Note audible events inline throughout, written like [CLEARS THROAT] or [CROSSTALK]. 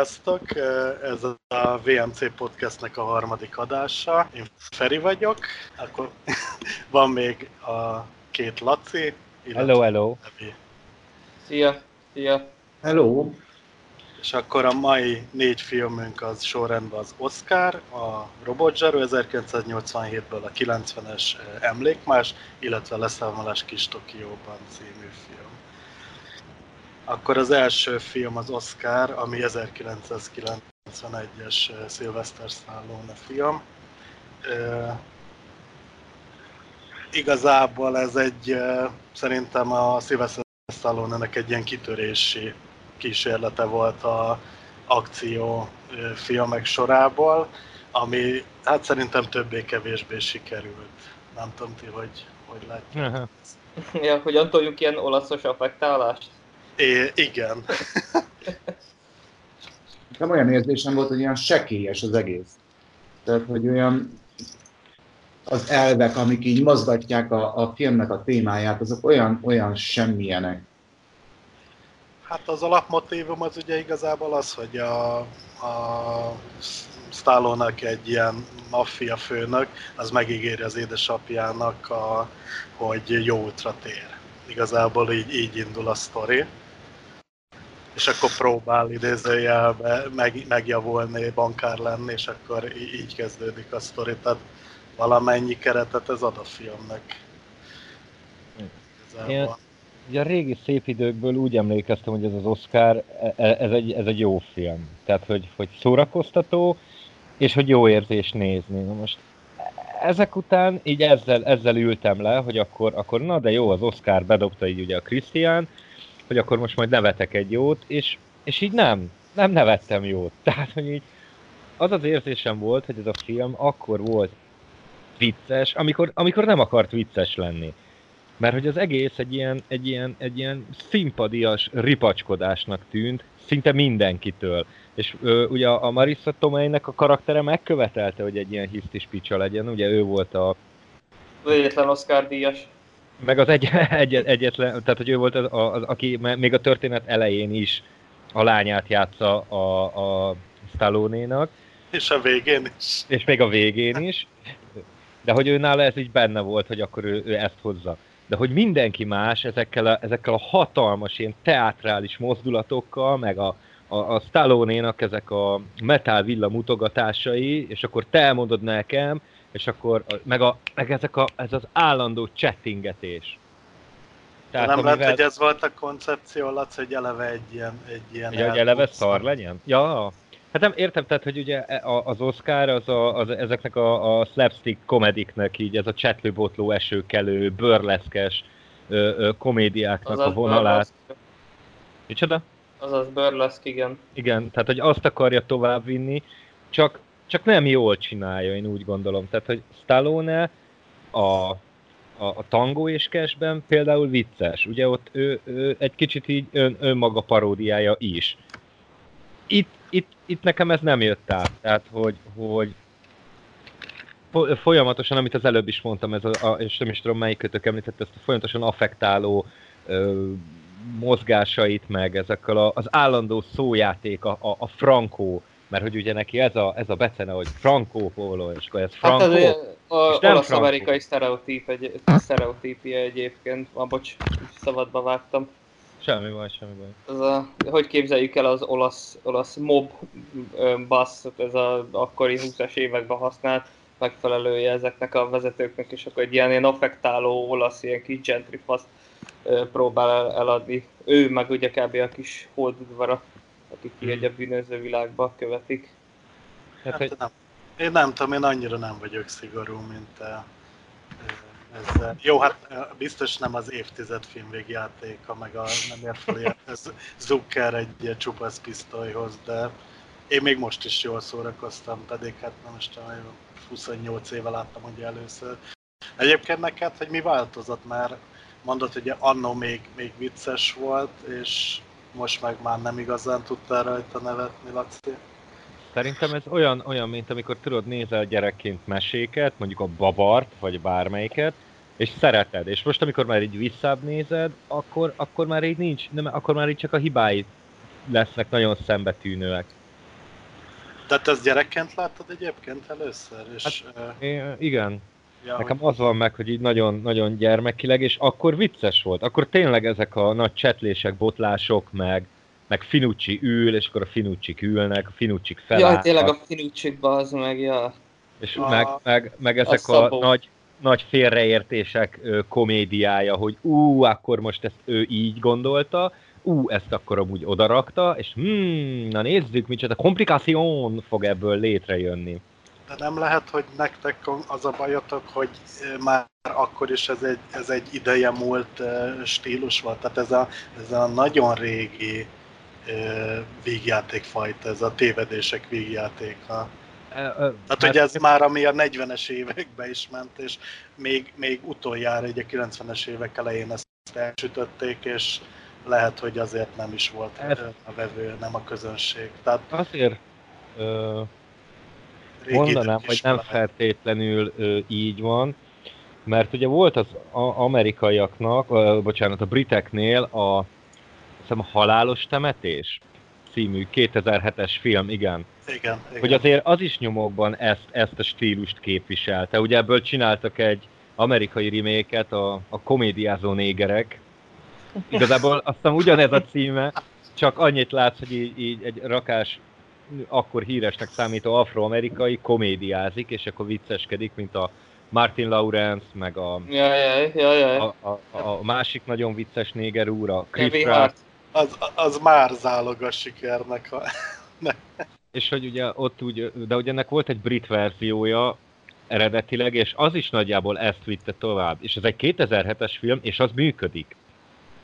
Sziasztok! Ez a VMC Podcastnek a harmadik adása. Én Feri vagyok, akkor [LAUGHS] van még a két Laci. Hello, hello! Levi. Szia! Szia! Hello! És akkor a mai négy filmünk az sorrendben az Oscar, a Robot Zsaró 1987-ből a 90-es Emlékmás, illetve Leszámolás Kis Tokióban című film. Akkor az első film az Oscar, ami 1991-es Sylvester Stallone film. E, igazából ez egy, szerintem a Sylvester Stallone-nek egy ilyen kitörési kísérlete volt a akció filmek sorából, ami hát szerintem többé-kevésbé sikerült. Nem tudom ti, hogy, hogy látjuk. Ja, hogyan tudjuk ilyen olaszos affektálást? É, igen. [LAUGHS] Nem olyan érzésem volt, hogy ilyen sekélyes az egész. Tehát, hogy olyan az elvek, amik így mozgatják a, a filmnek a témáját, azok olyan, olyan semmilyenek. Hát az alapmotívum az ugye igazából az, hogy a, a stallone egy ilyen maffia főnök, az megígéri az édesapjának, a, hogy jó útra tér. Igazából így, így indul a sztori és akkor próbál idézőjelbe meg, megjavulni, bankár lenni, és akkor így kezdődik a sztori. Tehát valamennyi keretet ez ad a filmnek. Én, ugye a régi szép időkből úgy emlékeztem, hogy ez az Oscar, e, e, ez egy, ez egy jó film. Tehát, hogy, hogy szórakoztató, és hogy jó érzés nézni. Most ezek után így ezzel, ezzel ültem le, hogy akkor, akkor na de jó, az Oscar bedobta így ugye a Christian, hogy akkor most majd nevetek egy jót, és, és így nem, nem nevettem jót. [LAUGHS] Tehát, hogy így az az érzésem volt, hogy ez a film akkor volt vicces, amikor, amikor nem akart vicces lenni. Mert hogy az egész egy ilyen, egy ilyen, egy ilyen szimpadias ripacskodásnak tűnt, szinte mindenkitől. És ö, ugye a Marissa Tomeinek a karaktere megkövetelte, hogy egy ilyen hisztis picsa legyen, ugye ő volt a... Véletlen Oscar díjas. Meg az egy, [LAUGHS] egy, egyetlen, tehát hogy ő volt az, az, aki még a történet elején is a lányát játsza a, a Stallone-nak. És a végén is. És még a végén is. De hogy ő nála ez így benne volt, hogy akkor ő, ő ezt hozza. De hogy mindenki más ezekkel a, ezekkel a hatalmas ilyen teátrális mozdulatokkal, meg a, a, a Stallone-nak ezek a metal villamutogatásai, és akkor te elmondod nekem, és akkor meg, a, meg ezek a, ez az állandó chattingetés. Tehát, nem amivel... lehet, hogy ez volt a koncepció, Laci, hogy eleve egy ilyen... Egy ilyen ja, hogy eleve szar legyen? Ja, Hát nem értem, tehát, hogy ugye az Oscar az, a, az ezeknek a, a slapstick komediknek így, ez a csetlőbotló esőkelő, bőrleszkes ö, ö, komédiáknak Azaz a vonalát. Micsoda? Azaz burleszk, igen. Igen, tehát hogy azt akarja továbbvinni, csak csak nem jól csinálja, én úgy gondolom. Tehát, hogy Stallone a, a, a Tango és Cashben például vicces. Ugye ott ő, ő egy kicsit így ön, önmaga paródiája is. Itt, itt, itt nekem ez nem jött át. Tehát, hogy, hogy folyamatosan, amit az előbb is mondtam, ez a, a, és nem is tudom melyik kötök említett, ezt a folyamatosan affektáló ö, mozgásait, meg ezekkel a, az állandó szójáték, a, a, a frankó, mert hogy ugye neki ez a, ez a becene, hogy Franco Polo, és akkor ez Franco, hát ez a, a olasz-amerikai sztereotíp egy, sztereotípia egyébként, ma bocs, szabadba vágtam. Semmi baj, semmi baj. Ez a, hogy képzeljük el az olasz, olasz mob bass, ez az akkori 20-as években használt megfelelője ezeknek a vezetőknek, és akkor egy ilyen, ilyen affektáló olasz, ilyen kis gentrifasz próbál eladni. Ő meg ugye kb. a kis holdudvara akik hmm. így a bűnöző világba követik. Hát, hogy... nem. Én nem tudom, én annyira nem vagyok szigorú, mint te. Ezzel. Jó, hát biztos nem az évtized filmvégjátéka, meg a nem ér ez [LAUGHS] Zucker egy csupasz pisztolyhoz, de én még most is jól szórakoztam, pedig hát nem tudom, 28 éve láttam ugye először. Egyébként neked, hogy mi változott, mert mondod, hogy annó még, még vicces volt, és most meg már nem igazán tudtál rajta nevetni, Laci? Szerintem ez olyan, olyan, mint amikor tudod, nézel gyerekként meséket, mondjuk a babart, vagy bármelyiket, és szereted. És most, amikor már így visszább nézed, akkor, akkor már így nincs, nem, akkor már így csak a hibáit lesznek nagyon szembetűnőek. Tehát ezt gyerekként láttad egyébként először? És, hát, é, igen. Ja, Nekem hogy... az van meg, hogy így nagyon, nagyon gyermekileg, és akkor vicces volt. Akkor tényleg ezek a nagy csetlések, botlások, meg, meg Finucci ül, és akkor a Finucci ülnek, a Finucci felállnak. Ja, tényleg a Finucci az meg, ja. És a... meg, meg, meg ezek a, a nagy, nagy félreértések ö, komédiája, hogy ú, akkor most ezt ő így gondolta, ú, ezt akkor amúgy odarakta, és hmm, na nézzük, micsoda komplikáción fog ebből létrejönni. De nem lehet, hogy nektek az a bajotok, hogy már akkor is ez egy, ez egy ideje múlt stílus volt, tehát ez a, ez a nagyon régi vígjátékfajta, ez a tévedések vígjátéka. Tehát, hát, hogy ez már ami a 40-es években is ment, és még, még utoljára, egy a 90-es évek elején ezt elsütötték, és lehet, hogy azért nem is volt ez... a vevő, nem a közönség. Tehát... Azért ö, mondanám, hogy nem feltétlenül ö, így van, mert ugye volt az amerikaiaknak, ö, bocsánat, a briteknél a, hiszem, Halálos Temetés című 2007-es film, igen. Igen, igen. Hogy azért az is nyomokban ezt, ezt a stílust képviselte. Ugye ebből csináltak egy amerikai reméket, a, a komédiázó négerek, Igazából aztán ugyanez a címe, csak annyit látsz, hogy így, így egy rakás akkor híresnek számító afroamerikai komédiázik, és akkor vicceskedik, mint a Martin Lawrence, meg a, ja, ja, ja, ja. a, a, a másik nagyon vicces néger úr, a Chris Pratt. Az, az már zálog a sikernek. A... [LAUGHS] és hogy ugye ott úgy, de ugye ennek volt egy brit verziója, eredetileg, és az is nagyjából ezt vitte tovább. És ez egy 2007-es film, és az működik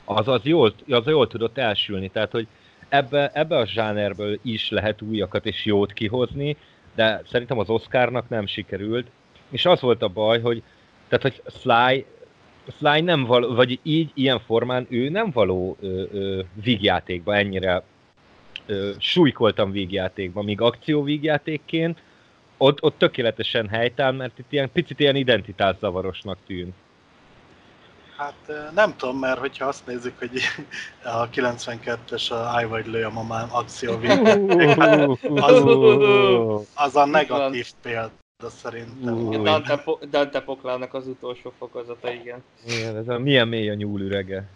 az, az, jól, az jól tudott elsülni. Tehát, hogy ebbe, ebbe a zsánerből is lehet újakat és jót kihozni, de szerintem az Oscarnak nem sikerült. És az volt a baj, hogy tehát, hogy Sly, Sly nem való, vagy így, ilyen formán ő nem való ö, ö, vígjátékba ennyire ö, súlykoltam vígjátékba, míg akció vígjátékként ott, ott tökéletesen helytáll, mert itt ilyen picit ilyen identitászavarosnak tűnt. Hát nem tudom, mert hogyha azt nézzük, hogy [LAUGHS] a 92-es a Állj vagy lő a mamám akció [LAUGHS] az, [LAUGHS] az a negatív példa szerintem. Dante, Dante Poklának az utolsó fokozata, igen. Igen, ez a milyen mély a nyúl ürege.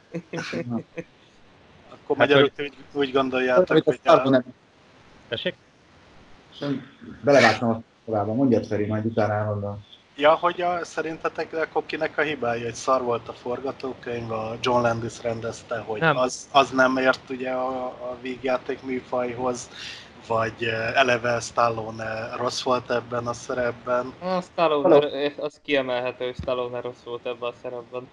Akkor hát, magyarul hogy... úgy, úgy gondoljátok, hogy... A... Tessék? Belevágtam a tovább, mondjad Feri, majd utána elmondom. Ja, hogy a, szerintetek akkor kinek a hibája, hogy szar volt a forgatókönyv, a John Landis rendezte, hogy nem. Az, az nem ért ugye a, a vígjáték műfajhoz, vagy eh, eleve Stallone rossz volt ebben a szerepben. A Stallone, az kiemelhető, hogy Stallone rossz volt ebben a szerepben.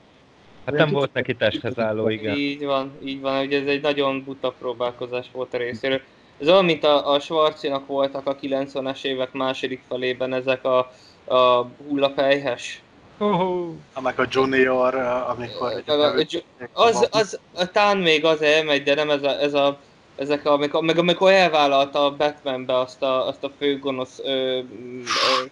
Hát nem volt neki testhez álló, igen. Így van, így van, hogy ez egy nagyon buta próbálkozás volt a részéről. Ez olyan, mint a, a Schwarzinak voltak a 90-es évek második felében ezek a a hullafejhes. Uh-huh. Meg a Junior, amikor... A, a, az, az, a tán még az elmegy, de nem ez a, ez a ezek a, amikor, meg amikor elvállalta a Batmanbe azt a, azt a főgonosz ö, ö,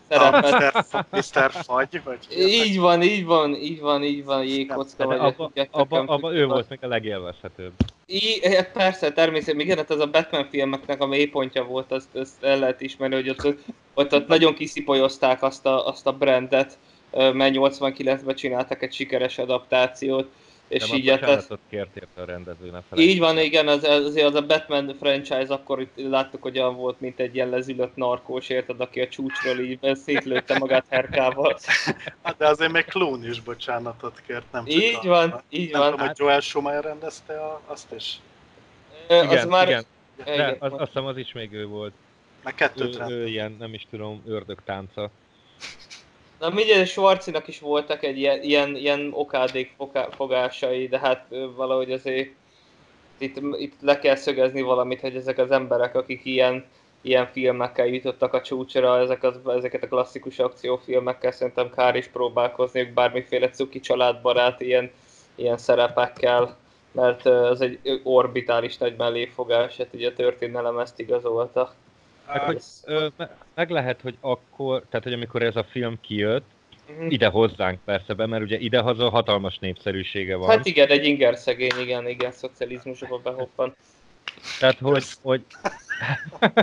szerepet. Mr. Fagy, vagy Így van, így van, így van, így van, jégkocka vagy. Abba, abba, abba ő volt még a legélvezhetőbb. I, hát persze, természetesen, igen, hát ez a Batman filmeknek a mélypontja volt, azt, azt el lehet ismerni, hogy ott, ott, ott nagyon kiszipolyozták azt a, azt a brandet, mert 89-ben csináltak egy sikeres adaptációt, és így hát ez... kért érte a rendező, ne Így van, igen, az, az, az a Batman franchise, akkor itt láttuk, hogy olyan volt, mint egy ilyen lezülött narkós, érted, aki a csúcsról így szétlőtte magát herkával. [LAUGHS] Hát de azért még Clooney is bocsánatot kért, nem csak Így a, van, a, így nem van. Tudom, hogy Joel Schumacher rendezte a, azt is. Igen, az már... igen. De, az, azt hiszem az is még ő volt. Meg kettőt ő, ő, ilyen, nem is tudom, ördög tánca. Na mindjárt Schwarzinak is voltak egy ilyen, ilyen, ilyen okádék fogásai, de hát valahogy azért itt, itt le kell szögezni valamit, hogy ezek az emberek, akik ilyen, ilyen filmekkel jutottak a csúcsra, ezek az, ezeket a klasszikus akciófilmekkel szerintem kár is próbálkozni, bármiféle cuki családbarát ilyen, ilyen szerepekkel, mert ez egy orbitális nagy melléfogás, hát ugye a történelem ezt igazolta. Meg, hogy, ö, meg lehet, hogy akkor, tehát hogy amikor ez a film kijött, uh-huh. ide hozzánk persze be, mert ugye idehaza hatalmas népszerűsége van. Hát igen, egy inger szegény, igen, igen, szocializmusokba behoppan. Tehát, hogy, hogy,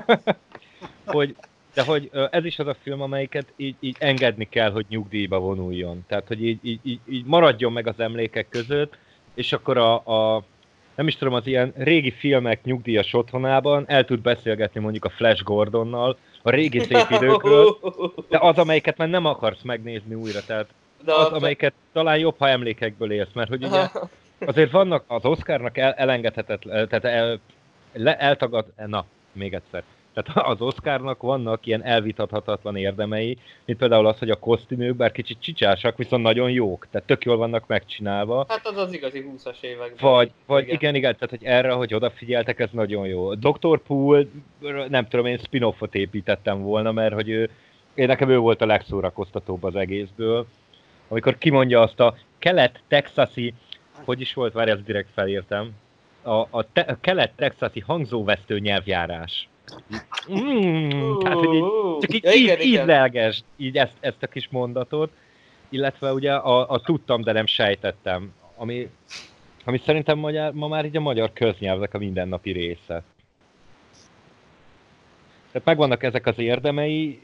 [LAUGHS] hogy, de hogy ez is az a film, amelyiket így, így engedni kell, hogy nyugdíjba vonuljon. Tehát, hogy így, így, így maradjon meg az emlékek között, és akkor a, a nem is tudom, az ilyen régi filmek nyugdíjas otthonában el tud beszélgetni mondjuk a Flash Gordonnal, a régi szép időkről, de az, amelyiket már nem akarsz megnézni újra, tehát de az, amelyiket talán jobb, ha emlékekből élsz, mert hogy ugye azért vannak az Oscarnak el, elengedhetetlen, tehát el, le, eltagad, na, még egyszer. Tehát [LAUGHS] az Oscarnak vannak ilyen elvitathatatlan érdemei, mint például az, hogy a kosztümök bár kicsit csicsásak, viszont nagyon jók, tehát tök jól vannak megcsinálva. Hát az az igazi 20-as években. Vagy, vagy igen. igen, igen, tehát hogy erre, hogy odafigyeltek, ez nagyon jó. Dr. Pool, nem tudom, én spin-offot építettem volna, mert hogy ő, én nekem ő volt a legszórakoztatóbb az egészből. Amikor kimondja azt a kelet-texasi, hogy is volt, várj, ezt direkt felírtam, a, a, te, a kelet-texasi hangzóvesztő nyelvjárás Mm, tehát, hogy így, csak így, ja, igen, így, így így ezt, ezt a kis mondatot, illetve ugye a, a tudtam, de nem sejtettem, ami, ami szerintem magyar, ma már így a magyar köznyelvnek a mindennapi része. Tehát megvannak ezek az érdemei,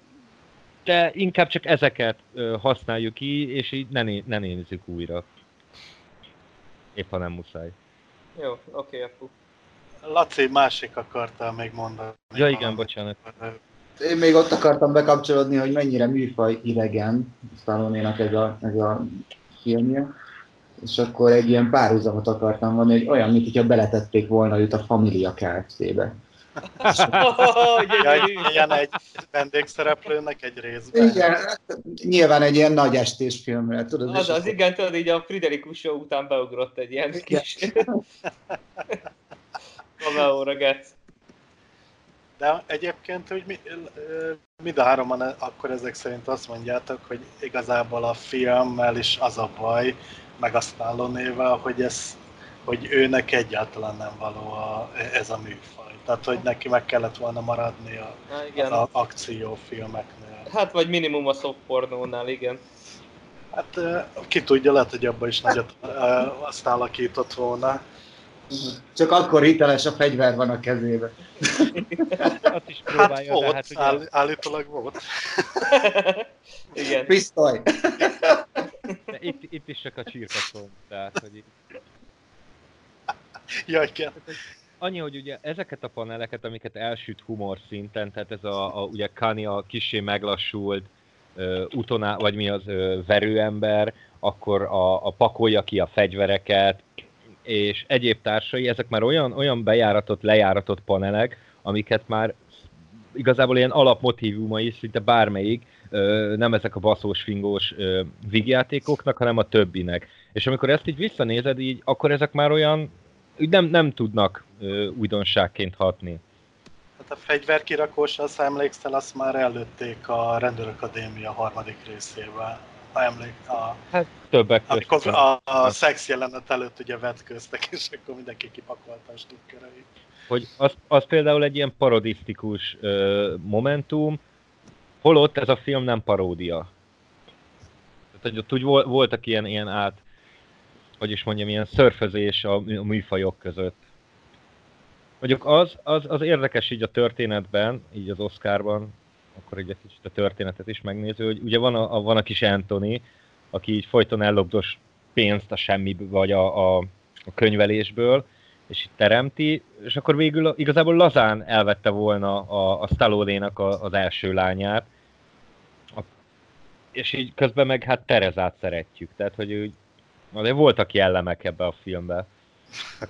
de inkább csak ezeket ö, használjuk ki, és így ne, né, ne nézzük újra. Épp ha nem muszáj. Jó, oké, okay, akkor Laci, másik akartál még mondani. Ja igen, bocsánat. Én még ott akartam bekapcsolódni, hogy mennyire műfaj idegen stallone ez a, ez a filmje. És akkor egy ilyen párhuzamot akartam mondani, hogy olyan, mint hogyha beletették volna őt a Familia Kft-be. ja, ilyen egy vendégszereplőnek egy részben. Igen, nyilván egy ilyen nagy estés filmre, tudod. Az, az igen, tudod, így a Friderikus után beugrott egy ilyen kis... Romeo Getz. De egyébként, hogy mi, mind a hároman akkor ezek szerint azt mondjátok, hogy igazából a filmmel is az a baj, meg a Stallonével, hogy, ez, hogy őnek egyáltalán nem való a, ez a műfaj. Tehát, hogy neki meg kellett volna maradni a, igen. az akciófilmeknél. Hát, vagy minimum a soft pornónál, igen. Hát ki tudja, lehet, hogy abban is nagyot azt alakított volna. Csak akkor hiteles a fegyver van a kezébe. [LAUGHS] Azt is hát volt, hát ugye... áll, állítólag volt. [LAUGHS] Igen. Pisztoly. De itt, itt is csak a csirkaszom, tehát hogy itt... Jaj, kell. Annyi, hogy ugye ezeket a paneleket, amiket elsüt humor szinten, tehát ez a, a ugye Kani a kisé meglassult, uh, utoná, vagy mi az uh, verőember, akkor a, a pakolja ki a fegyvereket, és egyéb társai, ezek már olyan, olyan bejáratott, lejáratott panelek, amiket már igazából ilyen alapmotívumai, szinte bármelyik, nem ezek a baszós, fingós vigjátékoknak, hanem a többinek. És amikor ezt így visszanézed, így, akkor ezek már olyan, nem, nem tudnak újdonságként hatni. Hát a fegyverkirakós, azt emlékszel, azt már előtték a Rendőrakadémia harmadik részével ha emlék, a, hát többek Amikor a, a szex jelenet előtt ugye vetköztek, és akkor mindenki kipakolta a stikkereit. Hogy az, az például egy ilyen parodisztikus uh, momentum, holott ez a film nem paródia. Tehát, hogy ott úgy voltak ilyen, ilyen át, hogy is mondjam, ilyen szörfözés a, a műfajok között. Mondjuk az, az, az érdekes így a történetben, így az Oscarban, akkor egy kicsit a történetet is megnéző, hogy ugye van a, a, van a kis Anthony, aki így folyton ellopdos pénzt a semmi vagy a, a, a könyvelésből, és itt teremti, és akkor végül igazából lazán elvette volna a, a stallone az első lányát, a, és így közben meg hát Terezát szeretjük, tehát hogy úgy, azért voltak jellemek ebbe a filmbe.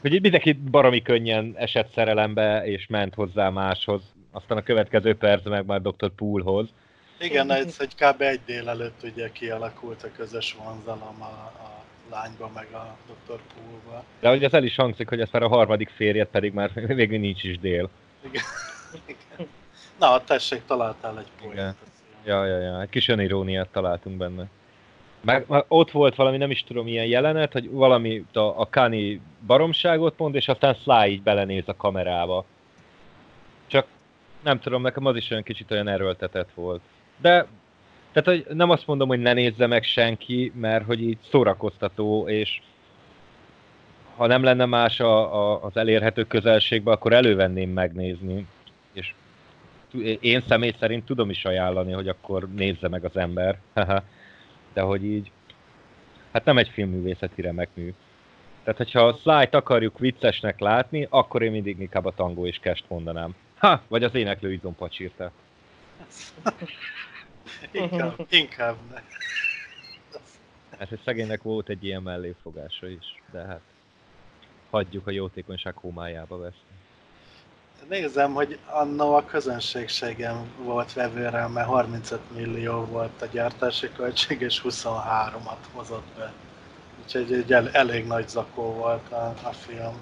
Hogy mindenki baromi könnyen esett szerelembe, és ment hozzá máshoz, aztán a következő perc meg már Dr. Poolhoz. Igen, ez egy kb. egy délelőtt ugye kialakult a közös vonzalom a, a lányba, meg a Dr. Poolba. De hogy ez el is hangzik, hogy ez már a harmadik férjed, pedig már [LAUGHS] végül nincs is dél. Igen. Igen. Na, tessék, találtál egy poént. Ja, ja, ja, egy kis öniróniát találtunk benne. Meg, meg ott volt valami, nem is tudom, ilyen jelenet, hogy valami a, a Kani baromságot mond, és aztán Sly így belenéz a kamerába. Csak nem tudom, nekem az is olyan kicsit olyan erőltetett volt. De, tehát hogy nem azt mondom, hogy ne nézze meg senki, mert hogy így szórakoztató, és ha nem lenne más a, a, az elérhető közelségben, akkor elővenném megnézni. És én személy szerint tudom is ajánlani, hogy akkor nézze meg az ember. De hogy így, hát nem egy filmművészeti remek. Tehát, hogyha a slide akarjuk viccesnek látni, akkor én mindig inkább a tangó és kest mondanám. Ha, vagy az éneklő izom pacsírta. inkább, inkább ne. Hát, hogy szegénynek volt egy ilyen melléfogása is, de hát hagyjuk a jótékonyság homályába veszni. Nézem, hogy annó a közönségségem volt vevőre, mert 35 millió volt a gyártási költség, és 23-at hozott be. Úgyhogy egy el, elég nagy zakó volt a, a film.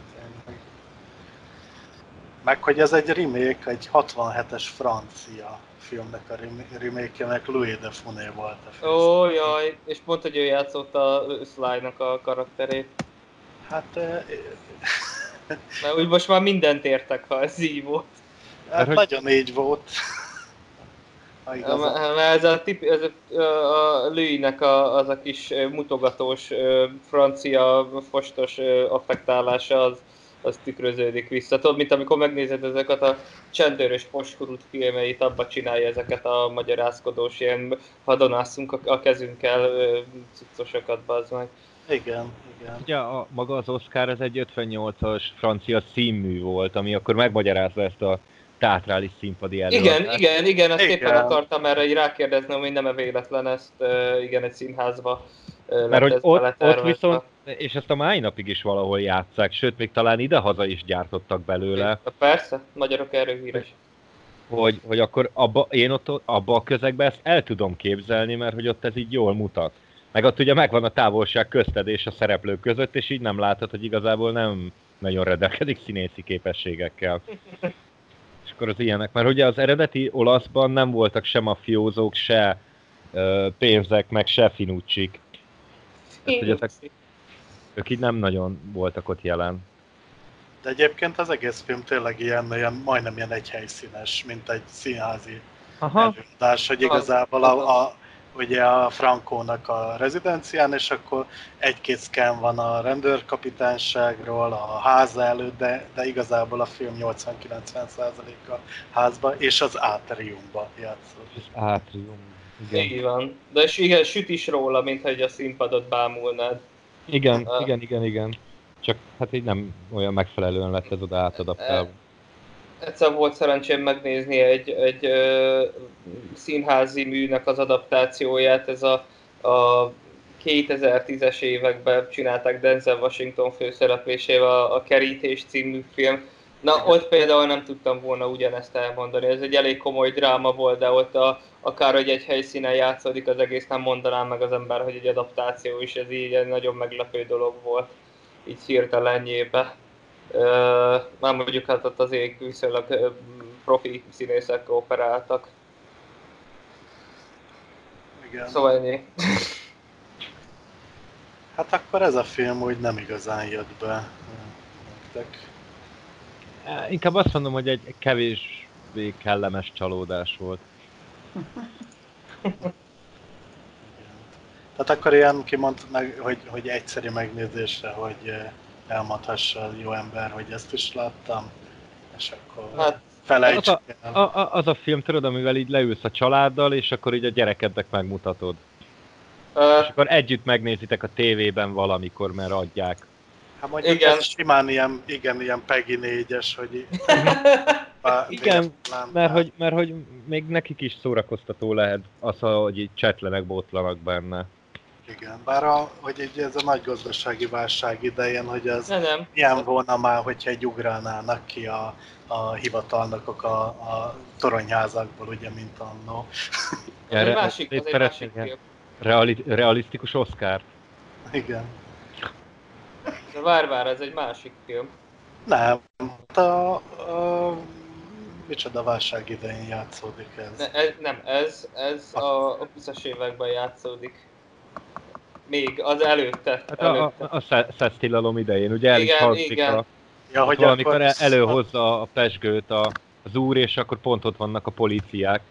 Meg hogy ez egy remake, egy 67-es francia filmnek a remake meg Louis de Funé volt a film. Ó, jaj, és pont, hogy ő játszott a Sly-nak a karakterét. Hát... [LAUGHS] Mert úgy most már mindent értek, ha ez így volt. Hát hogy... nagyon így volt. Mert ez a, tip, ez a, a Louis-nek a, az a kis mutogatós francia fostos affektálása az, az tükröződik vissza. Tudod, mint amikor megnézed ezeket a csendőrös poskorút filmeit, abba csinálja ezeket a magyarázkodós ilyen hadonászunk a, kezünkkel cuccosokat, bazd meg. Igen, igen. Ugye a, maga az Oscar ez egy 58-as francia színmű volt, ami akkor megmagyarázza ezt a teátrális színpadi előadást. Igen, igen, igen, ezt igen. éppen akartam erre így rákérdezni, hogy nem-e véletlen ezt igen, egy színházba Mert hogy ott, ott viszont, és ezt a mai napig is valahol játszák, sőt, még talán idehaza is gyártottak belőle. Persze, magyarok erről híres. Hogy, hogy akkor abba, én ott abba a közegben ezt el tudom képzelni, mert hogy ott ez így jól mutat. Meg ott ugye megvan a távolság közted és a szereplők között, és így nem látod, hogy igazából nem nagyon rendelkezik színészi képességekkel. [LAUGHS] És akkor az ilyenek, mert ugye az eredeti olaszban nem voltak sem a fiózók, se ö, pénzek, meg se finucsik. Tehát, hogy ezek, ők így nem nagyon voltak ott jelen. De egyébként az egész film tényleg ilyen, ilyen majdnem ilyen egy helyszínes, mint egy színházi Aha. előadás, hogy igazából a, a, ugye a Frankónak a rezidencián, és akkor egy-két szkán van a rendőrkapitányságról, a háza előtt, de, de igazából a film 80-90%-a házba, és az átriumba játszott. Az átrium, igen. Így van. De és igen, süt is róla, mintha egy a színpadot bámulnád. Igen, uh, igen, igen, igen. Csak hát így nem olyan megfelelően lett ez oda átadaptálva egyszer volt szerencsém megnézni egy, egy ö, színházi műnek az adaptációját, ez a, a 2010-es években csinálták Denzel Washington főszereplésével a, a Kerítés című film. Na, ott például nem tudtam volna ugyanezt elmondani. Ez egy elég komoly dráma volt, de ott a, akár hogy egy helyszínen játszódik az egész, nem mondanám meg az ember, hogy egy adaptáció is, ez így egy nagyon meglepő dolog volt, így hirtelenjébe. Már mondjuk hát ott azért viszonylag profi színészek operáltak. Igen. Szóval ennyi. Hát akkor ez a film úgy nem igazán jött be nektek. Inkább azt mondom, hogy egy kevésbé kellemes csalódás volt. [LAUGHS] Tehát akkor ilyen kimond meg, hogy, hogy egyszerű megnézésre, hogy elmondhassa a jó ember, hogy ezt is láttam, és akkor hát, felejtsük az a, el. A, a, az a film, tudod, amivel így leülsz a családdal, és akkor így a gyerekednek megmutatod. Uh, és akkor együtt megnézitek a tévében valamikor, mert adják. Hát mondjuk igen. ez simán ilyen, igen, ilyen Peggy 4-es, hogy [LAUGHS] igen, mert hogy, mert hogy még nekik is szórakoztató lehet az, hogy így csetlenek, botlanak benne. Igen, bár a, hogy egy, ez a nagy gazdasági válság idején, hogy ez ne, nem. ilyen volna már, hogyha egy ugrálnának ki a, a hivatalnokok a, a toronyházakból, ugye, mint annó. Ez egy másik, ez egy másik Reali, realisztikus Oscar. Igen. De vár, vár, ez egy másik film. Nem, a, a, micsoda válság idején játszódik ez. Ne, ez nem, ez, ez a, a 20-as években játszódik még az előtte. Hát előtte. a, a, a szesztilalom idején, ugye el igen, is igen. A, ja, hogy valamikor akkor... előhozza a pesgőt a, az úr, és akkor pont ott vannak a políciák.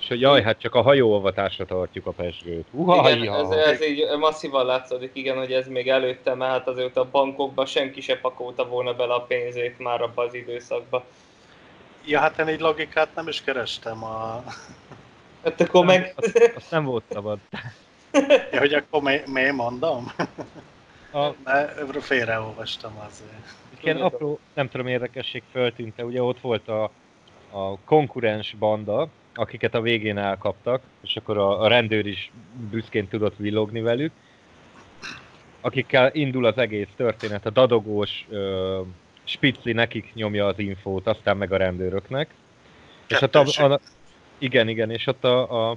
És hogy jaj, hát csak a hajóolvatásra tartjuk a pesgőt. Uha, igen, ez, ez így masszívan látszódik, igen, hogy ez még előtte, mert hát azért a bankokba senki se pakolta volna bele a pénzét már abban az időszakban. Ja, hát én egy logikát nem is kerestem a... Hát akkor meg... Azt, [LAUGHS] azt nem volt szabad. Ja, hogy akkor mi, mi mondom? A... Mert félreolvastam azért. Ilyen apró, nem tudom, érdekesség föltűnte, ugye ott volt a, a konkurens banda, akiket a végén elkaptak, és akkor a, a rendőr is büszkén tudott villogni velük, akikkel indul az egész történet, a dadogós ö, Spicli nekik nyomja az infót, aztán meg a rendőröknek. És a, a, igen, igen, és ott a, a,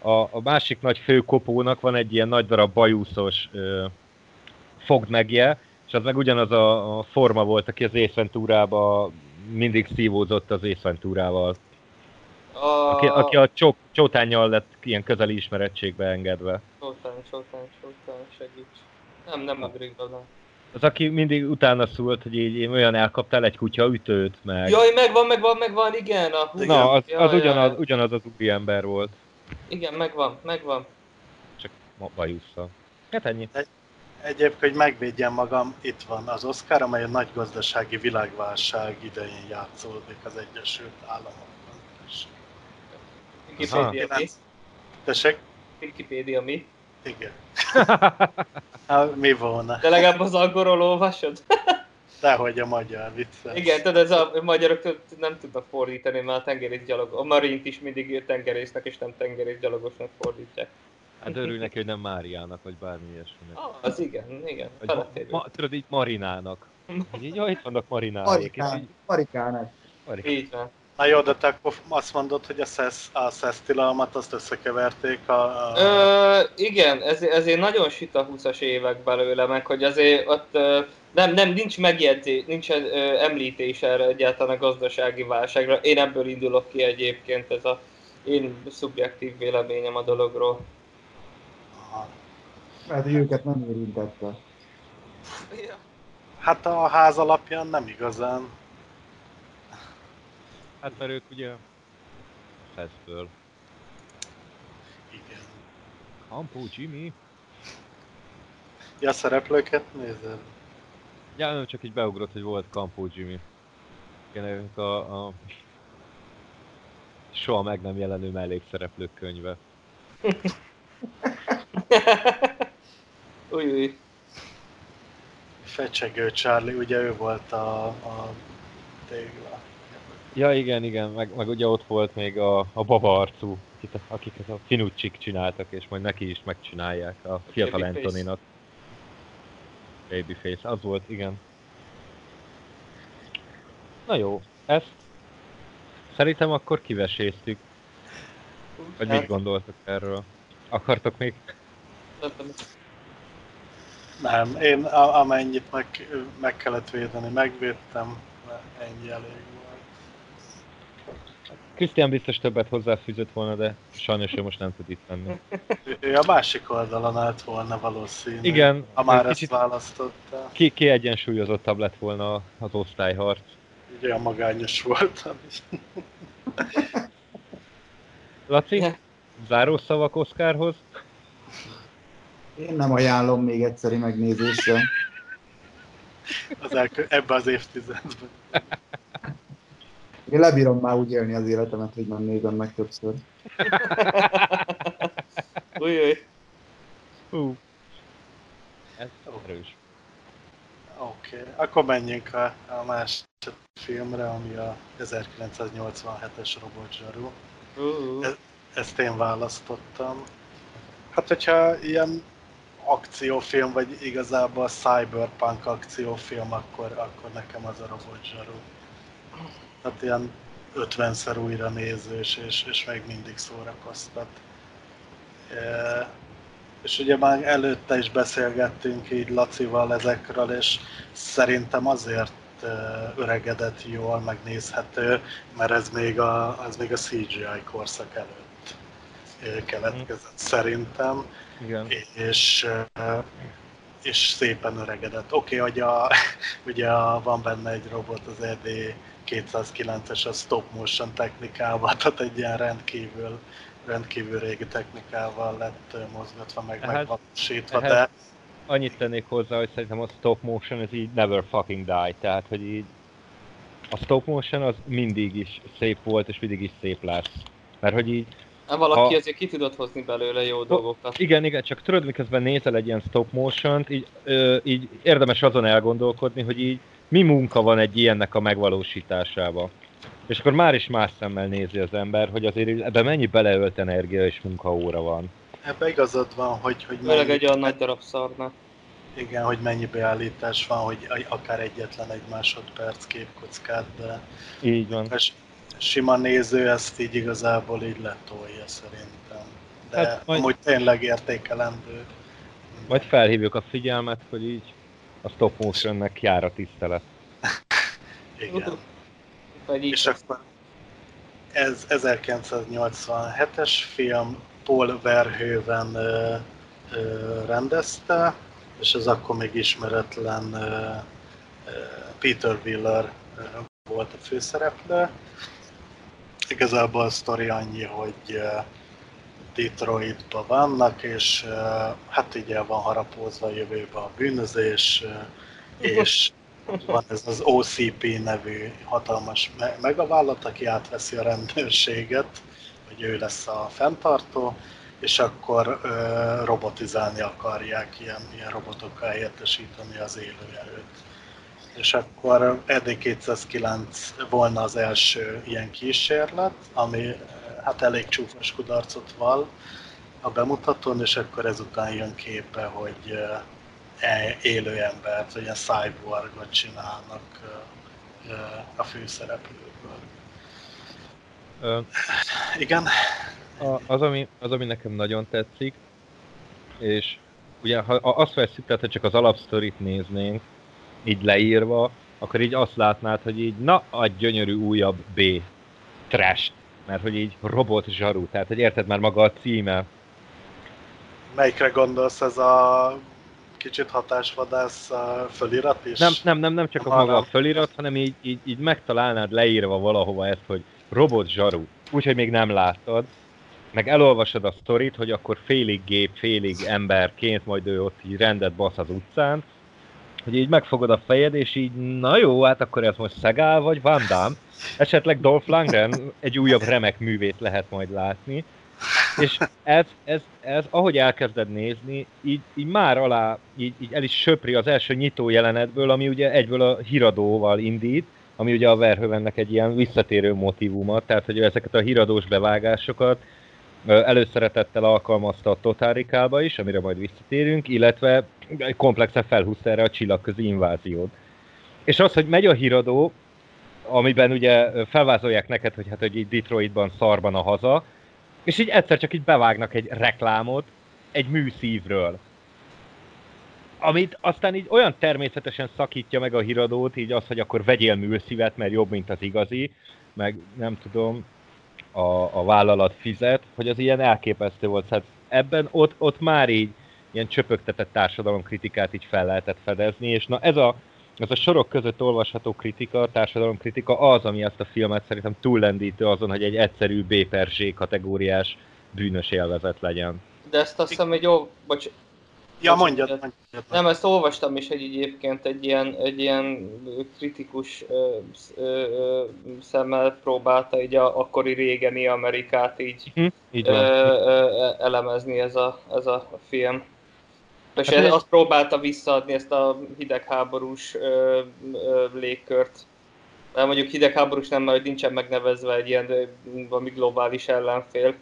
a, a másik nagy főkopónak van egy ilyen nagy darab bajuszos ö, fogd megje, és az meg ugyanaz a, a forma volt, aki az észventúrába mindig szívózott az észventúrával. A... Aki, aki a csó, csótányjal lett ilyen közeli ismerettségbe engedve. Csótány, csótány, csótány, segíts. Nem, nem ugrik bele. Az, aki mindig utána szólt, hogy így olyan elkaptál egy kutya ütőt, meg... Jaj, megvan, megvan, megvan, igen. A... igen. Na, az, az jaj, ugyanaz, jaj. ugyanaz az úri ember volt. Igen, megvan, megvan. Csak bajusszal. Hát ennyi. Egy, egyébként, hogy megvédjem magam, itt van az Oscar, amely a nagy gazdasági világválság idején játszódik az Egyesült Államokban. Wikipedia mi? Tessék? Wikipedia mi? Igen. [LAUGHS] Hát, mi volna? De legalább az angolról olvasod? [LAUGHS] Dehogy a magyar vicces. Igen, tudod, ez a magyarok nem tudnak fordítani, mert a tengerész gyalog, a marint is mindig tengerésznek és nem tengerész gyalogosnak fordítják. Hát örül neki, hogy nem Máriának, vagy bármi ilyesminek. Ah, az igen, igen. Vagy ma, ma, tudod, így Marinának. Így, jó, itt vannak Marinának. Marikán, Marikának. Marikán. Így van. Na jó, de te akkor azt mondod, hogy a szesz, a szesz tilalmat azt összekeverték a... a... Ö, igen, ez, ezért nagyon süt a 20-as évek belőle, meg hogy azért ott nem, nem, nincs megjegyzés, nincs említés erre egyáltalán a gazdasági válságra. Én ebből indulok ki egyébként, ez a én szubjektív véleményem a dologról. Mert őket nem érintette. Hát a ház alapján nem igazán. Hát mert ők ugye Feszből. Igen. Kampó Jimmy. Ja, szereplőket nézed? Ja, nem, csak így beugrott, hogy volt Kampó Jimmy. Igen, a, a soha meg nem jelenő mellékszereplők könyve. [LAUGHS] [LAUGHS] Új, új. Fecsegő Charlie, ugye ő volt a, a tégla. Ja, igen, igen, meg, meg ugye ott volt még a, a baba arcú, akit, akiket a Finucsik csináltak, és majd neki is megcsinálják a fiatal Antoninak. Babyface, az volt, igen. Na jó, ezt szerintem akkor kiveséztük. Vagy mit gondoltok erről? Akartok még? Nem, én amennyit meg, meg kellett védeni, megvédtem, ennyi elég volt. Krisztián biztos többet hozzáfűzött volna, de sajnos ő most nem tud itt lenni. Ő a másik oldalon állt volna valószínű. Igen. Ha már ezt választotta. Ki, ki egyensúlyozottabb lett volna az osztályharc. Így olyan magányos voltam is. Laci, záró szavak Oszkárhoz? Én nem ajánlom még egyszeri megnézésre. Az elkö- ebbe az évtizedben. Én lebírom már úgy élni az életemet, hogy nem nézem meg többször. [LAUGHS] Új. Hú. Ez erős. Oké, okay. akkor menjünk a, a másik filmre, ami a 1987-es Robot Zsaru. Uh-huh. E- ezt én választottam. Hát, hogyha ilyen akciófilm, vagy igazából cyberpunk akciófilm, akkor, akkor nekem az a Robot Zsaru. Hát ilyen 50-szer újra nézős, és, és még mindig szórakoztat. E, és ugye már előtte is beszélgettünk így Lacival ezekről, és szerintem azért e, öregedett jól, megnézhető, mert ez még a, az még a CGI korszak előtt e, keletkezett szerintem. Igen. És, és szépen öregedett. Oké, okay, hogy a, [LAUGHS] ugye a, van benne egy robot, az ED 209-es a stop motion technikával, [LAUGHS] tehát egy ilyen rendkívül, rendkívül régi technikával lett mozgatva, meg Hát, megvalósítva, ehhez- de Annyit tennék hozzá, hogy szerintem a stop motion ez így never fucking die, tehát hogy így a stop motion az mindig is szép volt, és mindig is szép lesz. Mert hogy így, Hát valaki Ha- azért ki tudott hozni belőle jó dolgokat. igen, igen, csak tudod, miközben nézel egy ilyen stop motion így, ö, így érdemes azon elgondolkodni, hogy így mi munka van egy ilyennek a megvalósításába. És akkor már is más szemmel nézi az ember, hogy azért ebben mennyi beleölt energia és munkaóra van. ebbe igazad van, hogy, hogy Főleg egy olyan nagy darab szarnak. Igen, hogy mennyi beállítás van, hogy akár egyetlen egy másodperc képkockát, de Így van. a s- sima néző ezt így igazából így letolja szerintem. De Hát majd- amúgy tényleg értékelendő. Majd felhívjuk a figyelmet, hogy így a stop motionnek jár a tisztelet. [LAUGHS] Igen. Vagy így És akkor ez 1987-es film, Paul Verhoeven ö, ö, rendezte, és az akkor még ismeretlen ö, ö, Peter Wheeler ö, volt a főszereplő. Igazából a sztori annyi, hogy Detroitban vannak, és hát így el van harapózva a jövőbe a bűnözés, és van ez az OCP nevű hatalmas me- megavállalat, aki átveszi a rendőrséget, hogy ő lesz a fenntartó, és akkor robotizálni akarják, ilyen, ilyen robotokkal helyettesíteni az élőerőt. És akkor eddig 209 volna az első ilyen kísérlet, ami hát elég csúfos kudarcot val a bemutatón, és akkor ezután jön képe, hogy ö, e- élő embert, vagy ilyen cyborgot csinálnak ö, ö, a főszereplőből. Ö, Igen, A, az, ami, az, ami nekem nagyon tetszik, és ugye ha ha azt veszük, tehát ha csak az alapsztorit néznénk, így leírva, akkor így azt látnád, hogy így na, a gyönyörű újabb B trash, mert hogy így robot zsaru, tehát hogy érted már maga a címe, melyikre gondolsz? Ez a kicsit hatásvadász ö, fölirat is? nem, nem, nem, nem csak a maga a nem. felirat, hanem így, így, így megtalálnád leírva valahova ezt, hogy robot zsaru, úgyhogy még nem láttad, meg elolvasod a sztorit, hogy akkor félig gép, félig emberként, majd ő ott így rendet basz az utcán, hogy így megfogod a fejed, és így, na jó, hát akkor ez most Szegál vagy Van Damme, esetleg Dolph Lundgren egy újabb remek művét lehet majd látni, és ez, ez, ez ahogy elkezded nézni, így, így már alá, így, így el is söpri az első nyitó jelenetből, ami ugye egyből a híradóval indít, ami ugye a Verhoevennek egy ilyen visszatérő motivuma, tehát hogy ezeket a híradós bevágásokat előszeretettel alkalmazta a Recall-ba is, amire majd visszatérünk, illetve komplexen felhúzta erre a csillagközi inváziót. És az, hogy megy a híradó, amiben ugye felvázolják neked, hogy hát hogy így Detroitban szarban a haza, és így egyszer csak így bevágnak egy reklámot egy műszívről. Amit aztán így olyan természetesen szakítja meg a híradót, így az, hogy akkor vegyél műszívet, mert jobb, mint az igazi, meg nem tudom, a, a vállalat fizet, hogy az ilyen elképesztő volt. Hát ebben ott, ott már így ilyen csöpögtetett társadalomkritikát így fel lehetett fedezni, és na ez a, ez a sorok között olvasható kritika, társadalomkritika az, ami ezt a filmet szerintem túllendítő azon, hogy egy egyszerű B per kategóriás bűnös élvezet legyen. De ezt azt hiszem, hogy jó, bocs, Ja, mondjad, mondjad. nem, ezt olvastam is, hogy egyébként egy ilyen, egy ilyen kritikus ö, ö, ö, szemmel próbálta így a akkori régeni Amerikát így Hm? Így ö, ö, elemezni ez a, ez a film. És Hát ez, azt próbálta visszaadni ezt a hidegháborús ö, ö, légkört. De mondjuk hidegháborús nem, mert nincsen megnevezve egy ilyen valami globális ellenfél.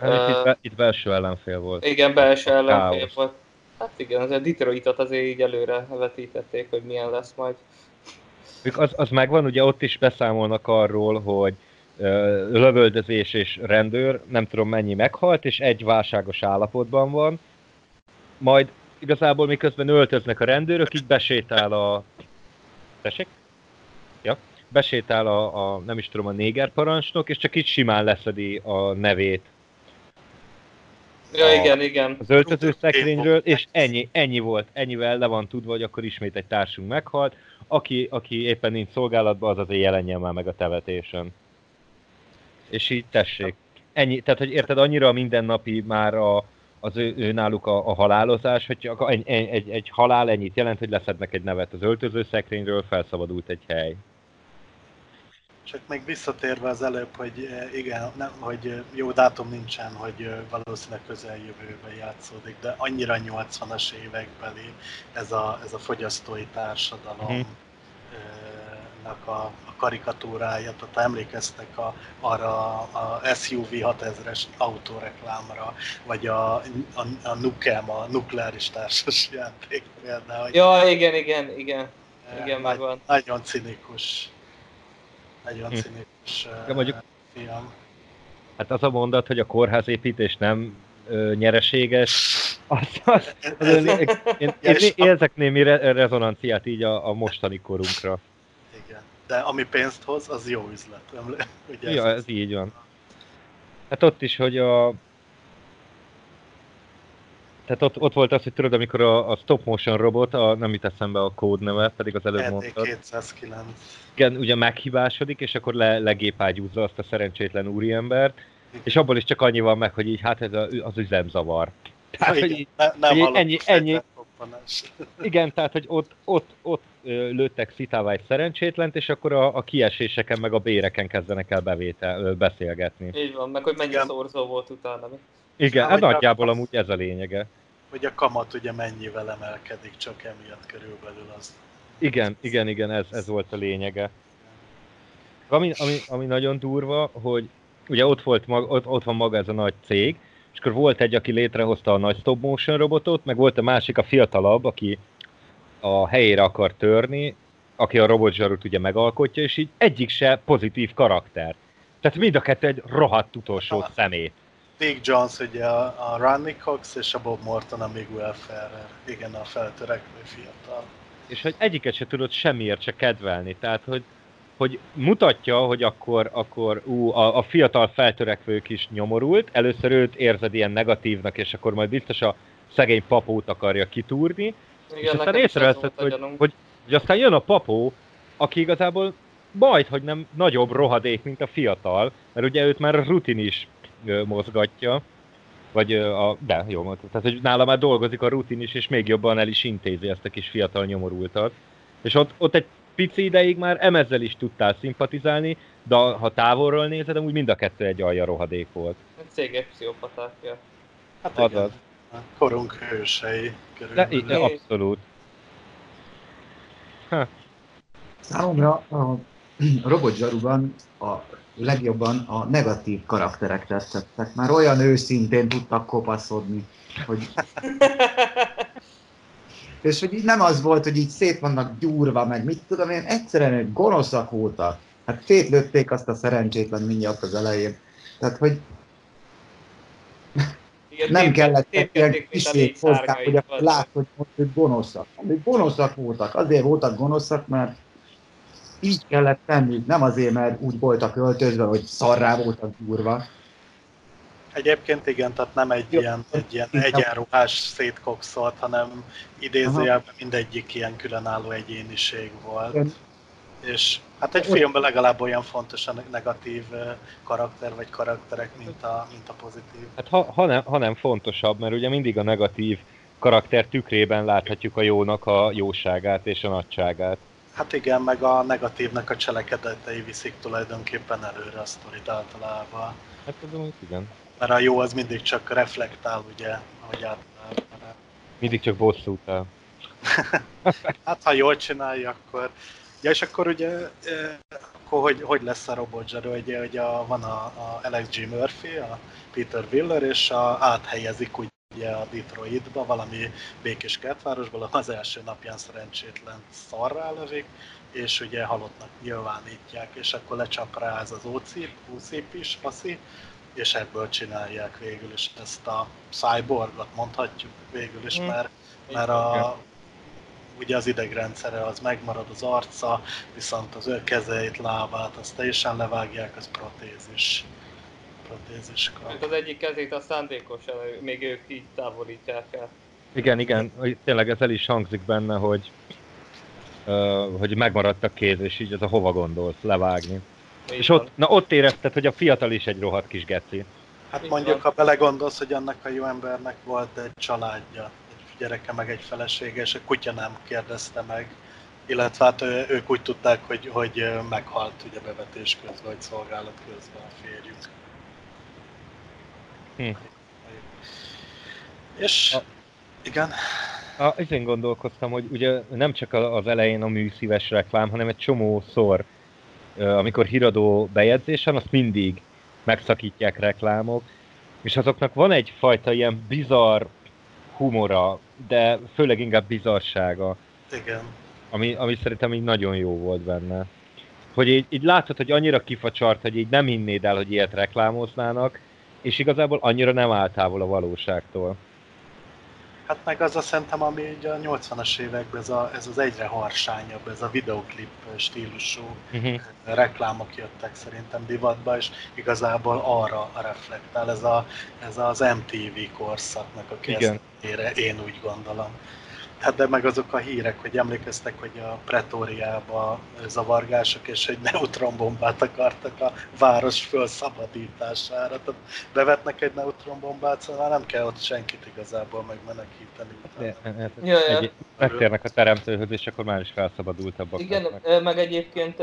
Hát itt, ö, be, itt belső ellenfél volt. Igen, belső ellenfél káosz. volt. Hát igen, azért Detroitot azért így előre vetítették, hogy milyen lesz majd. Az, az megvan, ugye ott is beszámolnak arról, hogy ö, lövöldözés és rendőr, nem tudom mennyi meghalt, és egy válságos állapotban van. Majd igazából miközben öltöznek a rendőrök, így besétál a... Tessék? Ja. Besétál a, a, nem is tudom, a néger parancsnok, és csak így simán leszedi a nevét. Ja, igen, igen. az öltöző szekrényről, és ennyi, ennyi volt, ennyivel le van tudva, hogy akkor ismét egy társunk meghalt, aki, aki éppen nincs szolgálatban, az azért jelenjen már meg a tevetésen. És így tessék. Ennyi, tehát, hogy érted, annyira mindennapi már a, az ő, ő náluk a, a halálozás, hogy egy, egy, egy halál ennyit jelent, hogy leszednek egy nevet az öltöző szekrényről, felszabadult egy hely. Csak még visszatérve az előbb, hogy eh, igen, nem, hogy eh, jó dátum nincsen, hogy eh, valószínűleg közeljövőben játszódik, de annyira 80-as évekbeli ez a, ez a fogyasztói társadalom Mhm. a, a karikatúrája, tehát emlékeztek a, arra a SUV 6000-es autóreklámra, vagy a, a, a Nukem, a nukleáris társas játék például. Ja, igen, igen, igen. Igen, megvan. Nagyon cinikus. Nagyon Hm. cinikus eh, mondjuk- film. Hát az a mondat, hogy a kórházépítés nem ö, nyereséges, az, az, az Ez- én, én, én, érzek némi re- rezonanciát így a, a mostani korunkra. Igen. De ami pénzt hoz, az jó üzlet. Ugye Ja, ez így van. Hát ott is, hogy a... Tehát ott, ott volt az, hogy tudod, amikor a, a stop motion robot, a, nem jut eszembe a kódneve, pedig az előbb mondtad. 209. Igen, ugye meghibásodik, és akkor le, legépágyúzza azt a szerencsétlen úriembert, és abból is csak annyi van meg, hogy így hát ez a, az üzemzavar. Tehát, hogy így, ne, nem hogy ennyi- ennyi- [LAUGHS] igen, tehát, hogy ott, ott, ott lőttek szitává egy szerencsétlent, és akkor a, a kieséseken meg a béreken kezdenek el bevétel, beszélgetni. Így van, meg hogy mennyi Igen. szorzó volt utána. mi? Igen, Ja, hát hogy a- nagyjából amúgy ez a lényege. Hogy a kamat ugye mennyivel emelkedik, csak emiatt körülbelül az. Igen, igen, igen, ez, ez volt a lényege. Ami, ami, ami nagyon durva, hogy ugye ott, volt mag, ott, ott van maga ez a nagy cég, és akkor volt egy, aki létrehozta a nagy stop motion robotot, meg volt a másik, a fiatalabb, aki a helyére akar törni, aki a robotzsarut ugye megalkotja, és így egyik se pozitív karakter. Tehát mind a kettő egy rohadt utolsó Ah. szemét. Dick Jones ugye a, a Ronnie Cox és a Bob Morton a Miguel Ferrer. Igen, a feltörekvő fiatal. és hogy egyiket se tudod semmiért se kedvelni. Tehát, hogy, hogy mutatja, hogy akkor, akkor ú, a, a fiatal feltörekvők is nyomorult, először őt érzed ilyen negatívnak, és akkor majd biztos a szegény papót akarja kitúrni, és Igen, aztán is ez észreveszed, hogy, gyanúm. hogy, hogy aztán jön a papó, aki igazából majd, hogy nem nagyobb rohadék, mint a fiatal, mert ugye őt már a rutin is mozgatja, vagy a, de, jó mondtad, tehát hogy nála már dolgozik a rutin is, és még jobban el is intézi ezt a kis fiatal nyomorultat. És ott, ott egy pici ideig már emezzel is tudtál szimpatizálni, de ha távolról nézed, amúgy mind a kettő egy alja rohadék volt. Egy céges pszichopaták, ja. Hát Azaz. igen, a korunk hősei körülbelül. de abszolút. Számomra a [CLEARS THROAT] Robot Zsaruban a legjobban a negatív karakterek tetszettek. Már olyan őszintén tudtak kopaszodni, hogy... [LAUGHS] És hogy így nem az volt, hogy így szét vannak gyúrva, meg mit tudom én, egyszerűen gonoszak voltak. Hát szétlőtték azt a szerencsétlen mindjárt az elején. Tehát, hogy Igen, nem tép- kellett tépkedték, ilyen négy hozzá, hogy lát, hogy most ők gonoszak. Ők gonoszak voltak, azért voltak gonoszak, mert így kellett tenniük, nem azért, mert úgy voltak öltözve, hogy szarrá voltak gyúrva. Egyébként igen, tehát nem egy Jó. ilyen, egy ilyen egyenruhás szétkokszolt, hanem idézőjelben mindegyik ilyen különálló egyéniség volt. Igen. És hát egy filmben legalább olyan fontos a negatív karakter vagy karakterek, mint a, mint a pozitív. Hát ha, ha, nem, ha nem fontosabb, mert ugye mindig a negatív karakter tükrében láthatjuk a jónak a jóságát és a nagyságát. Hát igen, meg a negatívnak a cselekedetei viszik tulajdonképpen előre a sztorit általában. Hát amúgy igen. Mert a jó az mindig csak reflektál, ugye, ahogy általában. Mindig csak bosszút el. [LAUGHS] Hát ha jól csinálja, akkor... Ja, és akkor ugye, eh, akkor hogy, hogy lesz a Robot Zero? Ugye, ugye a, van a, a Alex G. Murphy, a Peter Willer, és a, áthelyezik ugye a Detroitba, valami békés kertvárosból, az első napján szerencsétlen szarrá lövik, és ugye halottnak nyilvánítják, és akkor lecsap rá ez az úcip is, faszi, és ebből csinálják végül is ezt a cyborgot, mondhatjuk végül is, mert, mert a, ugye az idegrendszere az megmarad az arca, viszont az ő kezeit, lábát, azt teljesen levágják, az protézis. Protézis kap. Mert az egyik kezét a szándékosan, még ők így távolítják el. Igen, igen, tényleg ez el is hangzik benne, hogy, uh, hogy megmaradt a kéz, és így az a hova gondolsz levágni. Így És van. ott, na ott érezted, hogy a fiatal is egy rohadt kis geci. Hát Így mondjuk, van. ha belegondolsz, hogy annak a jó embernek volt egy családja, egy gyereke, meg egy felesége, és a kutya nem kérdezte meg, illetve hát ő- ők úgy tudták, hogy, hogy meghalt ugye bevetés közben, vagy szolgálat közben a férjük. Hm. És A- igen, A, ezen gondolkoztam, hogy ugye nem csak az elején a műszíves reklám, hanem egy csomószor, ö, amikor híradó bejegyzésen, azt mindig megszakítják reklámok, és azoknak van egyfajta ilyen bizarr humora, de főleg inkább bizarsága, igen. ami, ami szerintem így nagyon jó volt benne. Hogy így, így látod, hogy annyira kifacsart, hogy így nem hinnéd el, hogy ilyet reklámoznának, és igazából annyira nem áll távol a valóságtól. Hát meg az a szerintem, ami így a 80-as években ez, a, ez az egyre harsányabb, ez a videoklip stílusú Uh-huh. reklámok jöttek szerintem divatba, és igazából arra reflektál ez, a, ez az MTV korszaknak a kezdetére, én úgy gondolom. Hát de meg azok a hírek, hogy emlékeztek, hogy a pretóriába zavargások, és egy neutronbombát akartak a város fölszabadítására. Tehát bevetnek egy neutronbombát, szóval nem kell ott senkit igazából megmenekíteni. Utána. hát, Ja, ja. egy, megtérnek a teremtőhöz, és akkor már is felszabadultabbak Igen, lesznek. meg egyébként,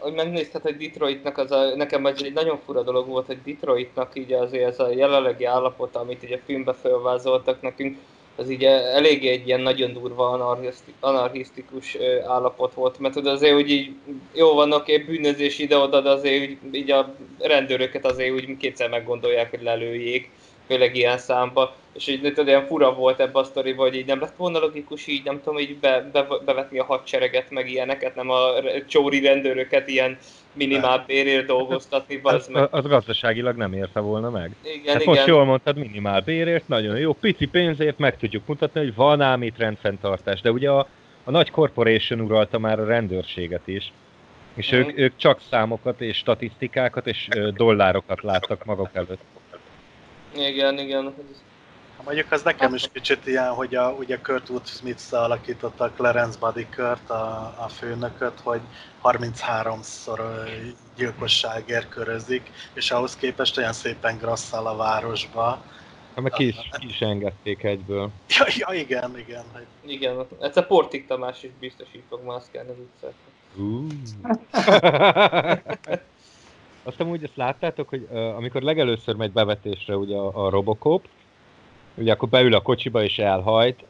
hogy megnézted, hogy Detroitnak az a, nekem ez egy nagyon fura dolog volt, hogy Detroitnak így azért ez a jelenlegi állapota, amit így a filmbe felvázoltak nekünk, az így eléggé egy ilyen nagyon durva anarchiszti- anarchisztikus állapot volt, mert tudod azért, hogy így jó vannak egy bűnözés ide-oda, de azért úgy, így a rendőröket azért úgy kétszer meggondolják, hogy lelőjék, főleg ilyen számba, és így tudod, ilyen fura volt ebbe a sztoriba, hogy így nem lett volna logikus így, nem tudom, így be, be, bevetni a hadsereget, meg ilyeneket, nem a csóri rendőröket ilyen minimál bérért dolgoztatni, Az, az meg. az gazdaságilag nem érte volna meg. Igen, Hát igen. most jól mondtad, minimál bérért, nagyon jó, pici pénzért meg tudjuk mutatni, hogy van ám itt rendfenntartás, de ugye a, a nagy corporation uralta már a rendőrséget is, és Mhm. ők, ők csak számokat és statisztikákat és dollárokat láttak maguk előtt. Igen, igen. Ha Mondjuk az nekem is kicsit ilyen, hogy a, ugye Kurtwood Smith alakította Clarence Buddy Kurt, a, a főnököt, hogy 33-szor ö, gyilkosságért körözik, és ahhoz képest olyan szépen grasszál a városba. Hát meg ki is, [LAUGHS] ki is engedték egyből. Ja, ja igen, igen. Hogy Igen, egyszer Portik Tamás is biztos így fog mászkálni az utcát. Uh. [LAUGHS] Azt amúgy ezt láttátok, hogy uh, amikor legelőször megy bevetésre ugye a, a Robocop, ugye akkor beül a kocsiba és elhajt.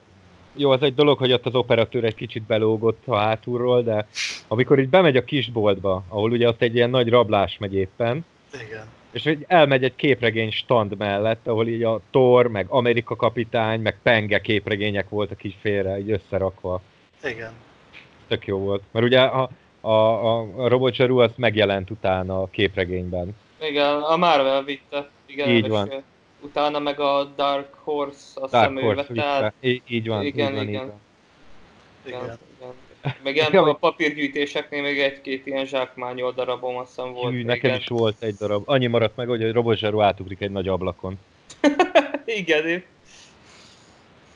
Jó, az egy dolog, hogy ott az operatőr egy kicsit belógott a hátulról, de amikor így bemegy a kisboltba, ahol ugye ott egy ilyen nagy rablás megy éppen, igen. és így elmegy egy képregény stand mellett, ahol így a Thor, meg Amerika kapitány, meg Penge képregények voltak így félre, így összerakva. Igen. Tök jó volt. Mert ugye a, a, a, a Robot Zsaru az megjelent utána a képregényben. Igen, a Marvel vitte. Igen, Így van. ö, Utána meg a Dark Horse, azt Dark hiszem ő vette át. így van, Igen, így van, igen. így van. Igen. Igen, igen. Meg ilyen [LAUGHS] Igen, a papírgyűjtéseknél még egy-két ilyen zsákmányol darabom azt hiszem volt. Hű, nekem igen. is volt egy darab. Annyi maradt meg, hogy a Robot Zsaru átugrik egy nagy ablakon. [LAUGHS] igen, én-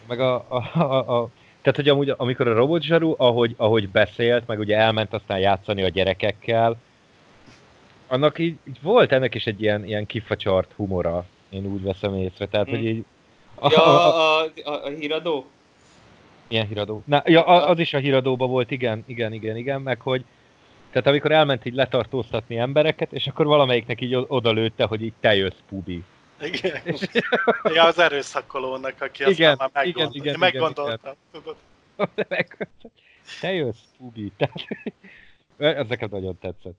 Meg a, a, a, a tehát, hogy amúgy, amikor a Robot Zsaru, ahogy, ahogy beszélt, meg ugye elment aztán játszani a gyerekekkel, annak így, így volt ennek is egy ilyen, ilyen kifacsart humora, én úgy veszem észre. Tehát, Hm. hogy így... Ja, [LAUGHS] a, a, a, a híradó? Milyen híradó? Na, ja, a- az is a híradóban volt, igen, igen, igen, igen, meg hogy tehát amikor elment így letartóztatni embereket, és akkor valamelyiknek így odalőtte, hogy így te jössz, pubi. Igen. Ja, az erőszakolónak, aki aztán Igen, már igen, meggondolta. igen, [LAUGHS] meggondolta. Tudod? Meg- te jössz, pubi. Tehát, [LAUGHS] ez nekem nagyon tetszett.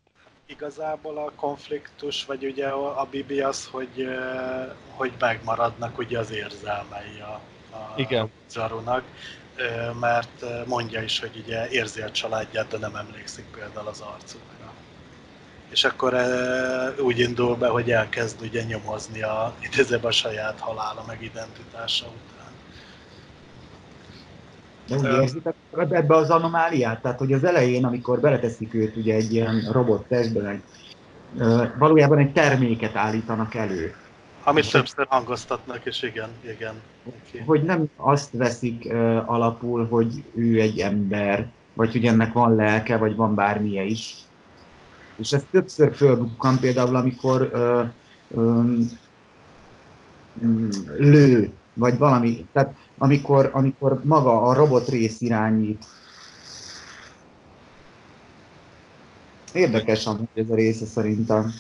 Igazából a konfliktus, vagy ugye a Bibi az, hogy, hogy megmaradnak ugye az érzelmei a, a Igen. Zarunak, mert mondja is, hogy ugye érzi a családját, de nem emlékszik például az arcukra. És akkor úgy indul be, hogy elkezd ugye nyomozni a, [LAUGHS] idézőben a saját halála meg identitása után. De úgy érzitek ebbe az anomáliát? Tehát, hogy az elején, amikor beleteszik őt ugye egy ilyen robot testbe, meg valójában egy terméket állítanak elő. Amit többször hangoztatnak, és igen, igen. Okay. Hogy nem azt veszik uh, alapul, hogy ő egy ember, vagy hogy ennek van lelke, vagy van bármilyen is. És ez többször fölbukkan például, amikor uh, um, lő, vagy valami. Tehát amikor, amikor maga a robot rész irányít. Érdekes amúgy ez a része szerintem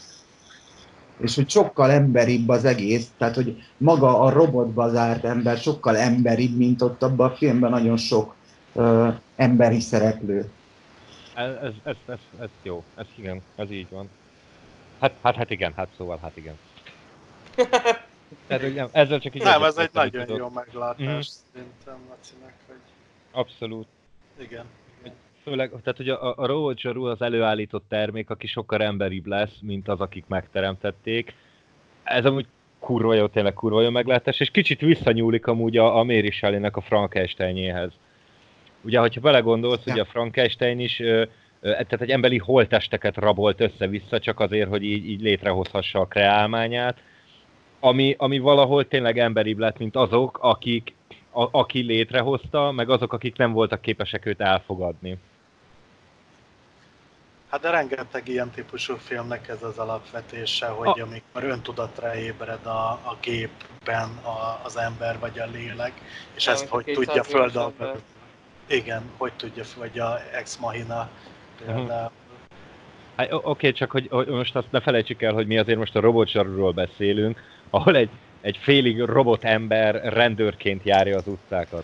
és hogy sokkal emberibb az egész, tehát hogy maga a robotba zárt ember sokkal emberibb, mint ott abban a filmben nagyon sok uh, emberi szereplő. Ez, ez, ez, ez, ez jó, ez igen, ez így van. Hát, hát, hát igen, hát szóval hát igen. [LAUGHS] Tehát, ugye, ezzel csak így Nem, ez egy nagyon tudod. jó meglátás mm. szerintem, Lacinek, hogy... Abszolút. Igen. Főleg, tehát hogy a, a Roger az előállított termék, aki sokkal emberibb lesz, mint az, akik megteremtették. Ez amúgy kurva jó, tényleg kurva jó meglátás, és kicsit visszanyúlik amúgy a, a Mary Shelley-nek a Frankensteinjéhez. Ugye, hogyha belegondolsz, ja. ugye a Frankenstein is, ö, ö, tehát egy emberi holtesteket rabolt össze-vissza, csak azért, hogy így, így létrehozhassa a kreálmányát, ami, ami valahol tényleg emberibb lett, mint azok, akik, a, aki létrehozta, meg azok, akik nem voltak képesek őt elfogadni. Hát de rengeteg ilyen típusú filmnek ez az alapvetése, hogy a... amikor öntudatra ébred a, a gépben a, az ember vagy a lélek, és ezt hogy tudja földalgozni. Igen, hogy tudja, vagy a Ex Machina például. Hát, Oké, okay, csak hogy, hogy most azt ne felejtsük el, hogy mi azért most a robotsarról beszélünk, ahol egy, egy félig robot ember rendőrként járja az utcákat.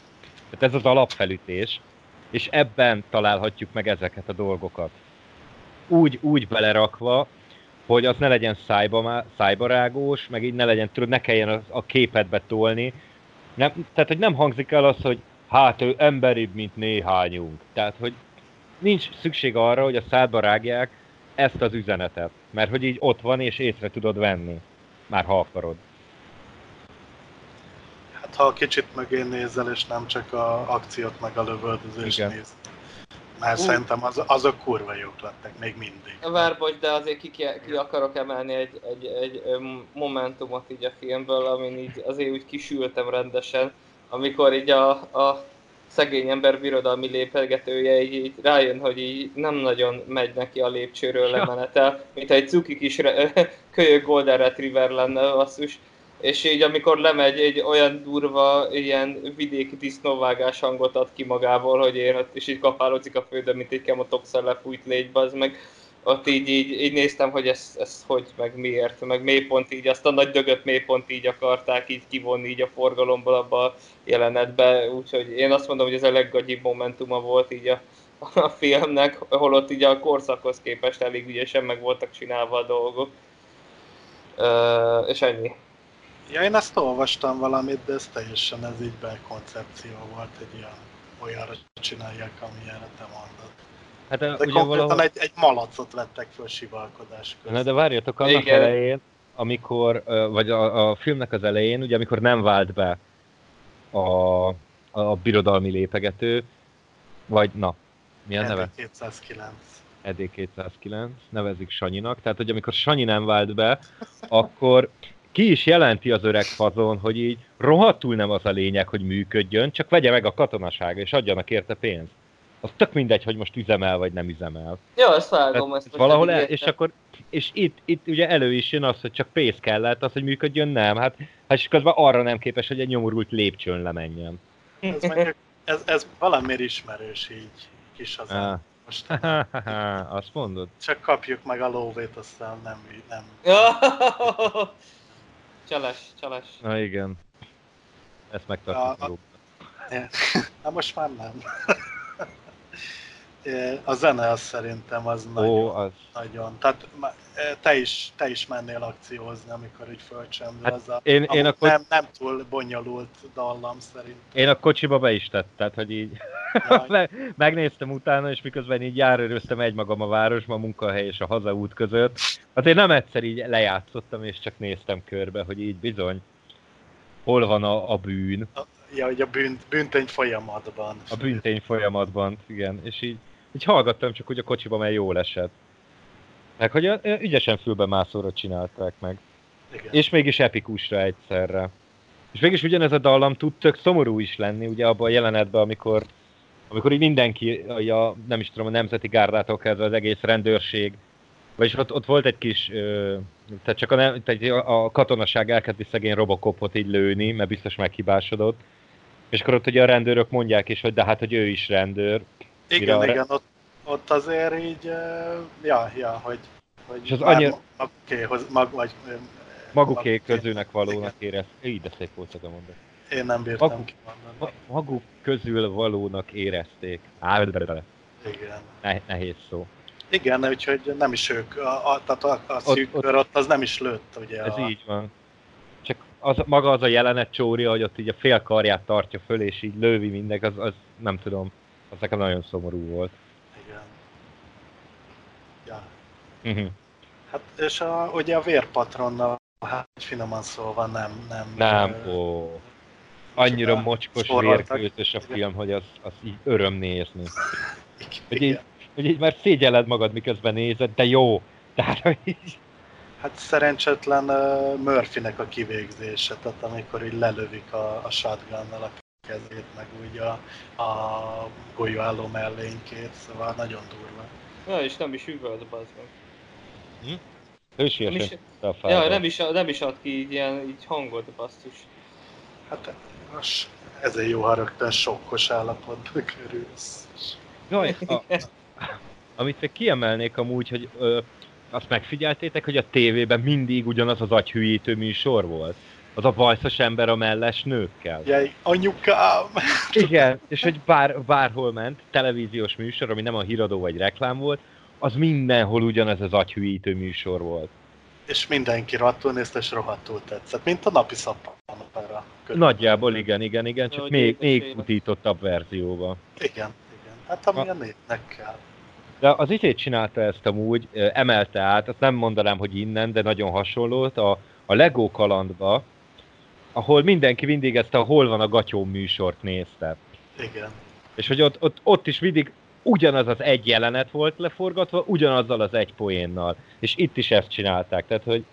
Tehát ez az alapfelütés, és ebben találhatjuk meg ezeket a dolgokat úgy, úgy belerakva, hogy az ne legyen szájba, szájbarágós, meg így ne legyen, tudod, ne kelljen a, a képetbe tolni. Nem, tehát, hogy nem hangzik el az, hogy hát ő emberibb, mint néhányunk. Tehát, hogy nincs szükség arra, hogy a szádba rágják ezt az üzenetet. Mert hogy így ott van, és észre tudod venni. Már ha akarod. Hát ha kicsit mögé nézel, és nem csak a akciót meg a lövöldözést néz. Mert uh. szerintem az, azok kurva jók lettek, még mindig. Vár, bocs, de azért ki, ki akarok emelni egy, egy, egy momentumot így a filmből, amin így azért úgy kisültem rendesen, amikor így a, a szegény ember birodalmi lépegetője így, így rájön, hogy így nem nagyon megy neki a lépcsőről lemenetel, mint egy cuki kis [LAUGHS] kölyök Golden Retriever lenne, basszus. És így amikor lemegy, egy olyan durva, ilyen vidéki disznóvágás hangot ad ki magából, hogy én ott is így kapálózik a földön, mint egy kemotoxer lefújt légy, az meg ott így, így, így néztem, hogy ez, ez hogy, meg miért, meg mélypont így, azt a nagy dögöt mélypont így akarták így kivonni így a forgalomból abba a jelenetbe, úgyhogy én azt mondom, hogy ez a leggagyibb momentuma volt így a, a filmnek, holott így a korszakhoz képest elég ügyesen meg voltak csinálva a dolgok. Uh, és ennyi. Ja, én ezt olvastam valamit, de ez teljesen ez így koncepció volt, egy ilyen olyanra csinálják, amilyenre te mondod. Hát de, de konkrétan valahol... egy, egy malacot vettek föl sivalkodás közben. Na de várjatok, annak Igen. elején, amikor, vagy a, a filmnek az elején, ugye amikor nem vált be a, a birodalmi lépegető, vagy na, mi a neve? 209. Edé 209, nevezik Sanyinak, tehát hogy amikor Sanyi nem vált be, akkor ki is jelenti az öreg fazon, hogy így rohadtul nem az a lényeg, hogy működjön, csak vegye meg a katonaság, és adjanak érte pénzt. Az tök mindegy, hogy most üzemel, vagy nem üzemel. Ja, ezt vágom, ezt Valahol el, és akkor, és itt, itt ugye elő is jön az, hogy csak pénz kellett, az, hogy működjön, nem. Hát, hát és közben arra nem képes, hogy egy nyomorult lépcsőn lemenjen. Ez, mondjuk, ez, ez valamiért ismerős így, kis az. Ah. Most [LAUGHS] Azt mondod? Csak kapjuk meg a lóvét, aztán nem... nem. Csalás, [LAUGHS] csalás. Na igen. Ezt megtartjuk. A, a... [LAUGHS] Na most már nem. A zene az szerintem az Ó, nagyon, az. nagyon. Tehát te is, te is mennél akciózni, amikor úgy fölcsendül hát az a, én, én a kocs... nem, nem túl bonyolult dallam szerint. Én a kocsiba be is tett, tehát hogy így [LAUGHS] megnéztem utána, és miközben így járőröztem egymagam a városban, a munkahely és a hazaút között, azért nem egyszer így lejátszottam, és csak néztem körbe, hogy így bizony, hol van a, a bűn. Ja, hogy a bűn, bűntény folyamatban. A bűntény folyamatban, igen, és így, így hallgattam csak, hogy a kocsiba mert jól esett. Meg hogy ügyesen fülbemászóra csinálták meg. Igen. És mégis epikusra egyszerre. És mégis ugyanez a dallam tud tök szomorú is lenni, ugye abban a jelenetben, amikor, amikor így mindenki, a, nem is tudom, a nemzeti gárdától kezdve az egész rendőrség, vagyis ott, ott volt egy kis, ö, tehát csak a, nem- tehát a, a katonaság elkezdi szegény Robocopot így lőni, mert biztos meghibásodott. És akkor ott ugye a rendőrök mondják is, hogy de hát, hogy ő is rendőr. Igen, mire- igen, ott, ott azért így, eh, ja, ja, hogy, hogy És az már annyira- magukéhoz, mag, vagy, eh, Maguké közülnek valónak érez. Így de szép volt ez a mondat. Én nem bírtam Maguk- kimondani. Ma- Maguk közül valónak érezték. Á, Igen. ne, nehéz szó. Igen, úgyhogy nem is ők, a, a, tehát a, a Ott- szűk ott- kör ott az nem is lőtt, ugye. Ez a, így van. Csak az, maga az a jelenet csóri, hogy ott így a fél karját tartja föl, és így lővi mindenki, az, az nem tudom, az nekem nagyon szomorú volt. Igen. Ja. Mhm. Hát, és a, ugye a vérpatronnal, hát finoman szólva nem, nem. nem, ö, ó. Annyira mocskos, vérkőzös a Igen. film, hogy az, az így öröm nézni. Hogy így, igen. hogy így már szégyelled magad, miközben nézed, de jó. Tehát, így, Hát szerencsétlen uh, Murphynek a kivégzése, tehát amikor így lelövik a, a shotgunnal a kezét, meg úgy a, a golyóálló mellénkét, szóval nagyon durva. Ja, és nem is üvölt, bazd meg. Nem hősiesen is, a ja, fába. nem is, nem is ad ki így, ilyen, így hangot, basszus. Hát most ezért jó, ha rögtön sokkos állapotban kerülsz. Jaj, a, amit még kiemelnék amúgy, hogy ö, azt megfigyeltétek, hogy a tévében mindig ugyanaz az agyhűítő műsor volt? Az a bajszos ember a melles nőkkel. Jaj, anyukám! Igen, és hogy bár, bárhol ment, televíziós műsor, ami nem a híradó vagy reklám volt, az mindenhol ugyanez az agyhűítő műsor volt. És mindenki rohadtul nézte, és rohadtul tetszett, mint a napi szappanopera. Nagyjából igen, igen, igen, csak Hogy még, még édesének. butítottabb verzióba. Igen, igen. Hát ami a népnek kell. De az izét csinálta ezt amúgy, emelte át, azt nem mondanám, hogy innen, de nagyon hasonlót, a, a Lego kalandba, ahol mindenki mindig ezt a Hol van a gatyóm műsort nézte. Igen. És hogy ott, ott, ott is mindig ugyanaz az egy jelenet volt leforgatva, ugyanazzal az egy poénnal. És itt is ezt csinálták, tehát hogy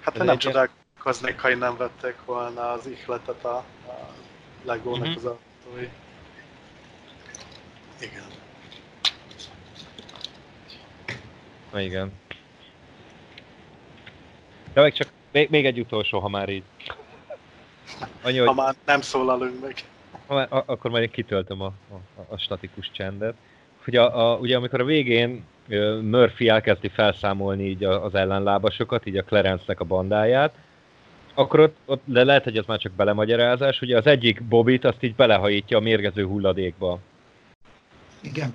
Hát nem egy- csodálkoznék, ha nem vették volna az ihletet a, a Legónak Mhm. az autói. Igen. igen. De meg csak még, még egy utolsó, ha már így. Annyi, Ha hogy már nem szólalunk meg. Ha már- a- akkor majd kitöltöm a, a, a statikus csendet. Hogy a, a, ugye amikor a végén Murphy elkezdi felszámolni így az ellenlábasokat, így a Clarence-nek a bandáját, akkor ott, ott de lehet, hogy ez már csak belemagyarázás, ugye az egyik Bobit azt így belehajítja a mérgező hulladékba. Igen.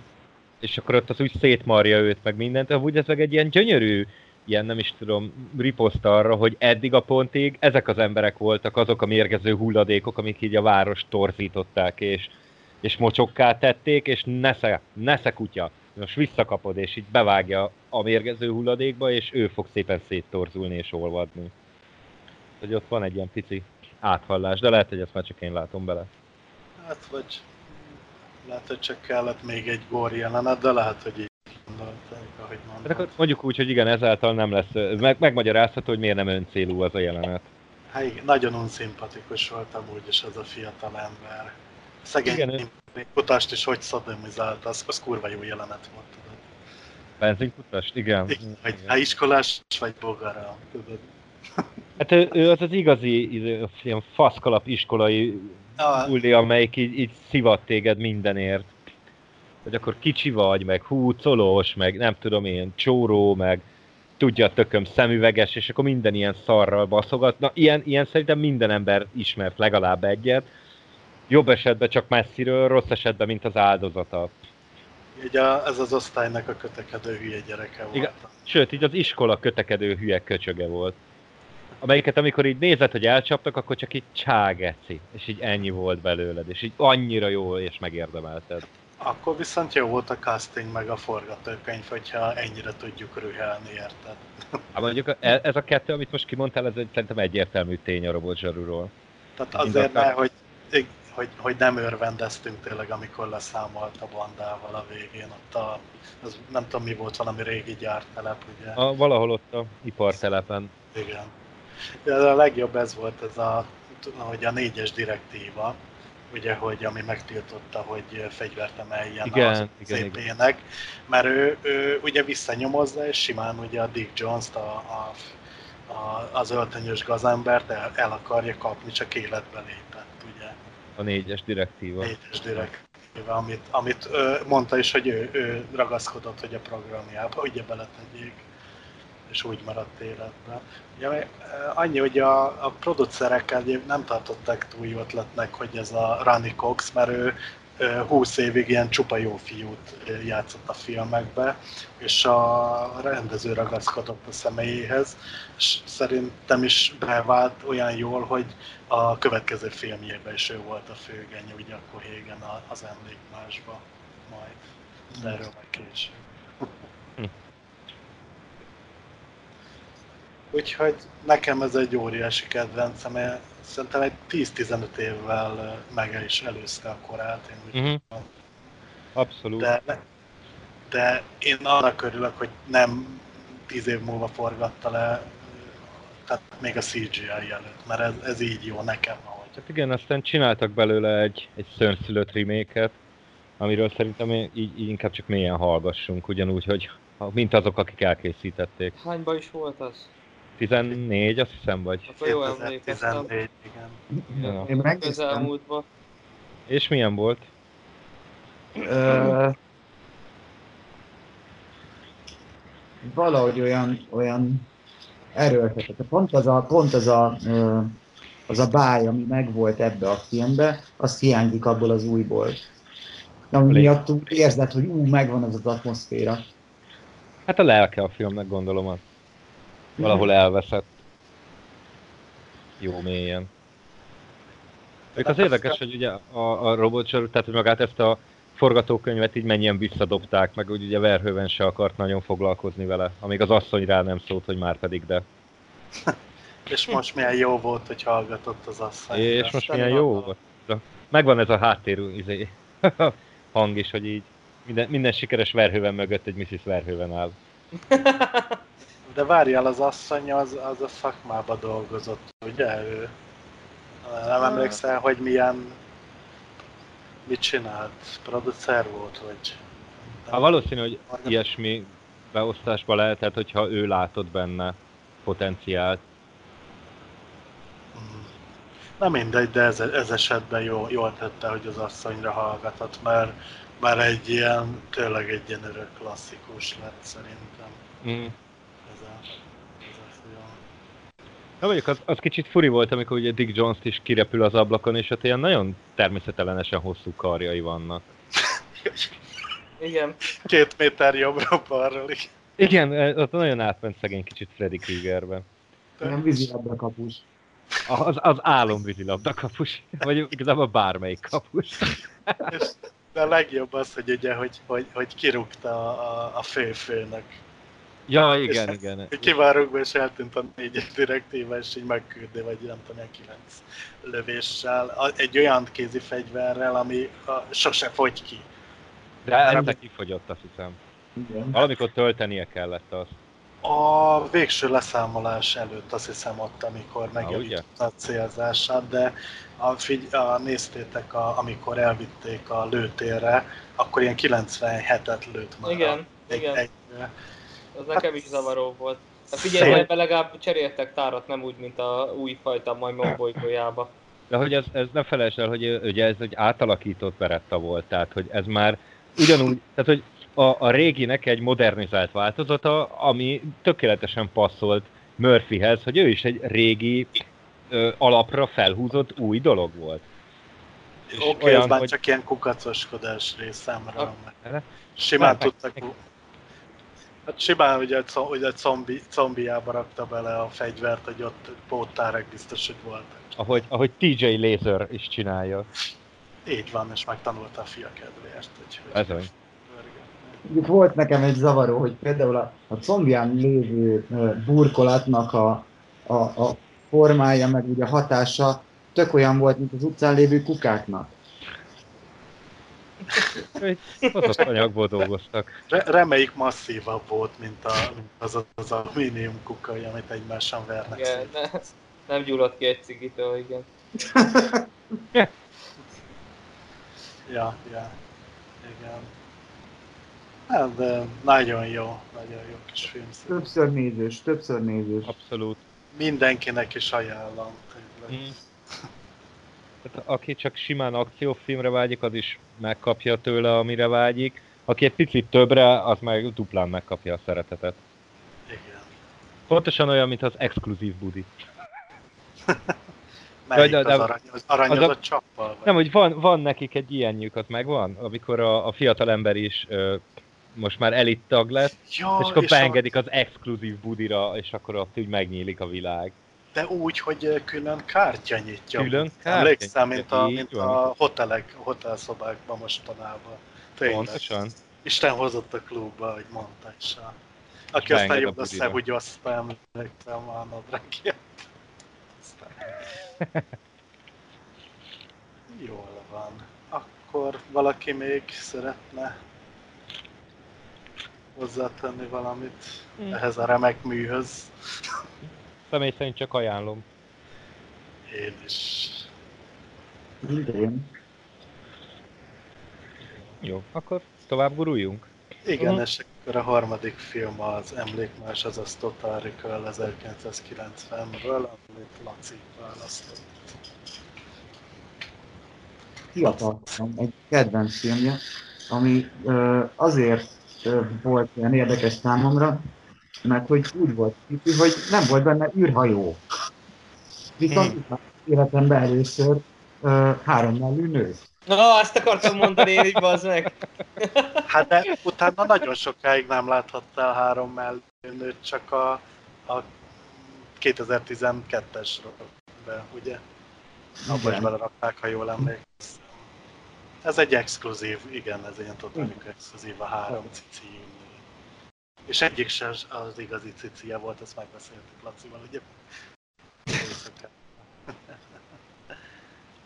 És akkor ott az úgy szétmarja őt, meg mindent, amúgy ez meg egy ilyen gyönyörű, ilyen nem is tudom, riposzt arra, hogy eddig a pontig ezek az emberek voltak azok a mérgező hulladékok, amik így a város torzították, és, és mocsokká tették, és nesze, nesze kutya, most visszakapod, és így bevágja a mérgező hulladékba, és ő fog szépen széttorzulni és olvadni. Hogy ott van egy ilyen pici áthallás, de lehet, hogy ezt már csak én látom bele. Hát vagy lehet, hogy csak kellett még egy gór jelenet, de lehet, hogy így gondolták, ahogy Hát mondod. akkor mondjuk úgy, hogy igen, ezáltal nem lesz, meg, megmagyarázható, hogy miért nem öncélú az a jelenet. Hát igen, nagyon unszimpatikus volt amúgy is az a fiatal ember. Szegény Igen, kutast is hogy szodomizált, az, az kurva jó jelenet volt, tudod. Benzinkutast? Igen. Igen, Vagy igen. hát iskolás, vagy bogara, tudod. Hát ő, ő az az igazi izé, ilyen faszkalap iskolai bulli, amelyik így, így szivat téged mindenért. Hogy akkor kicsi vagy, meg hú, colos, meg nem tudom én, csóró, meg tudja a tököm szemüveges, és akkor minden ilyen szarral baszogat. Na, ilyen, ilyen szerintem minden ember ismert legalább egyet. Jobb esetben csak messziről, rossz esetben, mint az áldozata. így a, ez az osztálynak a kötekedő hülye gyereke volt. Igen. Sőt, így az iskola kötekedő hülye köcsöge volt. Amelyiket amikor így nézed, hogy elcsaptak, akkor csak így cságeci, és így ennyi volt belőled, és így annyira jó és megérdemelted. Akkor viszont jó volt a casting meg a forgatókönyv, hogyha ennyire tudjuk rühelni, érted? [LAUGHS] Hát mondjuk e- ez a kettő, amit most kimondtál, ez egy, szerintem egyértelmű tény a robot zsaruról. Tehát azért, mert hogy, hogy, hogy nem örvendeztünk tényleg, amikor leszámolt a bandával a végén. Ott a, az, nem tudom mi volt, valami régi gyártelep, ugye? A, valahol ott a ipartelepen. Igen. De a legjobb ez volt ez a, hogy a négyes direktíva, ugye, hogy ami megtiltotta, hogy fegyvert emeljen igen, az igen, CP-nek, mert ő, ő, ugye visszanyomozza, és simán ugye a Dick Jones-t, a, a, a, az öltönyös gazembert el, el akarja kapni, csak életbe lépett, ugye. A négyes direktíva. Négyes direktíva, amit, amit mondta is, hogy ő, ő ragaszkodott, hogy a programjába ugye beletegyék és úgy maradt életben. Ugye, annyi, hogy a, a producerek nem tartották túl jó ötletnek, hogy ez a Rani Cox, mert ő 20 évig ilyen csupa jó fiút játszott a filmekbe, és a rendező ragaszkodott a személyéhez, és szerintem is bevált olyan jól, hogy a következő filmjében is ő volt a főgeny, ugye akkor Hégen az emlékmásba majd. De erről meg később. Úgyhogy nekem ez egy óriási kedvencem, mert szerintem egy 10-15 évvel meg is előzte a korát. Én úgy uh-huh. Abszolút. De, de én annak örülök, hogy nem 10 év múlva forgatta le, tehát még a CGI előtt, mert ez, ez így jó nekem. Ahogy. Hát igen, aztán csináltak belőle egy, egy szörnyszülött remake amiről szerintem így, így inkább csak mélyen hallgassunk, ugyanúgy, hogy mint azok, akik elkészítették. Hányba is volt az? 14, azt hiszem, vagy? Akkor jól emlékeztem. 14, igen. Ja. Én megnéztem. És milyen volt? Ö, valahogy olyan, olyan erőltetett. Pont az a, pont az a, az a báj, ami megvolt ebbe a filmbe, az hiányzik abból az újból. Ami miatt érzed, hogy ú, megvan az az atmoszféra. Hát a lelke a filmnek gondolom az. Valahol elveszett. Jó mélyen. Még az érdekes, hogy ugye a, a robotsor, tehát hogy magát ezt a forgatókönyvet így mennyien visszadobták, meg úgy ugye Verhőven se akart nagyon foglalkozni vele, amíg az asszony rá nem szólt, hogy már pedig de. [LAUGHS] És most milyen jó volt, hogy hallgatott az asszony. És most milyen jó volt. Megvan ez a háttér izé, [LAUGHS] hang is, hogy így minden, minden sikeres Verhőven mögött egy Mrs. Verhőven áll. [LAUGHS] De várjál, az asszony az, az a szakmába dolgozott, ugye ő? Nem emlékszel, hogy milyen... Mit csinált? Producer volt, vagy... Hát valószínű, hogy ilyesmi beosztásba lehetett, hogyha ő látott benne potenciált. Na mindegy, de ez, ez esetben jó, jól tette, hogy az asszonyra hallgatott, mert már egy ilyen, tényleg egy ilyen örök klasszikus lett szerintem. Mm. Ez a, ez a film. Na mondjuk az, az kicsit furi volt, amikor ugye Dick Jones-t is kirepül az ablakon, és ott ilyen nagyon természetelenesen hosszú karjai vannak. Igen. Két méter jobbra balról, igen. Igen, eh, ott nagyon átment szegény kicsit Freddy Krügerben. Nem vízilabda kapus. Az, az álom vízilabda kapus, vagy igazából bármelyik kapus. És, de a legjobb az, hogy ugye, hogy, hogy, hogy kirúgta a, a, a főfőnök. Ja, igen, igen. Ki van rúgva, és eltűnt a négyes direktíva, és így megküldi, vagy nem tudom, ilyen kilenc lövéssel. A- Egy olyan kézi fegyverrel, ami a, sose fogy ki. De este kifogyott, azt hiszem. Igen. Valamikor töltenie kellett azt. A végső leszámolás előtt azt hiszem ott, amikor megjavította a célzását, de a, figy- a, néztétek, a, amikor elvitték a lőtérre, akkor ilyen 97-et lőtt már. Igen, egy, igen. Egy, Az nekem is zavaró volt. Hát figyelj, ebbe legalább cseréltek tárat, nem úgy, mint a újfajta majmok bolygójába. De hogy ez, ez ne felejtsd el, hogy ugye ez egy átalakított Beretta volt, tehát hogy ez már ugyanúgy, tehát hogy a, a réginek egy modernizált változata, ami tökéletesen passzolt Murphyhez, hogy ő is egy régi ö, alapra felhúzott új dolog volt. Oké, okay, olyan, ez már hogy- csak ilyen kukacoskodás részemről. A- meg Simán tudtak... Hát simán ugye, ugye zombi, zombiába rakta bele a fegyvert, hogy ott póttárek biztos, hogy voltak. Ahogy, ahogy TJ Laser is csinálja. Így van, és megtanulta a fia kedvéért, úgyhogy... Ez volt nekem egy zavaró, hogy például a, a combján lévő burkolatnak a, a, a formája, meg ugye a hatása tök olyan volt, mint az utcán lévő kukáknak. Hozott anyagból dolgoztak. Re- reméljük masszívabb volt, mint, a, mint az, az a minimum kukai, amit egymáson vernek Igen, ne, nem gyulladt ki egy cigitől, igen. [LAUGHS] Ja, ja. Igen. Hát, de nagyon jó, nagyon jó kis film. Többször nézős, többször nézős. Abszolút. Mindenkinek is ajánlom. tényleg. Mm. Tehát aki csak simán akciófilmre vágyik, az is megkapja tőle, amire vágyik. Aki egy picit többre, az meg duplán megkapja a szeretetet. Igen. Pontosan olyan, mint az exkluzív budi. [LAUGHS] Melyik de- de- az, arany, az aranyozott az a- csappal? Vagy? Nem, hogy van, van nekik egy ilyenjük, az megvan, amikor a, a fiatal ember is ö, most már elit tag lett, ja, és akkor és beengedik az exkluzív budira, és akkor ott úgy megnyílik a világ. De úgy, hogy ö, külön kártya nyitja. Külön kártya Emlékszem, mint a, mint a hotelek, hotelszobákban mostanában. Tényleg. Pontosan. Isten hozott a klubba, hogy mondta is. Aki beenged aztán a jobb összebugyozta, emlékszem a nadrágját. Jól van. Akkor valaki még szeretne hozzátenni valamit Mm. ehhez a remek műhöz? Személy szerint csak ajánlom. Én is. Igen. Jó, akkor tovább guruljunk. Igen, Mhm. és akkor a harmadik film az emlékmás, azaz Total Recall 1990-ről, amit Laci választott. Hihatatlan, egy kedvenc filmje, ami ö, azért ö, volt olyan érdekes számomra, mert hogy úgy volt kicsi, hogy nem volt benne űrhajó. Viszont Hmm. hmm. életemben először ö, három mellű nő. Na, ezt akartam mondani én is, bazd meg. [LAUGHS] Hát de utána nagyon sokáig nem láthattál három mellőnőt, csak a, a 2012-es be, ugye? Abba is belerakták, ha jól emlékszem. Ez egy exkluzív, igen, ez ilyen totálik exkluzív a három cici. És egyik se az- az igazi cicia volt, ezt megbeszéltük Lacival, ugye?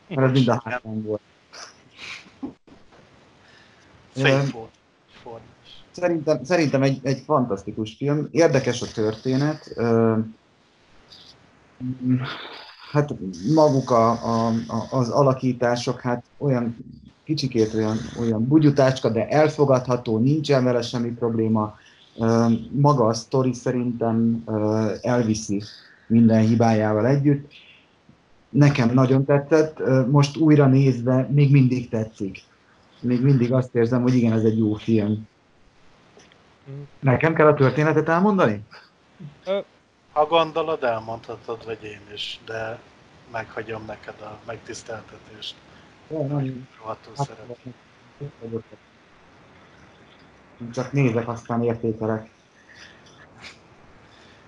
Mert ez mind a három volt. Szép. Szerintem, szerintem egy, egy fantasztikus film. Érdekes a történet. Mm, hát maguk a, a, az alakítások, hát olyan kicsikét olyan, olyan bugyutácska, de elfogadható, nincsen vele semmi probléma. Maga a sztori szerintem elviszi minden hibájával együtt. Nekem nagyon tetszett, most újra nézve még mindig tetszik. Még mindig azt érzem, hogy igen, ez egy jó film. Nekem kell a történetet elmondani? Ha gondolod, elmondhatod, vagy én is, de meghagyom neked a megtiszteltetést. Rohadtul Hát, szeret. Csak nézek, aztán értékelek.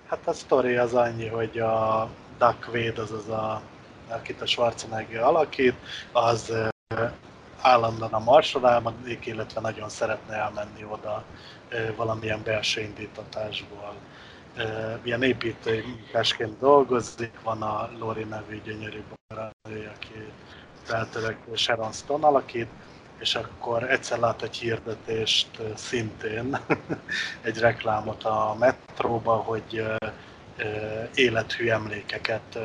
Hát a sztori az annyi, hogy a Duck Wade, azaz a, akit a Schwarzenegger alakít, az állandóan a Marsra álmodik, illetve nagyon szeretne elmenni oda valamilyen belső indítatásból. Ilyen építői munkásként dolgozik, van a Lori nevű gyönyörű barátnője, aki feltörekvő Sharon Stone alakít, és akkor egyszer lát egy hirdetést szintén, [LAUGHS] egy reklámot a metróba, hogy élethű emlékeket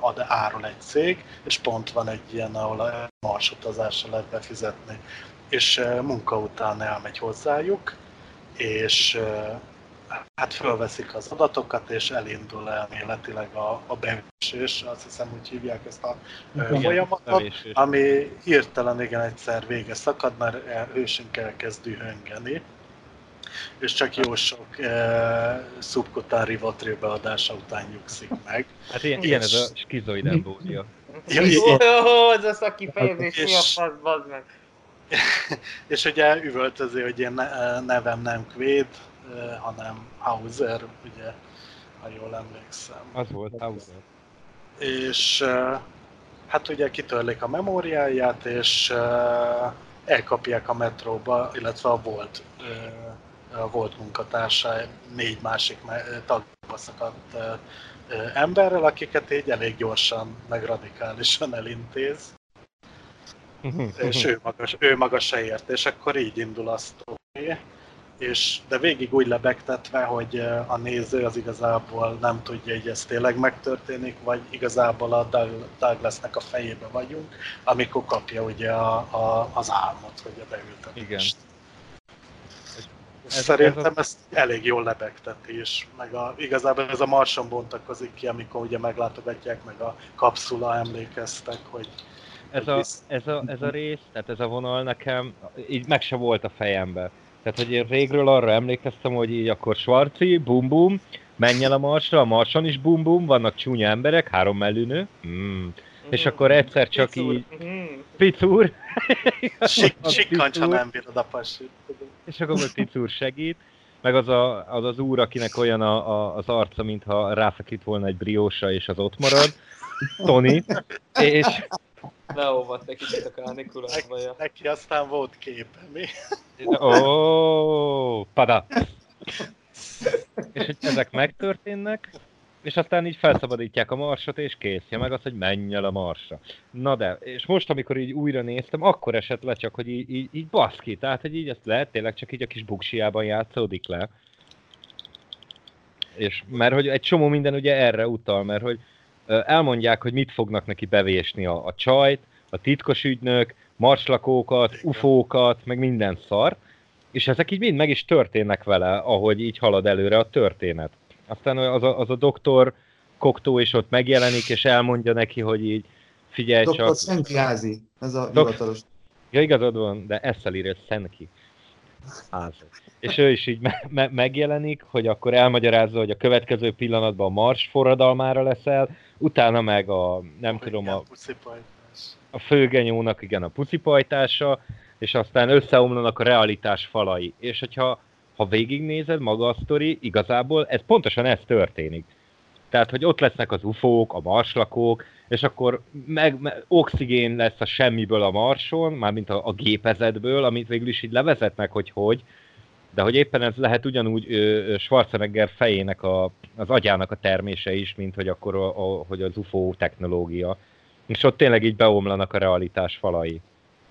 ad árul egy cég, és pont van egy ilyen, ahol a marsutazásra lehet befizetni. És munka után elmegy hozzájuk, és hát fölveszik az adatokat, és elindul elméletileg a, a bevésés, azt hiszem úgy hívják ezt a Igen, folyamatot, Bevésés. ami hirtelen igen egyszer vége szakad, mert hősünk elkezd dühöngeni, és csak jó sok e, szubkután rivotril beadása után nyugszik meg. Hát ilyen, ilyen ez a skizoid embódia. [LAUGHS] Ja, Jó, ez a szakifejezés, mi a És- fasz, bazd meg. [LAUGHS] és ugye üvöltözi, hogy én ne, nevem nem Quaid, hanem Hauser, ugye, ha jól emlékszem. Az volt Hauser. és hát ugye kitörlik a memóriáját, és elkapják a metróba, illetve a volt, a volt munkatársa négy másik tagba szakadt emberrel, akiket így elég gyorsan, meg radikálisan elintéz. [LAUGHS] és ő maga, ő maga se ért, és akkor így indul a sztori. És, de végig úgy lebegtetve, hogy a néző az igazából nem tudja, hogy ez tényleg megtörténik, vagy igazából a Douglasnek a fejébe vagyunk, amikor kapja ugye a, a, az álmot, hogy a beültetést. Igen. Ez, Szerintem ez ezt elég jól lebegteti, és meg a, igazából ez a marson bontakozik ki, amikor ugye meglátogatják, meg a kapszula emlékeztek, hogy ez a, ez, a, ez a rész, tehát ez a vonal nekem így meg se volt a fejembe. Tehát, hogy én régről arra emlékeztem, hogy így akkor Svarci, bum bum, menj el a marsra, a marson is bum bum, vannak csúnya emberek, három mellűnő, mm. és akkor egyszer csak Picur. így... Mm. Picúr! [LAUGHS] Sikkancs, ha nem bírod a pasit. És akkor a Picúr segít, meg az, a, az az úr, akinek olyan a, a, az arca, mintha ráfeküdt volna egy briósra, és az ott marad, Tony, [LAUGHS] és Leolvadt egy kicsit a kánikulát, vagy a... Neki aztán volt képe, mi? Ó, oh, pada! és hogy ezek megtörténnek, és aztán így felszabadítják a marsot, és kész. Ja, meg az, hogy menj el a marsra. Na de, és most, amikor így újra néztem, akkor esett le csak, hogy így, így, így baszki, tehát, hogy így ezt lehet tényleg csak így a kis buksiában játszódik le. És mert hogy egy csomó minden ugye erre utal, mert hogy elmondják, hogy mit fognak neki bevésni a, a csajt, a titkos ügynök, marslakókat, ufókat, meg minden szar, és ezek így mind meg is történnek vele, ahogy így halad előre a történet. Aztán az a, az a doktor Koktó is ott megjelenik, és elmondja neki, hogy így figyelj doktor csak... Doktor Szenki ez a Dok... hivatalos. Ja, igazad van, de ezt írja, Szenki. Házi és ő is így me- me- megjelenik, hogy akkor elmagyarázza, hogy a következő pillanatban a Mars forradalmára leszel, utána meg a, nem oh, tudom, a, a főgenyónak igen a pucipajtása, és aztán összeomlanak a realitás falai. És hogyha ha végignézed maga a sztori, igazából ez pontosan ez történik. Tehát, hogy ott lesznek az ufók, a marslakók, és akkor meg, meg oxigén lesz a semmiből a marson, mármint a, a gépezetből, amit végül is így levezetnek, hogy hogy, de hogy éppen ez lehet ugyanúgy ö, Schwarzenegger fejének, a, az agyának a termése is, mint hogy akkor a, a, hogy az UFO technológia. És ott tényleg így beomlanak a realitás falai.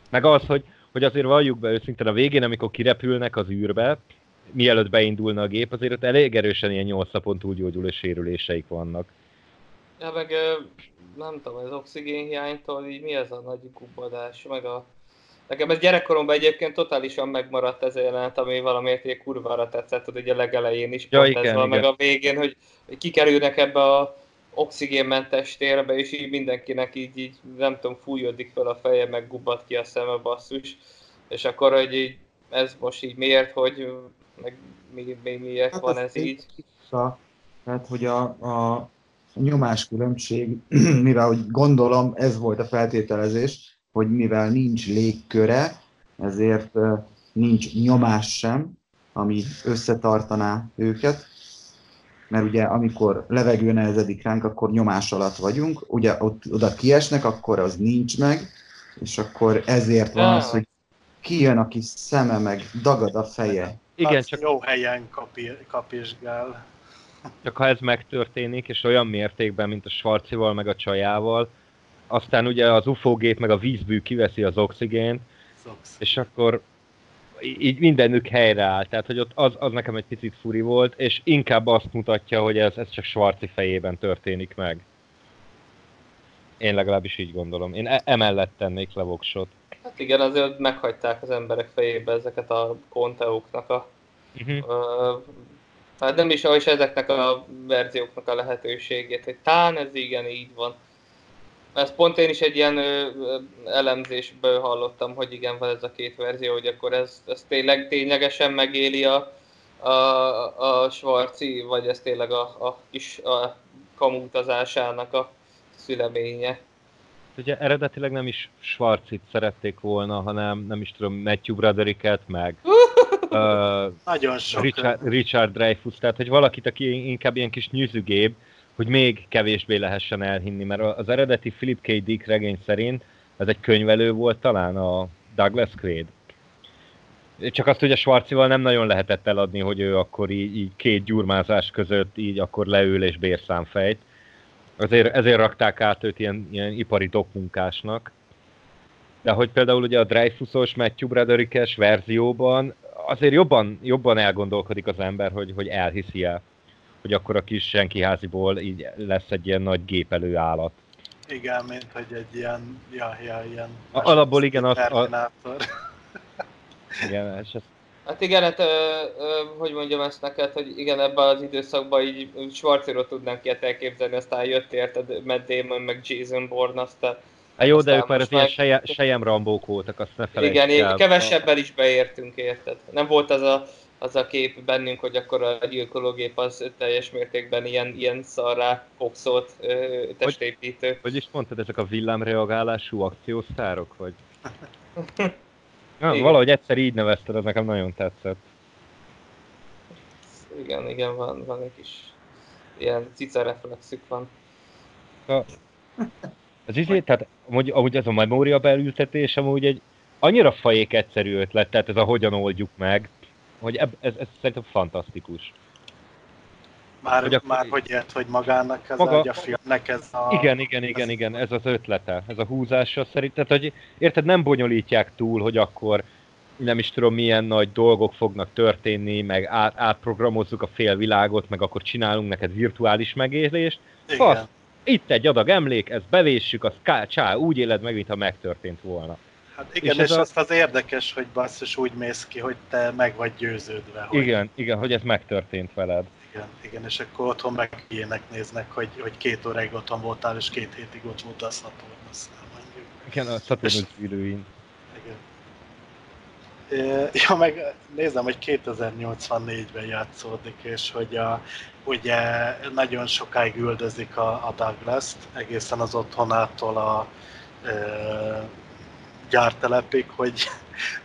Meg az, hogy, hogy azért valljuk be őszintén a végén, amikor kirepülnek az űrbe, mielőtt beindulna a gép, azért ott elég erősen ilyen 8 napon túlgyógyuló sérüléseik vannak. Ja, meg nem tudom, az oxigénhiánytól így mi ez a nagy gubbadás, meg a Nekem ez gyerekkoromban egyébként totálisan megmaradt ez a jelenet, ami valamiért egy kurvára tetszett, hogy ugye legelején is ja, igen, ez van, meg a végén, hogy, kikerülnek ebbe a oxigénmentes térbe, és így mindenkinek így, így nem tudom, fújódik fel a feje, meg gubbat ki a szeme basszus, és akkor, hogy így, ez most így miért, hogy meg mi, mi, miért hát van ez így? Vissza, tehát, hogy a, a nyomáskülönbség, [CLEARS THROAT] mivel hogy gondolom ez volt a feltételezés, hogy mivel nincs légköre, ezért nincs nyomás sem, ami összetartaná őket, mert ugye amikor levegő nehezedik ránk, akkor nyomás alatt vagyunk, ugye ott, oda kiesnek, akkor az nincs meg, és akkor ezért van az, hogy kijön a kis szeme, meg dagad a feje. Igen, csak jó helyen kapi. Csak ha ez megtörténik, és olyan mértékben, mint a Svarcival, meg a csajával, aztán ugye az UFO gép meg a vízbű kiveszi az oxigént, és akkor így mindenük helyreáll. Tehát, hogy ott az, az nekem egy picit furi volt, és inkább azt mutatja, hogy ez, ez csak Svarci fejében történik meg. Én legalábbis így gondolom. Én e- emellett tennék le voksot. Hát igen, azért meghagyták az emberek fejébe ezeket a konteóknak a... Uh-huh. Uh, hát nem is, is ezeknek a verzióknak a lehetőségét, hogy tán ez igen így van. Ezt pont én is egy ilyen ö, elemzésből hallottam, hogy igen, van ez a két verzió, hogy akkor ez, ez tényleg, ténylegesen megéli a, a, a Svarci, vagy ez tényleg a, a kis a kamutazásának a szüleménye. Ugye eredetileg nem is Schwarzit szerették volna, hanem nem is tudom, Matthew Brodericket, meg [LAUGHS] uh, Nagyon sok. Richard, Richard Dreyfuss, tehát hogy valakit, aki inkább ilyen kis nyűzügébb, hogy még kevésbé lehessen elhinni, mert az eredeti Philip K. Dick regény szerint ez egy könyvelő volt talán, a Douglas Quaid. Csak azt ugye Svarcival nem nagyon lehetett eladni, hogy ő akkor így, így két gyurmázás között így akkor leül és bérszámfejt. Azért, ezért rakták át őt ilyen, ilyen ipari dokmunkásnak. De hogy például ugye a Dreyfusos Matthew Broderick-es verzióban azért jobban, jobban elgondolkodik az ember, hogy, hogy elhiszi el, hogy akkor a kis senkiháziból így lesz egy ilyen nagy gépelő állat. Igen, mint hogy egy ilyen, ja, ja, ilyen... A, alapból igen, az, a... igen, és ez... Hát igen, hát, ö, ö, hogy mondjam ezt neked, hogy igen, ebben az időszakban így Schwarzéről tudnánk ilyet elképzelni, aztán jött érted Matt Damon, meg Jason Bourne, aztán... Hát jó, de ők már az ilyen sejem, rambók voltak, azt ne Igen, el. kevesebben is beértünk, érted? Nem volt az a, az a kép bennünk, hogy akkor a gyilkológép az teljes mértékben ilyen, ilyen szarrá foxolt testépítő. Hogy, hogy is mondtad, ezek a villámreagálású akciósztárok, vagy? [LAUGHS] ja, valahogy egyszer így nevezted, az nekem nagyon tetszett. Igen, igen, van, van egy kis ilyen cica reflexük van. A, az izé, tehát amúgy, amúgy ez a memória beültetés amúgy egy annyira fajék egyszerű ötlet, tehát ez a hogyan oldjuk meg, hogy eb, ez, ez szerintem fantasztikus. Már hogy, akkor, már hogy ért, hogy magának ez maga, a filmnek ez a... Igen, igen, igen, igen, ez az ötlete, ez a húzása szerint. Tehát, hogy érted, nem bonyolítják túl, hogy akkor nem is tudom milyen nagy dolgok fognak történni, meg át, átprogramozzuk a félvilágot, meg akkor csinálunk neked virtuális megélést. Igen. Fasz, itt egy adag emlék, ezt bevéssük, az ká, csá, úgy éled meg, mintha megtörtént volna. Hát igen, és, és azt a... az érdekes, hogy basszus úgy mész ki, hogy te meg vagy győződve. Hogy... Igen, igen, hogy ez megtörtént veled. Igen, igen, és akkor otthon meg ilyenek néznek, hogy, hogy két óráig otthon voltál, és két hétig ott voltál Saturnusnál mondjuk. Igen, a Saturnus űrűin. Igen. Ja, meg nézem, hogy 2084-ben játszódik, és hogy a, ugye nagyon sokáig üldözik a, a Douglas-t, egészen az otthonától a e, gyártelepig, hogy,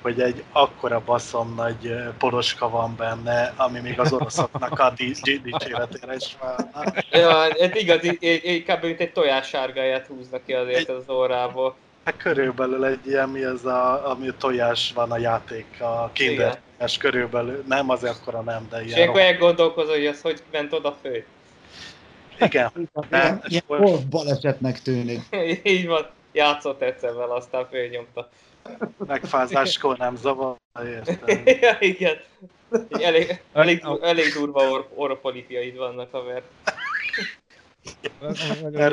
hogy egy akkora baszom nagy poroska van benne, ami még az oroszoknak a dicséretére is válna. Ja, ez igaz, inkább mint egy tojássárgáját húznak ki azért az órából. Hát körülbelül egy ilyen, mi ez a, ami tojás van a játék, a kinder körülbelül, nem azért akkora nem, de ilyen... És akkor elgondolkozol, hogy az hogy ment oda fő. Igen. Nem, ilyen volt balesetnek tűnik. [LAUGHS] Így van, játszott egyszer vele, aztán fölnyomta. Megfázáskor nem zavar, értem. [LAUGHS] ja, igen. Elég, elég, elég durva or, oropolipiaid vannak, haver.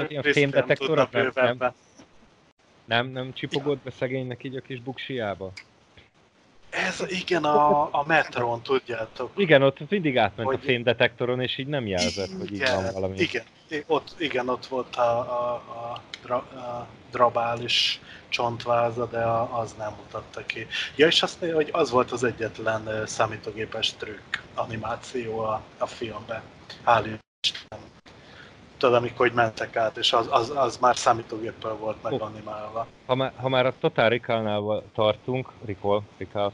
Ilyen fémdetektorok nem, nem, nem, nem csipogott be szegénynek így a kis buksiába? Ez igen a, a metron, tudjátok. Igen, ott mindig átment hogy... a fémdetektoron, és így nem jelzett, hogy így van valami. Igen, ott, igen, ott volt a, a, a, dra, a drabális csontváza, de a, az nem mutatta ki. Ja, és azt hogy az volt az egyetlen számítógépes trükk animáció a, a filmben. Hál' Isten tudod, amikor hogy mentek át, és az, az, az már számítógéppel volt meganimálva. Ha már, ha már a Total Recall-nál tartunk, Recall, Recall,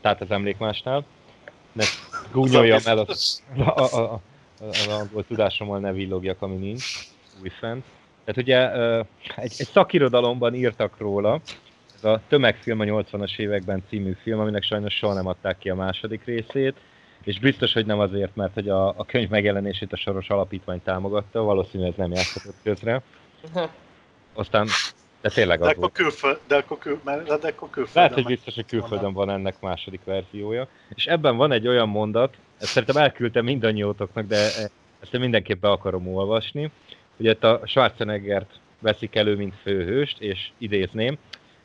tehát az emlékmásnál, ne gúnyoljam el az, a, a, a, a, angol tudásommal ne villogjak, ami nincs, újfent. Tehát ugye egy, egy szakirodalomban írtak róla, ez a Tömegfilm a 80-as években című film, aminek sajnos soha nem adták ki a második részét, és biztos, hogy nem azért, mert hogy a, a könyv megjelenését a Soros Alapítvány támogatta, valószínűleg ez nem játszhatott közre. Aztán, de tényleg az de akkor külföld, de akkor, kül, de akkor külföldön. Lehet, hogy biztos, hogy külföldön van ennek második verziója. És ebben van egy olyan mondat, ezt szerintem elküldtem mindannyiótoknak, de ezt mindenképp be akarom olvasni, hogy itt a Schwarzeneggert veszik elő, mint főhőst, és idézném,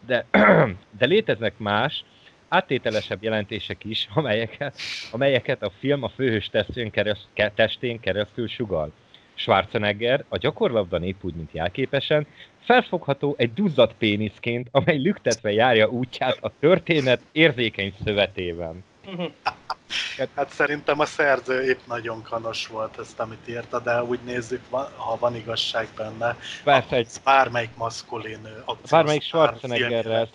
de, [CLEARS THROAT] de léteznek más, áttételesebb jelentések is, [LAUGHS] amelyeket, amelyeket a film a főhős testén, kereszt, testén keresztül sugal. Schwarzenegger a gyakorlatban épp úgy, mint jelképesen, felfogható egy duzzadt péniszként, amely lüktetve járja útját a történet érzékeny szövetében. [LAUGHS] Hát szerintem a szerző épp nagyon kanos volt ezt, amit írta, de úgy nézzük, ha van igazság benne, Persze, egy... bármelyik maszkulin Bármelyik Schwarzeneggerre,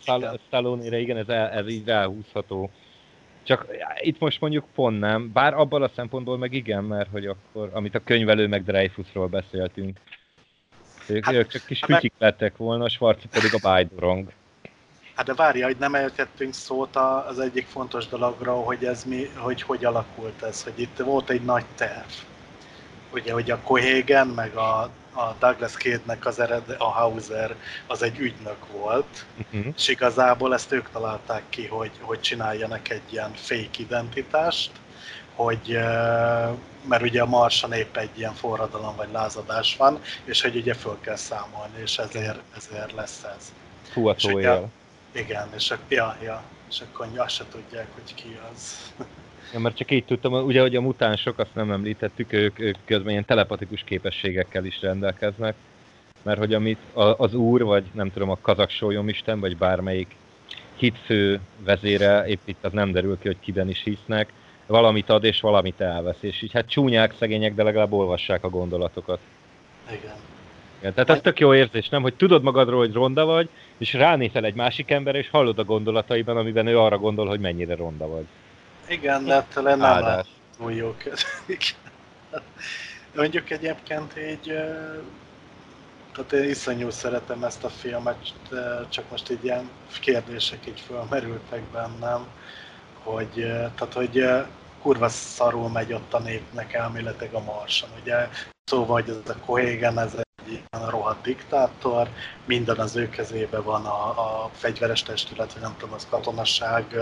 Stallone-re, igen, ez, el, ez így elhúzható. Csak itt most mondjuk pont nem, bár abban a szempontból meg igen, mert hogy akkor, amit a könyvelő meg Dreyfusról beszéltünk, ők, hát, ők csak kis hát, fütyik lettek volna, Schwarzi pedig a Bajdorong. Hát de várja, hogy nem eltettünk szót az egyik fontos dologról, hogy ez mi, hogy hogy alakult ez, hogy itt volt egy nagy terv. Ugye, hogy a Cohagen, meg a, a Douglas Cade-nek az ered, a Hauser, az egy ügynök volt, uh-huh. és igazából ezt ők találták ki, hogy, hogy csináljanak egy ilyen fake identitást, hogy mert ugye a Marson épp egy ilyen forradalom vagy lázadás van, és hogy ugye föl kell számolni, és ezért, ezért lesz ez. Hú, a igen, és, a, ja, ja, és akkor azt se tudják, hogy ki az. Ja, mert csak így tudtam, ugye, hogy a mutánsok, azt nem említettük, ők, ők közben ilyen telepatikus képességekkel is rendelkeznek, mert hogy amit az úr, vagy nem tudom, a kazak isten, vagy bármelyik hitfő vezére, épp itt az nem derül ki, hogy kiben is hisznek, valamit ad és valamit elvesz, és így hát csúnyák, szegények, de legalább olvassák a gondolatokat. Igen. Igen, tehát ez tök jó érzés, nem? Hogy tudod magadról, hogy ronda vagy, és ránézel egy másik ember, és hallod a gondolataiban, amiben ő arra gondol, hogy mennyire ronda vagy. Igen, de ettől nem áll túl jó Mondjuk egyébként így, tehát én iszonyú szeretem ezt a filmet, csak most így ilyen kérdések így felmerültek bennem, hogy, tehát, hogy kurva szarul megy ott a népnek elméletek a marson. Ugye szóval, hogy ez a Kohégen, ez ilyen rohadt diktátor, minden az ő kezébe van a, a fegyveres testület, vagy nem tudom, az katonasság,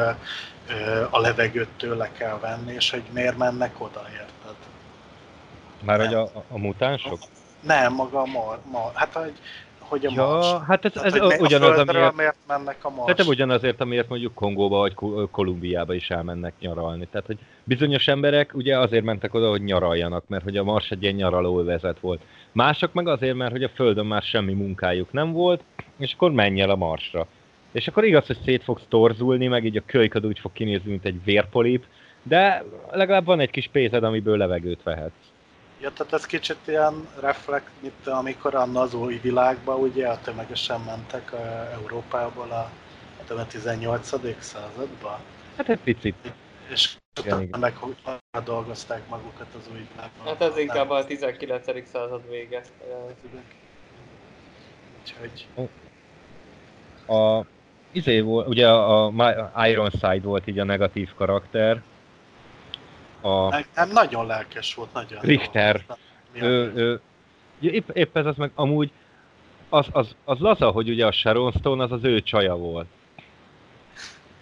a levegőt tőle kell venni, és hogy miért mennek oda, érted? Már hogy a, a mutánsok? Nem, maga a mar, mar hát hogy hogy a ja, Mars. hát ez, ez Tehát, ugyanaz, a amiért, miért mennek a Mars. Tehát ugyanazért, amiért mondjuk Kongóba vagy Kolumbiába is elmennek nyaralni. Tehát, hogy bizonyos emberek ugye azért mentek oda, hogy nyaraljanak, mert hogy a Mars egy ilyen nyaraló vezet volt. Mások meg azért, mert hogy a Földön már semmi munkájuk nem volt, és akkor menj el a Marsra. És akkor igaz, hogy szét fogsz torzulni, meg így a kölykad úgy fog kinézni, mint egy vérpolip, de legalább van egy kis pénzed, amiből levegőt vehetsz. Ja, tehát ez kicsit ilyen reflekt, mint amikor az új világban ugye a tömegesen mentek a Európából a, a 18. században. Hát egy picit. És igen, igen. meg dolgozták magukat az új világban. Hát ez inkább a 19. század vége. Úgyhogy... A, izé volt, ugye a Ironside volt így a negatív karakter, a... Nem, nagyon lelkes volt, nagyon. Richter. Ő, ő, épp, épp ez az meg amúgy az, az, az laza, hogy ugye a Sharon Stone az az ő csaja volt.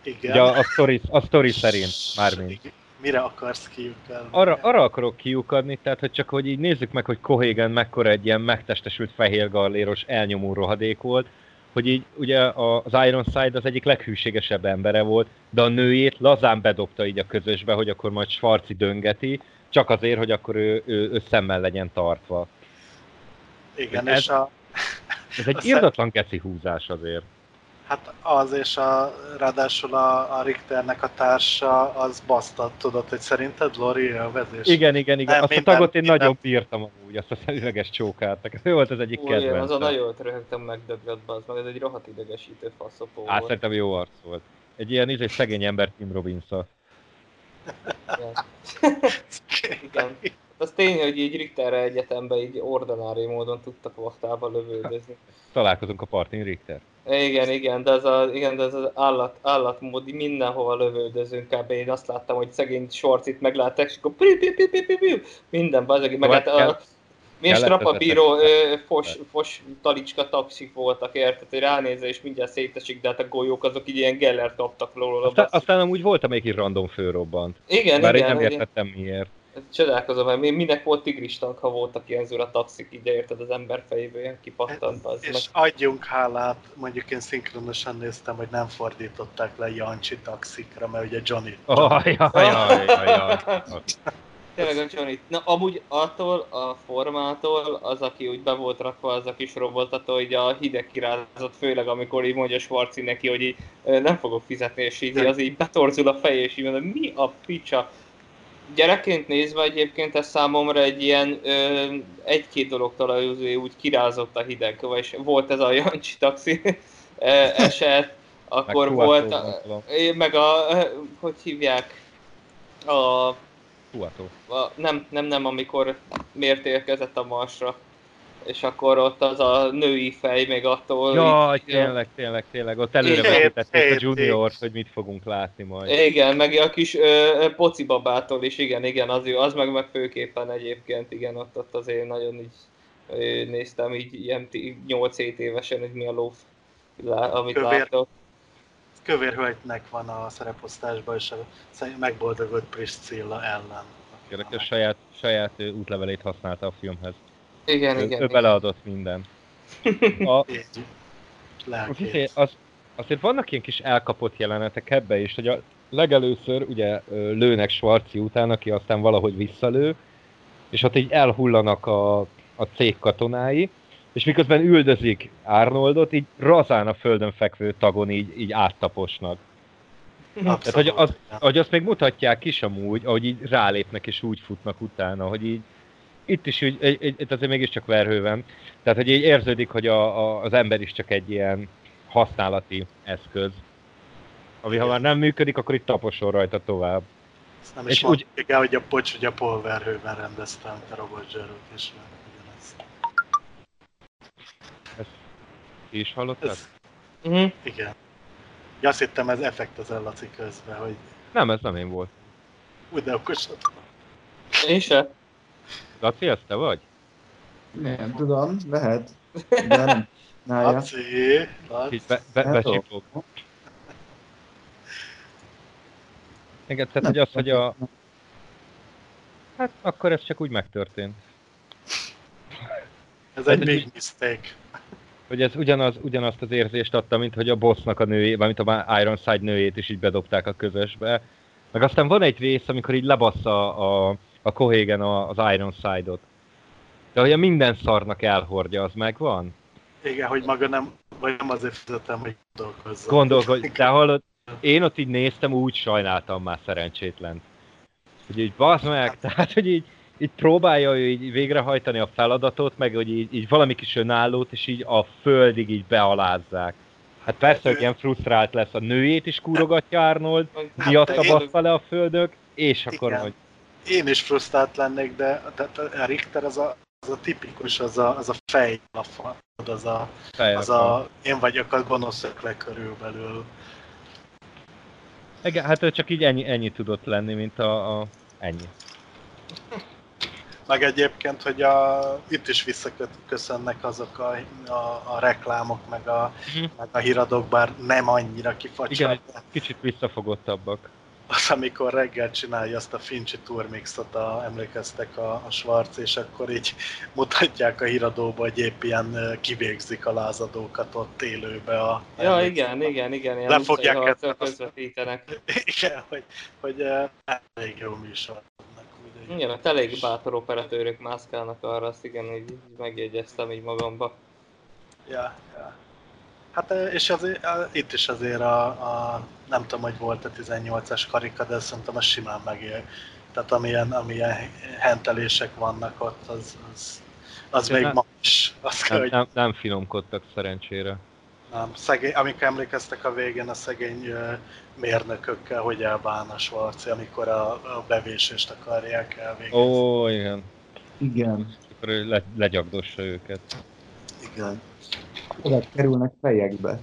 Igen. Ugye a, a, story, a story szerint mármint. Mire akarsz kiukadni? Arra, arra akarok kiukadni, tehát hogy csak hogy így nézzük meg, hogy Cohagen mekkora egy ilyen megtestesült fehér galléros elnyomó rohadék volt, hogy így ugye az Ironside az egyik leghűségesebb embere volt, de a nőjét lazán bedobta így a közösbe, hogy akkor majd Svarci döngeti, csak azért, hogy akkor ő, ő, ő szemmel legyen tartva. Igen, ez, és a... Ez egy [LAUGHS] irdatlan geci húzás azért. Hát az, és a, ráadásul a, a Richternek a társa, az basztat, tudod, hogy szerinted Lori a vezés? Igen, igen, igen. Nem, azt minden, a tagot én minden... nagyon bírtam amúgy, azt a szemüveges csókát. Ő volt az egyik kedvenc. Az a nagyon röhögtem megdöglött az, meg ez egy rohadt idegesítő faszopó Á, szerintem jó arc volt. Egy ilyen izé, szegény ember Tim robbins igen. Az tény, hogy így Richterre egyetemben így ordinári módon tudtak vaktába lövöldözni. Találkozunk a partin, Richter. Igen, igen, de ez, a, igen, de ez az állat, állatmódi mindenhova lövöldözünk kb. Én azt láttam, hogy szegény sorcit meglátták, és akkor pi, pi, pi, pi, pi, pi, minden bazeg, meg hát a, milyen strapabíró, fos, fos talicska taxik voltak, érted, hogy ránézve és mindjárt szétesik, de hát a golyók azok így ilyen gellert kaptak róla. Aztán, aztán amúgy volt, amelyik így random fölrobbant. Igen, Bár igen. én nem értettem miért csodálkozom, mert minek volt tigris tank, ha voltak ilyen zura taxik, így érted az ember fejéből, ilyen kipattant az. És meg... adjunk hálát, mondjuk én szinkronosan néztem, hogy nem fordították le Jancsi taxikra, mert ugye Johnny... Oh, jaj, jaj, jaj, Tényleg a Johnny. Na amúgy attól a formától, az, aki úgy be volt rakva, az a kis robotató, így a hideg kirázott, főleg amikor így mondja Schwarzi neki, hogy így nem fogok fizetni, és így az így betorzul a fej, és így mondja, mi a picsa? Gyerekként nézve egyébként ez számomra egy ilyen egy-két dolog talajozó úgy kirázott a hideg, és volt ez a Jancsi taxi eset, akkor meg volt, a, meg a, hogy hívják, a, a, nem, nem, nem, amikor miért érkezett a Marsra, és akkor ott az a női fej még attól... Jaj, tényleg, tényleg, tényleg, ott előrevetítették a junior hogy mit fogunk látni majd. Igen, meg a kis ö, poci babától is, igen, igen, az, az meg, meg főképpen egyébként, igen, ott, ott azért nagyon így ö, néztem így ilyen 8-7 évesen, hogy mi a lóf, amit Kövér. látok. Kövér hölgynek van a szereposztásban, és a megboldogult Priscilla ellen. Érdekes, saját, saját útlevelét használta a filmhez. Igen, ő, igen. Ő beleadott minden. A, [LAUGHS] azért, az, azért vannak ilyen kis elkapott jelenetek ebbe is, hogy a legelőször ugye lőnek Schwarzi után, aki aztán valahogy visszalő, és ott így elhullanak a, a cég katonái, és miközben üldözik Arnoldot, így razán a földön fekvő tagon így, így áttaposnak. Abszolút. Tehát, hogy, az, hogy azt még mutatják is amúgy, ahogy így rálépnek és úgy futnak utána, hogy így itt is úgy, itt azért mégiscsak verhőven. Tehát, hogy így érződik, hogy a, a, az ember is csak egy ilyen használati eszköz. Ami ha már nem működik, akkor itt taposol rajta tovább. Ezt nem és is úgy... el, hogy a pocs, hogy a Paul Verhőben rendeztem a Robot Zserót, és ugyanez. Ezt ki is hallottad? Ez... Uh-huh. Igen. Ja, azt hittem ez effekt az Laci közben, hogy... Nem, ez nem én volt. Úgy, de okosod. Én se. Laci, ez te vagy? Nem, tudom, lehet. De [LAUGHS] nem. Nája. Laci, Laci. Így be, be, becsipog. Igen, tehát hogy az, hogy a... Hát akkor ez csak úgy megtörtént. Ez egy big mistake hogy ez ugyanaz, ugyanazt az érzést adta, mint hogy a bossnak a nőjét, mint a Ironside nőjét is így bedobták a közösbe. Meg aztán van egy rész, amikor így lebassza a, a Kohégen az Ironside-ot. De hogy a minden szarnak elhordja, az megvan? Igen, hogy maga nem, vagy nem azért fizetem, hogy gondolkozzon. Gondolkodj, [LAUGHS] de hallod, én ott így néztem, úgy sajnáltam már szerencsétlen. Hogy így bazd meg, [LAUGHS] tehát hogy így így próbálja ő így végrehajtani a feladatot, meg hogy így, így valami kis önállót, és így a földig így bealázzák. Hát persze, hogy ilyen frusztrált lesz. A nőjét is kúrogatja Arnold, hát, miatta bassza le a földök, és akkor hogy... Én is frusztrált lennék, de tehát a Richter az a, az a tipikus, az a, az a fej, az a, az a én vagyok a gonosz ökle körülbelül. Igen, hát ő csak így ennyi, ennyi tudott lenni, mint a, a ennyi. Meg egyébként, hogy a, itt is visszaköszönnek azok a, a, a reklámok, meg a, uh-huh. meg a híradók, bár nem annyira kifacsart. Igen, kicsit visszafogottabbak. Az, amikor reggel csinálja azt a Fincsi Turmixot, a, emlékeztek a, a Schwarz, és akkor így mutatják a híradóba, hogy épp ilyen kivégzik a lázadókat ott élőbe. A, ja, igen, igen, igen, ilyen Le fogják közvetítenek. Igen, hogy, hogy elég jó műsor. Igen, hát elég bátor operatőrök mászkálnak arra, azt igen, így megjegyeztem így magamba. Ja, ja. Hát és azért, itt is azért a, a nem tudom, hogy volt a 18-as karika, de szerintem a simán megél. Tehát amilyen, amilyen hentelések vannak ott, az, az, az még nem, ma is. Az nem, kell, nem, nem finomkodtak szerencsére. Nem, szegény, amikor emlékeztek a végén a szegény mérnökökkel, hogy elbán a Schwarzi, amikor a, a bevésést akarják elvégezni. Ó, igen. Igen. Akkor ő le, legyagdossa őket. Igen. Oda kerülnek fejekbe.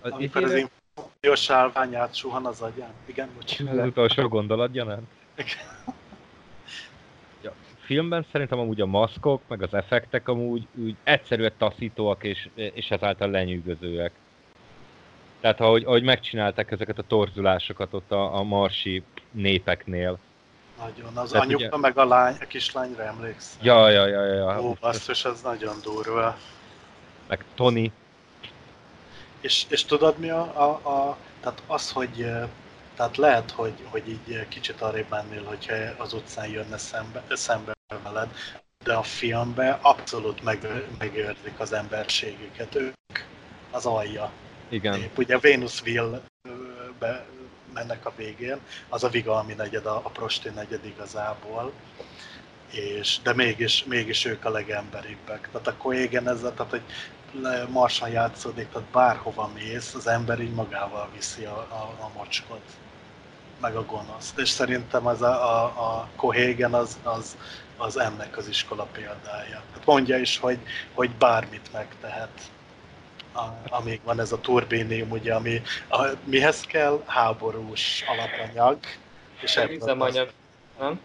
Amikor az infúziós állványát suhan az agyán. Igen, bocsánat. Az utolsó gondolat gyanánt. Igen filmben szerintem amúgy a maszkok, meg az effektek amúgy úgy egyszerűen taszítóak és, és ezáltal lenyűgözőek. Tehát ahogy, ahogy megcsinálták ezeket a torzulásokat ott a, a marsi népeknél. Nagyon, az Tehát anyuka ugye... meg a lány, a kislányra emléksz? Ja, ja, ja, ja. Ó, basszus, az nagyon durva. Meg Tony. És, és tudod mi a, a, a tehát az, hogy tehát lehet, hogy, hogy így kicsit arrébb mennél, hogyha az utcán jönne szembe, szembe veled, de a filmben abszolút meg, megőrzik az emberségüket. Ők az alja. Igen. Épp, ugye Venusville-be mennek a végén, az a Vigalmi negyed, a, a Prosti negyed igazából, és, de mégis, mégis ők a legemberibbek. Tehát akkor igen ezzel, tehát hogy Marsan játszódik, tehát bárhova mész, az ember így magával viszi a, a, a mocskot meg a gonoszt. És szerintem az a, a, a Kohégen az, az, az ennek az iskola példája. Hát mondja is, hogy, hogy bármit megtehet. A, amíg van ez a turbénium, ugye, ami a, mihez kell? Háborús alapanyag. És Nem üzemanyag. Nem?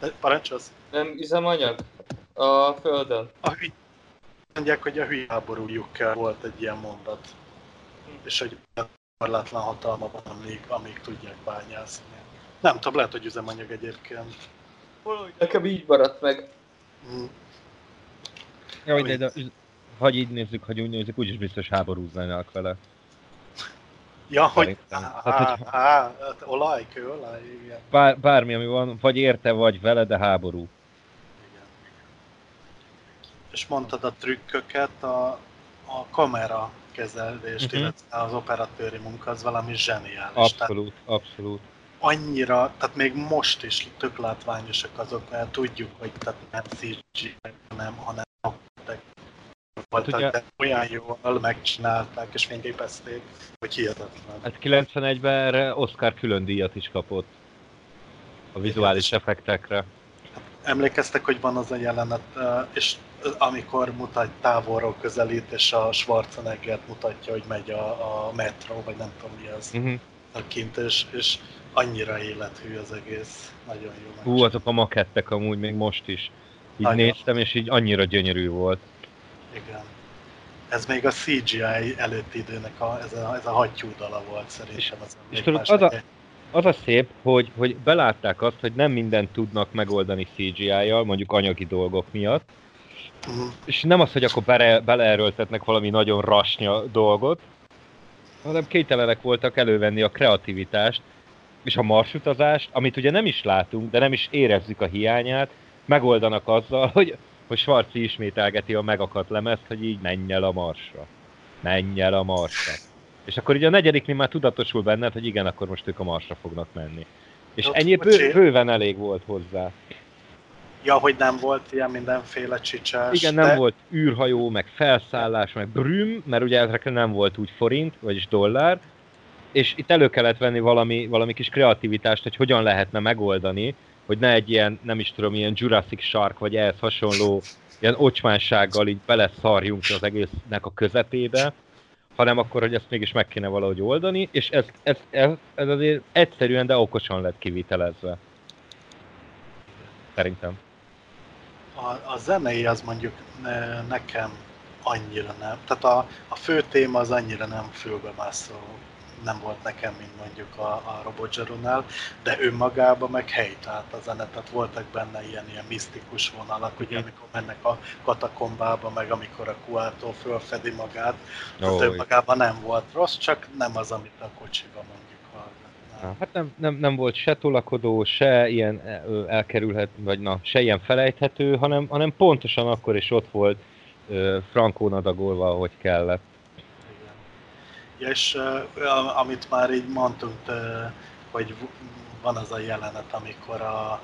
az- Parancsolsz? Nem üzemanyag? A földön. A hüly... Mondják, hogy a hülye háborújuk volt egy ilyen mondat. És hogy korlátlan hatalma van, amíg, amíg tudják bányászni. Nem tudom, lehet, hogy üzemanyag egyébként. Valahogy Nekem így maradt meg. Mm, Jaj, de, de hagy így nézzük, hogy úgy nézzük, úgyis biztos háborúznának vele. Ja, hogy Szerintem. á, Hát, hogy- á, hát olaj, kőolaj, igen. Bár, bármi, ami van, vagy érte, vagy vele, de háború. igen. És mondtad a trükköket, a, a kamera kezelést, Mhm. uh-huh. illetve az operatőri munka az valami zseniális. Tehát Abszolút, abszolút. annyira, tehát még most is tök látványosak azok, mert tudjuk, hogy tehát nem CG, hanem, hanem voltak, ugye- de olyan jól megcsinálták és fényképezték, hogy hihetetlen. Hát 91-ben erre Oscar külön díjat is kapott. A vizuális effektekre. Emlékeztek, hogy van az a jelenet, és amikor mutat távolról közelít, és a Schwarzeneggert mutatja, hogy megy a, a metro, vagy nem tudom mi az Uh-huh. a kint, és, és annyira élethű az egész. Nagyon jó. Hú, azok a makettek amúgy még most is. Így Nagyon. néztem, és így annyira gyönyörű volt. Igen. Ez még a CGI előtti időnek a, ez a, ez a hattyúdala volt szerintem. Az és tudod, az a-. Az a szép, hogy, hogy belátták azt, hogy nem mindent tudnak megoldani CGI-jal, mondjuk anyagi dolgok miatt, Mhm. és nem az, hogy akkor bele, beleerőltetnek valami nagyon rasnya dolgot, hanem kénytelenek voltak elővenni a kreativitást, és a marsutazást, amit ugye nem is látunk, de nem is érezzük a hiányát, megoldanak azzal, hogy, hogy Svarci ismételgeti a megakadt lemezt, hogy így menj el a marsra. Menj el a marsra. És akkor ugye a negyediknél már tudatosul benned, hogy igen, akkor most ők a marsra fognak menni. És Ott ennyi bő, bőven elég volt hozzá. Ja, hogy nem volt ilyen mindenféle csicsás. Igen, nem de... volt űrhajó, meg felszállás, meg brüm, mert ugye ezekre nem volt úgy forint, vagyis dollár, és itt elő kellett venni valami, valami kis kreativitást, hogy hogyan lehetne megoldani, hogy ne egy ilyen, nem is tudom, ilyen Jurassic Shark, vagy ehhez hasonló ilyen ocsmánsággal így beleszarjunk az egésznek a közepébe, hanem akkor, hogy ezt mégis meg kéne valahogy oldani, és ez, ez, ez, ez azért egyszerűen, de okosan lett kivitelezve. Szerintem. A, a zenei az mondjuk ne, nekem annyira nem. Tehát a, a fő téma az annyira nem fülbemászó nem volt nekem, mint mondjuk a, a Robot Zsaronál, de önmagában meg helyt állt a zene, tehát voltak benne ilyen, ilyen misztikus vonalak, ugye Mhm. amikor mennek a katakombába, meg amikor a Kuától fölfedi magát, tehát Ó, önmagában nem volt rossz, csak nem az, amit a kocsiba mondjuk hallgatnál. Hát nem, nem, nem volt se tolakodó, se ilyen ö, elkerülhető, vagy na, se ilyen felejthető, hanem, hanem pontosan akkor is ott volt frankón adagolva, ahogy kellett. És uh, amit már így mondtunk, uh, hogy van az a jelenet, amikor a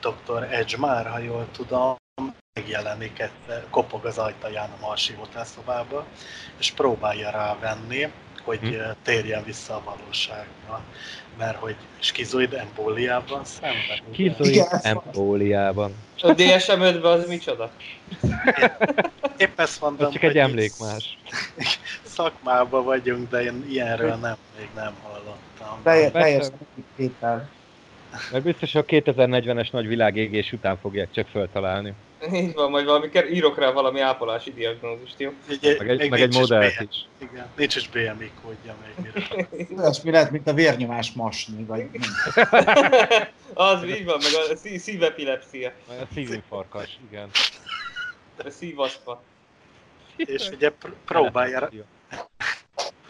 Dr. Edgemar, ha jól tudom, megjelenik egyszer, kopog az ajtaján a Marsi hotelszobába, és próbálja rávenni, hogy Hm. uh, térjen vissza a valóságba. Mert hogy skizoid embóliában szenved. ugye? Kizoid Igen, ezt embóliában. A DSM 5 az micsoda? Épp ezt mondom, Ez csak egy emlék más. Szakmában vagyunk, de én ilyenről nem, még nem hallottam. Teljes, teljes kétel. Mert biztos a 2040-es nagy világégés után fogják csak föltalálni. Így van, majd valami, ker- írok rá valami ápolási diagnózist, jó? Ugye, Meg egy, meg egy modellt is. Igen, nincs is BMI kódja még. [LAUGHS] Olyasmi lehet, mint a vérnyomás masni, vagy [LAUGHS] az így van, meg a szí- szívepilepszia, Meg a szívinfarkas, igen. a szívaszpa. És ugye pr- próbálja,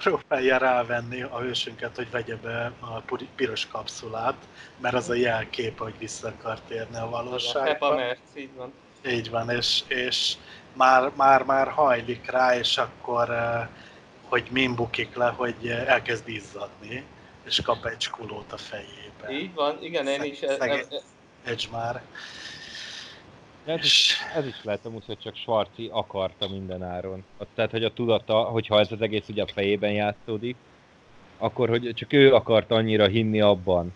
próbálja rávenni a hősünket, hogy vegye be a piros kapszulát, mert az a jelkép, hogy vissza akar térni a valóságba. Merc, így van. Így van, és, és már, már, már hajlik rá, és akkor, eh, hogy min bukik le, hogy elkezd izzadni, és kap egy skulót a fejébe. Így van, igen, én is. Szegény. e- Edge már. Ez is, És ez is lehet amúgy, hogy csak Svarci akarta minden áron. Tehát, hogy a tudata, hogyha ez az egész ugye a fejében játszódik, akkor, hogy csak ő akart annyira hinni abban,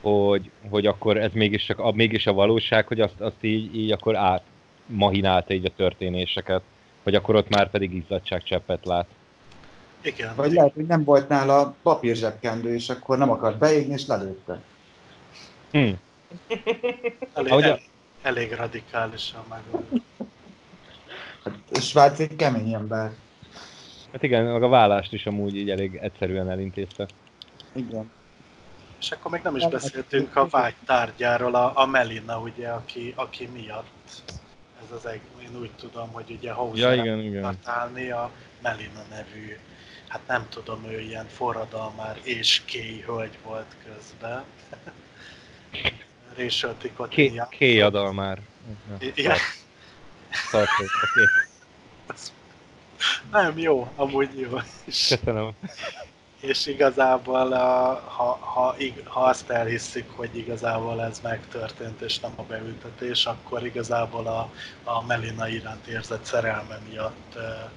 hogy, hogy akkor ez mégis, csak, a, mégis a valóság, hogy azt, azt így, így akkor át mahinálta így a történéseket, hogy akkor ott már pedig izzadságcseppet lát. Igen. Vagy lehet, hogy nem volt nála papírzsebkendő, és akkor nem akart beégni, és lelőtte. Hm. Elég, Ahogy a- elég radikálisan meg. Hát Svájc egy kemény ember. Hát igen, meg a vállást is amúgy így elég egyszerűen elintézte. Igen. És akkor még nem is beszéltünk a vágy tárgyáról, a, a Melina, ugye, aki, aki miatt ez az egy, én úgy tudom, hogy ugye Ja, Hauser igen, igen. akart állni a Melina nevű, hát nem tudom, ő ilyen forradalmár és kéj hölgy volt közben. Rachel Ticotin Ké, kéjadal már. Igen, Szarkó, oké. nem jó, amúgy jó. És, Köszönöm. és igazából, a, ha, ha, ha azt elhisszük, hogy igazából ez megtörtént, és nem a beültetés, akkor igazából a, a Melina iránt érzett szerelme miatt e, e,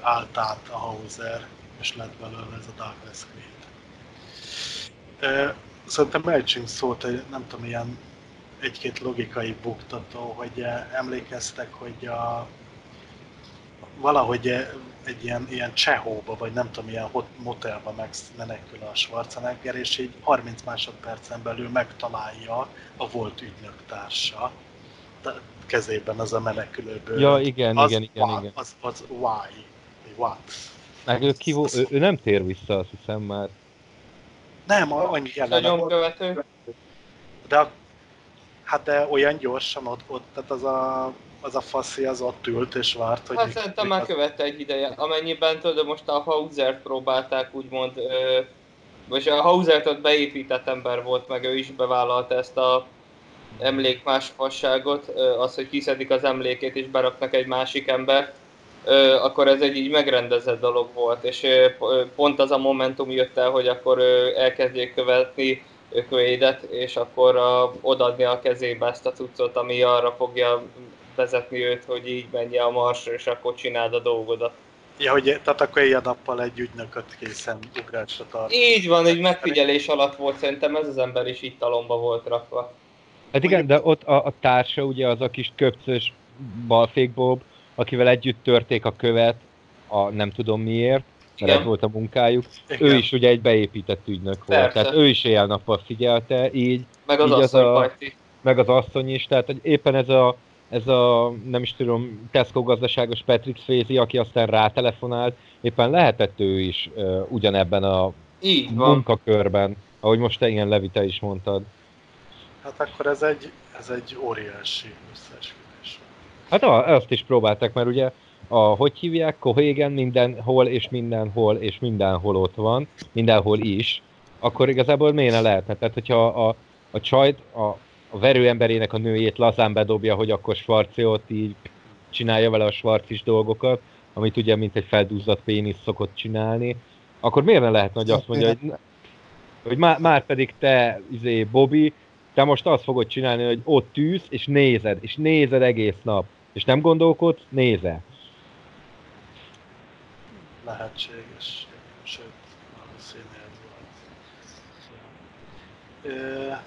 állt át a Hauser, és lett belőle ez a Douglas Creed. Szerintem ejtsünk szót, egy, nem tudom, ilyen egy-két logikai buktató, hogy eh, emlékeztek, hogy a, valahogy eh, egy ilyen, ilyen csehóba, vagy nem tudom, ilyen hot, motelba megmenekül a Schwarzenegger, és így 30 másodpercen belül megtalálja a volt ügynök társa kezében az a menekülőből. Ja, igen, az, igen, igen, wa- igen. Az, az why? What? Meg ő, ki, ő, ő, nem tér vissza, azt hiszem már. Nem, annyi jelenet volt, nyomkövető. de a- hát de olyan gyorsan ott, ott tehát az a, az a faszi az ott ült és várt, hogy Hát szerintem már követte egy ideje. Amennyiben tudod, most a Hausert próbálták úgymond, ö, vagy a Hausert ott beépített ember volt, meg ő is bevállalta ezt a emlékmás fasságot, ö, az, hogy kiszedik az emlékét és beraknak egy másik embert, akkor ez egy így megrendezett dolog volt, és pont az a momentum jött el, hogy akkor elkezdjék követni Quaidet, és akkor a, odaadni a kezébe ezt a cuccot, ami arra fogja vezetni őt, hogy így menje a marsra, és akkor csináld a dolgodat. Ja, hogy tehát akkor ilyen nappal egy ügynököt készen ugrásra tart. Így van, egy megfigyelés alatt volt, szerintem ez az ember is itt talomba volt rakva. Hát igen, de ott a, a társa ugye az a kis köpcös balfék Bob, akivel együtt törték a követ, a nem tudom miért, mert Igen. ez volt a munkájuk. Igen. Ő is ugye egy beépített ügynök volt, Persze. tehát ő is éjjel-nappal figyelte, így, Meg az Így az asszony a- pajti. meg az asszony is, tehát éppen ez a, ez a, nem is tudom, Tesco gazdaságos Patrick Swayze, aki aztán rátelefonált, éppen lehetett ő is uh, ugyanebben a Így van. munkakörben, ahogy most te ilyen Levi, te is mondtad. Hát akkor ez egy, ez egy óriási összeesküvés. Hát azt is próbálták, mert ugye a, hogy hívják, Cohégen mindenhol és mindenhol és mindenhol ott van, mindenhol is, akkor igazából miért ne lehetne? Tehát, hogyha a, a csajt, a, a verőemberének a nőjét lazán bedobja, hogy akkor Schwarzi ott így csinálja vele a Schwarzis dolgokat, amit ugye mint egy feldúzzadt pénisz szokott csinálni, akkor miért ne lehetne, hogy azt mondja, hogy, hogy már, már pedig te, izé, Bobby, te most azt fogod csinálni, hogy ott tűz, és nézed, és nézed egész nap. És nem gondolkodsz, nézel. Lehetséges, sőt, valószínű ez volt.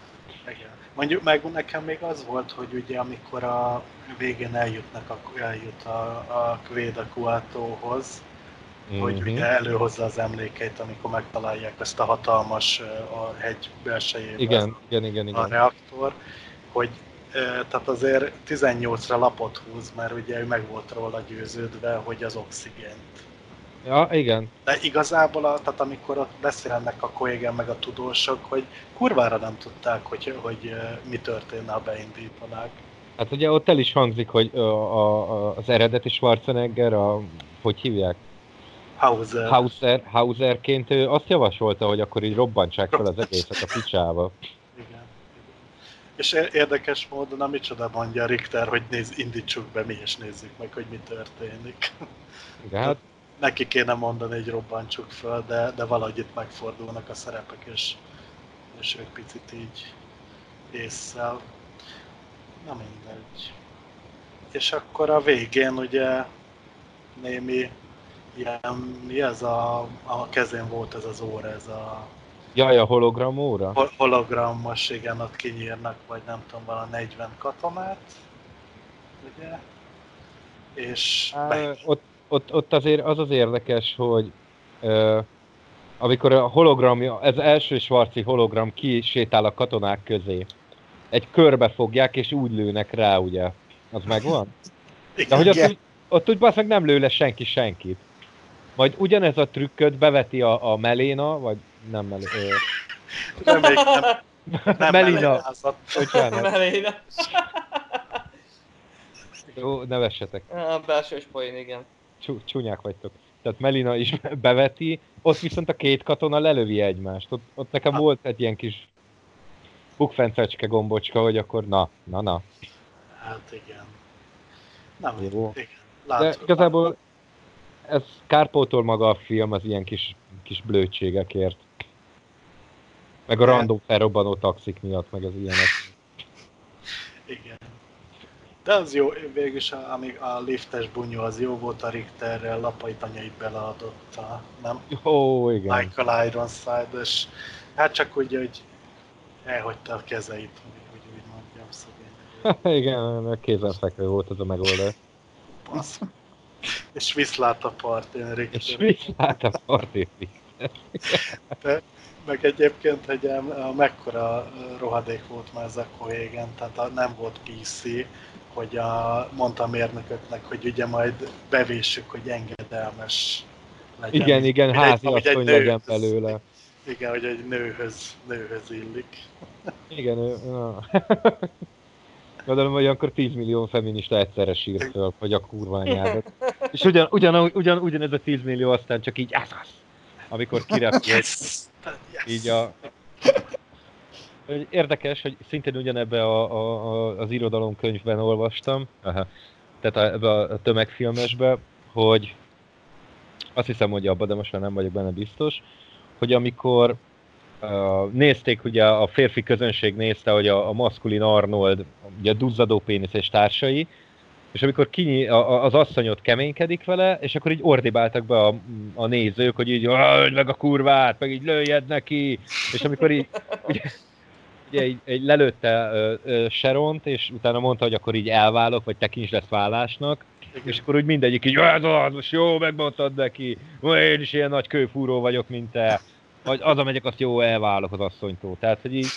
Igen. Mondjuk meg nekem még az volt, hogy ugye amikor a végén eljutnak a, eljut a, a Quaid a Kuatóhoz, mm-hmm. hogy Mhm. ugye előhozza az emlékeit, amikor megtalálják ezt a hatalmas a hegy belsejében Igen, igen, igen, a igen. reaktor, hogy tehát azért 18-ra lapot húz, mert ugye ő meg volt róla győződve, hogy az oxigént. Ja, igen. De igazából, a, tehát amikor ott beszélnek a kollégen meg a tudósok, hogy kurvára nem tudták, hogy, hogy mi történne, ha beindítanák. Hát ugye ott el is hangzik, hogy a, a, az eredeti Schwarzenegger, a, hogy hívják? Hauser. Hauser, Hauserként ő azt javasolta, hogy akkor így robbantsák fel az egészet a picsába. És érdekes módon, a micsoda mondja Richter, hogy néz, indítsuk be mi, és nézzük meg, hogy mi történik. Igen, hát Neki kéne mondani, hogy robbantsuk föl, de, de valahogy itt megfordulnak a szerepek, és, és ők picit így észszel. Na mindegy. És akkor a végén ugye némi ilyen, mi ez a, a kezén volt ez az óra, ez a Jaj, a hologram óra? Hol- Hologramos, igen, ott kinyírnak, vagy nem tudom, valami 40 katonát, ugye? És Á, be, ott, ott, ott azért az az érdekes, hogy ö, amikor a hologram, ez első svarci hologram kisétál a katonák közé, egy körbe fogják, és úgy lőnek rá, ugye? Az megvan? [LAUGHS] De hogy ott, ott úgy basz meg nem lő le senki senkit. Majd ugyanez a trükköt beveti a, a Meléna, vagy nem Meléna, reméljük nem, nem Melina. melénázott. bocsánat, Meléna. Jó, nevessetek. A belsős poén, igen. Csú, csúnyák vagytok. Tehát Melina is [LAUGHS] beveti, ott viszont a két katona lelövi egymást. Ott, ott nekem volt egy ilyen kis bukfencecske gombocska, hogy akkor na, na, na. Hát igen. Nem, Jó. igen. De Látod, igazából ez kárpótol maga a film az ilyen kis, kis blödségekért. Meg a random felrobbanó taxik miatt, meg az ilyenek. Igen. De az jó, végülis a, amíg a liftes bunyó az jó volt a Richterrel, lapait anyait beleadott a, nem? Ó, igen. Michael Ironside, és hát csak úgy, hogy elhagyta a kezeit, hogy úgy, úgy mondjam szegény. [LAUGHS] igen, kézenfekvő volt az a megoldás. Basz. És viszlát a partén, És Richter. viszlát a partit. Meg egyébként, hogy a mekkora rohadék volt már ez a Cohagen, tehát a, nem volt PC, hogy a, mondta a mérnököknek, hogy ugye majd bevéssük, hogy engedelmes legyen. Igen, igen, házi asszony legyen belőle. Igen, hogy egy nőhöz, nőhöz illik. Igen, ő, na. [LAUGHS] Gondolom, hogy akkor 10 millió feminista egyszerre sírt föl, hogy a kurva anyádat. És ugyan, ugyan, ugyan, ugyanez a 10 millió aztán csak így, ez az! Amikor kirepült Yes! yes. így a... Érdekes, hogy szintén ugyanebbe a, a, a, az irodalomkönyvben olvastam, aha, tehát a, ebbe a tömegfilmesbe, hogy azt hiszem, hogy abban, de most már nem vagyok benne biztos, hogy amikor uh, nézték, ugye a férfi közönség nézte, hogy a, a maszkulin Arnold, ugye a duzzadó pénisz és társai, és amikor kinyi, a, az asszonyot keménykedik vele, és akkor így ordibáltak be a, a nézők, hogy így öld meg a kurvát, meg így lőjed neki, és amikor így ugye, ugye így, így lelőtte ö, ö, Sharont, és utána mondta, hogy akkor így elválok, vagy tekints lesz vállásnak, Igen. és akkor úgy mindegyik így, ez az, most jó, megmondtad neki, "Ó, én is ilyen nagy kőfúró vagyok, mint te, vagy az megyek, azt jó, elválok az asszonytól. Tehát, hogy így,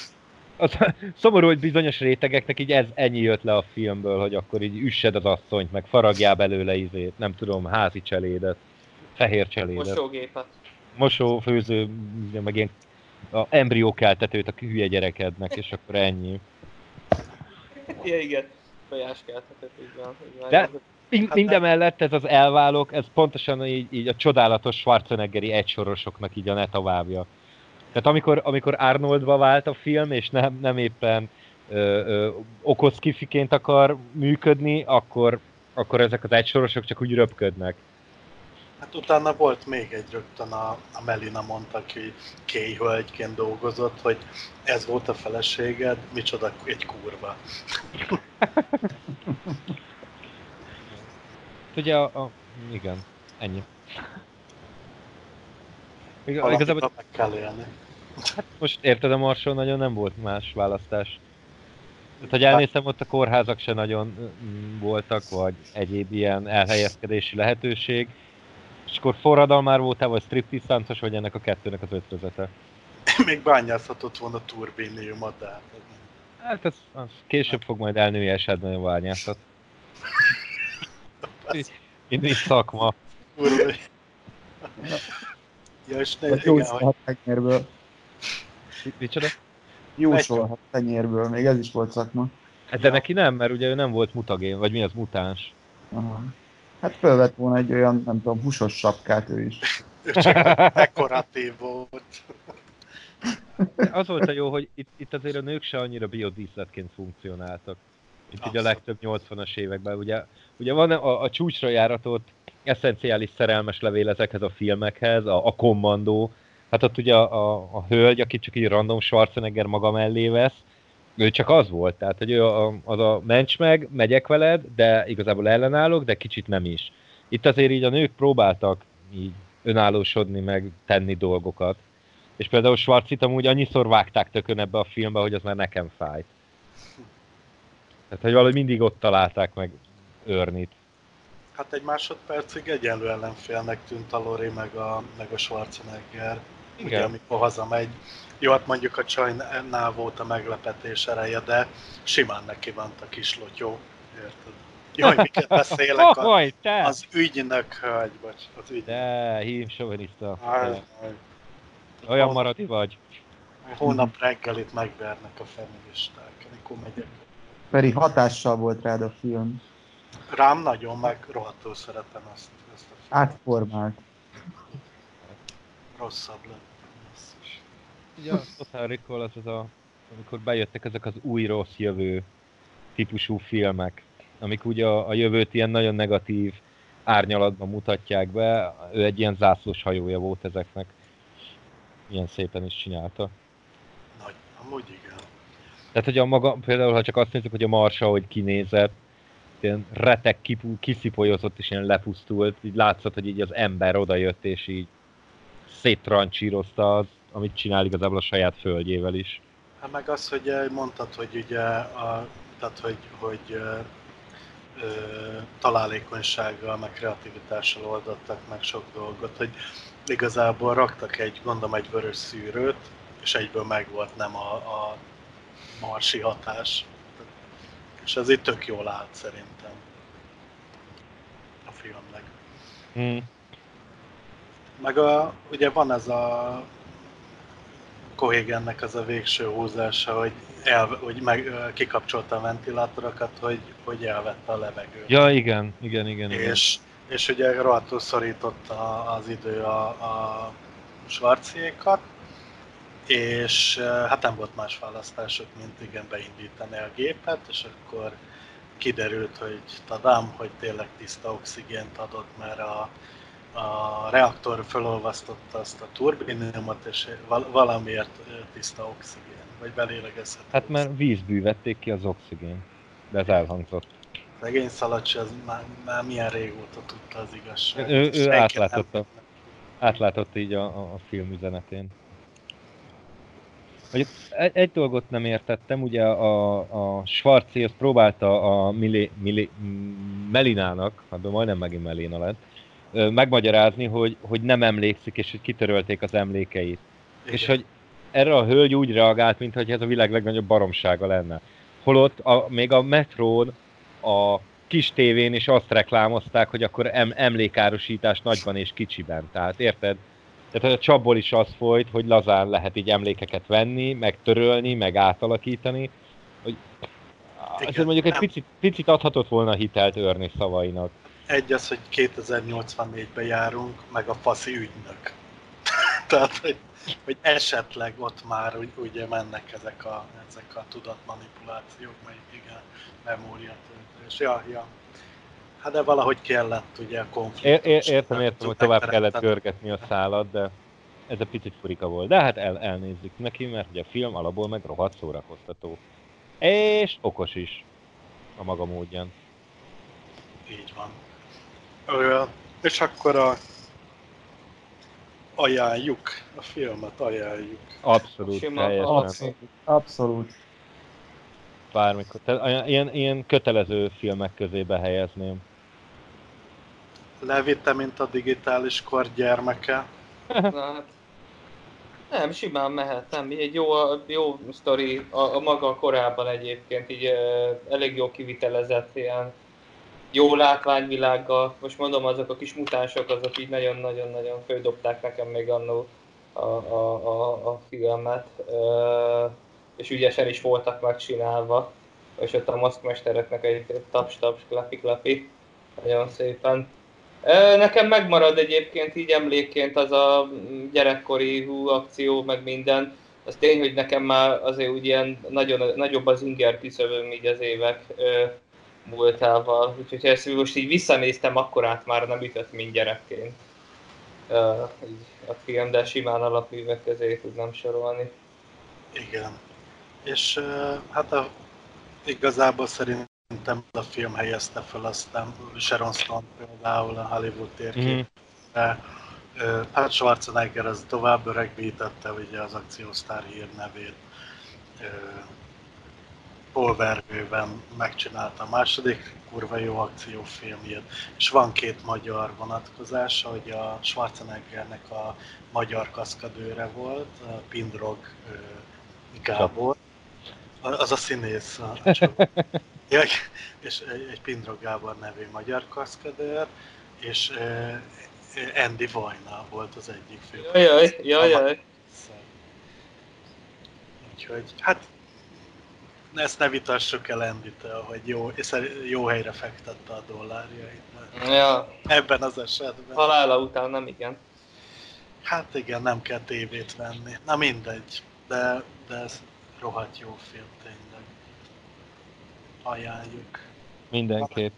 az, [LAUGHS] szomorú, hogy bizonyos rétegeknek így ez ennyi jött le a filmből, hogy akkor így üssed az asszonyt, meg faragjál belőle izét, nem tudom, házi cselédet, fehér cselédet, Mosógépet. mosó, főző, meg ilyen a embriókeltetőt a hülye gyerekednek, és akkor ennyi. Ja, igen. Tojáskeltetett, így van. Így van. De- Mind, Hát minden mellett ez az elválok, ez pontosan így, így a csodálatos Schwarzeneggeri egysorosoknak így a netavábja. Tehát amikor, amikor Arnoldba vált a film, és nem, nem éppen ö, ö, akar működni, akkor, akkor ezek az egysorosok csak úgy röpködnek. Hát utána volt még egy rögtön a, a Melina mondta, aki kéj hölgyként dolgozott, hogy ez volt a feleséged, micsoda egy kurva. [LAUGHS] Ugye a, a igen, ennyi. Ig- Valamit Igazából meg kell élni. Most érted, a Marson nagyon nem volt más választás. Tehát, hogy elnéztem, ott a kórházak se nagyon mm, voltak, vagy egyéb ilyen elhelyezkedési lehetőség. És akkor forradalmár voltál, vagy striptease táncos, vagy ennek a kettőnek az ötvözete? [LAUGHS] Még bányászhatott volna turbéniumot, de hát ez. Hát ez, az később fog majd elnőjesedni a bányászat. [LAUGHS] Mindig szakma. Kurva. Ja, és ne, igen, hogy Micsoda? Jósolhat tenyérből, még ez is volt szakma. Hát de neki nem, mert ugye ő nem volt mutagén, vagy mi az mutáns. Aha. Hát fölvett volna egy olyan, nem tudom, húsos sapkát ő is. ő csak dekoratív volt. Az volt a jó, hogy itt, itt azért a nők se annyira biodíszletként funkcionáltak. Itt ugye a legtöbb 80-as években. Ugye, ugye van a, a csúcsra járatott eszenciális szerelmes levél ezekhez a filmekhez, a, a kommandó. Hát ott ugye a, a, a hölgy, akit csak így random Schwarzenegger maga mellé vesz, ő csak az volt, tehát hogy a, az a mencs meg, megyek veled, de igazából ellenállok, de kicsit nem is. Itt azért így a nők próbáltak így önállósodni, meg tenni dolgokat. És például Schwarzit amúgy annyiszor vágták tökön ebbe a filmbe, hogy az már nekem fájt. Tehát, hogy valahogy mindig ott találták meg Örnit. Hát egy másodpercig egyenlő ellenfélnek tűnt a Lori meg a, meg a Schwarzenegger. Igen. Ugye, amikor hazamegy. Jó, hát mondjuk a csajnál volt a meglepetés ereje, de simán neki van a kis lotyó. Érted? Jaj, [LAUGHS] miket beszélek? A, Hogy, te? az ügynök hölgy, bocs, az ügynök. De, hím aj. Olyan maradi vagy. Hónap reggelit megvernek a feministák, amikor megyek. Feri hatással volt rád a film. Rám nagyon, meg rohadtul szeretem ezt, ezt a filmet. Átformált. Rosszabb lett. Ugye a Total Recall az az a, amikor bejöttek ezek az új rossz jövő típusú filmek, amik ugye a, a jövőt ilyen nagyon negatív árnyalatban mutatják be. Ő egy ilyen zászlós hajója volt ezeknek. Ilyen szépen is csinálta. Nagy, amúgy igen. Tehát, hogy a maga, például, ha csak azt nézzük, hogy a Marsa, hogy kinézett, ilyen retek kipu, kiszipolyozott és ilyen lepusztult, így látszott, hogy így az ember odajött és így széttrancsírozta az, amit csinál igazából a saját földjével is. Hát meg az, hogy eh, mondtad, hogy ugye a, tehát, hogy, hogy ö, ö, találékonysággal, meg kreativitással oldottak meg sok dolgot, hogy igazából raktak egy, gondolom egy vörös szűrőt, és egyből megvolt nem a, a marsi hatás. És ez itt tök jól állt szerintem a filmnek. Hmm. Meg a, ugye van ez a Kohégennek az a végső húzása, hogy, el, hogy meg, kikapcsolta a ventilátorokat, hogy, hogy elvette a levegőt. Ja, igen, igen, igen. igen. És, és ugye rohadtul szorította az idő a, a svarciékat, és hát nem volt más választások, mint igen beindítani a gépet, és akkor kiderült, hogy tadám, hogy tényleg tiszta oxigént adott, mert a, a reaktor felolvasztotta azt a turbiniumot, és val- valamiért tiszta oxigén, vagy belélegezhető. Hát mert vízbű vették ki az oxigén. De ez elhangzott. Szegény Szalacsi, az már, már milyen régóta tudta az igazságot. Ő- ő átlátotta. nem- Átlátott így a, a, film üzenetén. Egy, egy dolgot nem értettem, ugye a, a Schwarzi azt próbálta a Milé, Milé, Melinának, hát majdnem megint Melina lett, megmagyarázni, hogy, hogy nem emlékszik, és hogy kitörölték az emlékeit. Igen. És hogy erre a hölgy úgy reagált, mintha ez a világ legnagyobb baromsága lenne. Holott a, még a metrón, a kis tévén is azt reklámozták, hogy akkor em, emlékárosítás nagyban és kicsiben. Tehát érted? Tehát a csapból is az folyt, hogy lazán lehet így emlékeket venni, meg törölni, meg átalakítani. Hogy azért mondjuk egy picit, picit adhatott volna hitelt Örni szavainak. Egy az, hogy 2084-ben járunk, meg a faszi ügynök. [LAUGHS] Tehát, hogy, hogy esetleg ott már ugye mennek ezek a, ezek a tudatmanipulációk, meg igen, memóriatöltés. Ja, ja. Hát de valahogy kellett ugye a konfliktus. Ér, értem, értem, hogy tovább kellett görgetni a szálat, de ez egy picit furika volt. De hát el, elnézzük neki, mert ugye a film alapból meg rohadt szórakoztató. És okos is. A maga módján. Így van. Ö, és akkor a ajánljuk, a filmet ajánljuk. Abszolút, Sima, teljesen. Abszolút. Abszolút. Bármikor. Tehát ilyen, ilyen kötelező filmek közé behelyezném. Levitte, mint a digitális kor gyermeke. [LAUGHS] Na, hát, nem, simán mehet, nem. Egy jó, jó sztori, a, a maga korában egyébként így elég jó kivitelezett ilyen jó látványvilággal. Most mondom, azok a kis mutánsok, azok így nagyon-nagyon-nagyon földobták nekem még annó a, a, a, a filmet. És ügyesen is voltak megcsinálva. És ott a maszkmestereknek egy taps-taps, klapi-klapi. Nagyon szépen. Nekem megmarad egyébként így emlékként az a gyerekkori hú akció, meg minden. Az tény, hogy nekem már azért úgy ilyen nagyon, nagyobb az inger kiszövőm így az évek múltával. Úgyhogy ezt most így visszanéztem, akkor át már nem ütött, mint gyerekként. Ö, így a film, de simán alapművek közé tudnám sorolni. Igen. És ö, hát a, igazából szerintem a film helyezte fel aztán Sharon Stone például a Hollywood térképre. Ö, Ö, Hát Schwarzenegger az tovább öregbítette ugye az akciósztár hírnevét. Ö, Paul Verhoeven megcsinálta a második kurva jó akciófilmjét, és van két magyar vonatkozása, hogy a Schwarzeneggernek a magyar kaszkadőre volt, a Pindrog Gábor, az a színész, a, [LAUGHS] ja, és egy, Pindrog Gábor nevű magyar kaszkadőr, és Andy Vajna volt az egyik fő. Jaj, jaj, jaj. Úgyhogy, hát ezt ne vitassuk el Andy-től, hogy jó, és jó helyre fektette a dollárjait. mert Ja, Ebben az esetben. halála után nem igen. Hát igen, nem kell tévét venni. Na mindegy, de, de ez rohadt jó film tényleg. Ajánljuk. Mindenképp.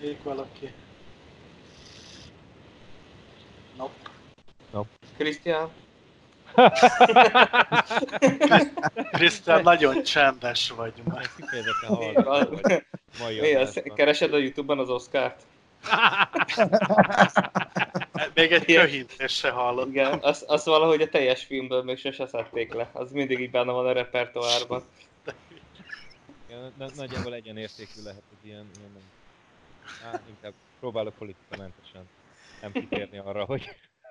Még valaki? Nope. Krisztián? Krisztán, nagyon csendes vagy ma. Az? mai Mi az? adásban. Keresed a Youtube-ban az Oscárt? [LAUGHS] Még egy Ilyen. köhintés se hallottam. Igen, azt, azt valahogy a teljes filmből még sose szedték le. Az mindig így benne van a repertoárban. Ja, na- Nagyjából egyenértékű lehet az ilyen, ilyen nem. Á, inkább próbálok politikamentesen nem kitérni arra, hogy,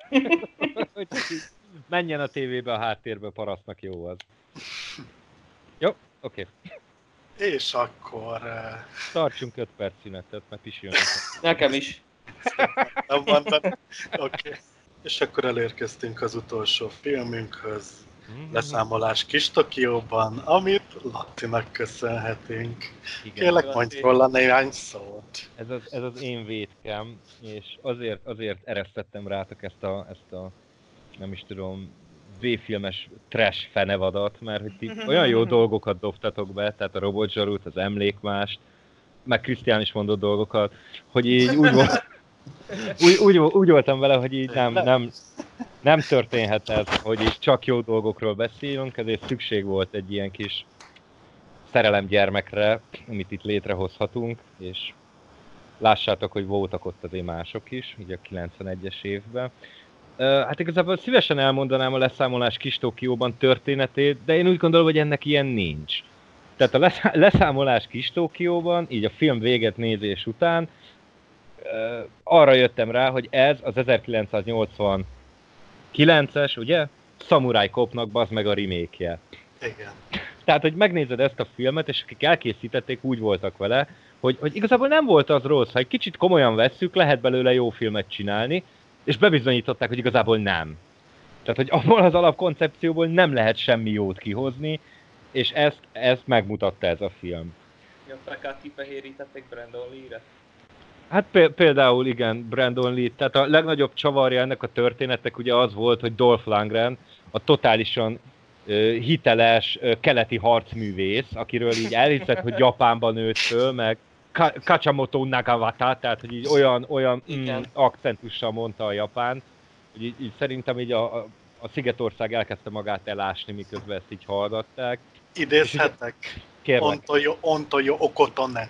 [LAUGHS] hogy menjen a tévébe a háttérbe, parasztnak jó az. [LAUGHS] Jó, oké. És akkor... eh, Tartsunk 5 perc szünetet, mert pisilnek. Nekem is. Nem mondtad? Oké. Okay. És akkor elérkeztünk az utolsó filmünkhöz. Leszámolás Kis Tokióban, amit Latinak köszönhetünk. Igen. Kérlek, mondj róla néhány szót. Ez az, ez az én védkem, és azért, azért eresztettem rátok ezt a, ezt a nem is tudom, V-filmes trash fenevadat, mert hogy ti olyan jó dolgokat dobtatok be, tehát a robotzsarút, az emlékmást, meg Krisztián is mondott dolgokat, hogy így úgy, volt, [LAUGHS] úgy, úgy, úgy voltam vele, hogy így nem, nem, nem történhet ez, hogy így csak jó dolgokról beszélünk, ezért szükség volt egy ilyen kis szerelem gyermekre, amit itt létrehozhatunk, és lássátok, hogy voltak ott azért mások is, ugye a 91-es évben. Hát igazából szívesen elmondanám a leszámolás kis Tokióban történetét, de én úgy gondolom, hogy ennek ilyen nincs. Tehát a leszá- leszámolás kis Tokióban, így a film véget nézés után, arra jöttem rá, hogy ez az 1989-es, ugye? Samurai Copnak bazd meg a remake Igen. tehát, hogy megnézed ezt a filmet, és akik elkészítették, úgy voltak vele, hogy, hogy igazából nem volt az rossz, ha egy kicsit komolyan vesszük, lehet belőle jó filmet csinálni, és bebizonyították, hogy igazából nem. Tehát, hogy abból az alapkoncepcióból nem lehet semmi jót kihozni, és ezt, ezt megmutatta ez a film. Ja, Frekát kifehérítették Brandon Lee-re. Hát pé- például igen, Brandon Lee, tehát a legnagyobb csavarja ennek a történetnek ugye az volt, hogy Dolph Lundgren, a totálisan ö, hiteles ö, keleti harcművész, akiről így elhiszed, hogy Japánban nőtt föl, meg Ka- Kachamoto Nagawata, tehát hogy így olyan, olyan mm, Igen. akcentussal mondta a japán, hogy így, így szerintem így a, a, a Szigetország elkezdte magát elásni, miközben ezt így hallgatták. Idézhetek. Kérlek. Ontoyo, ontoyo okotone.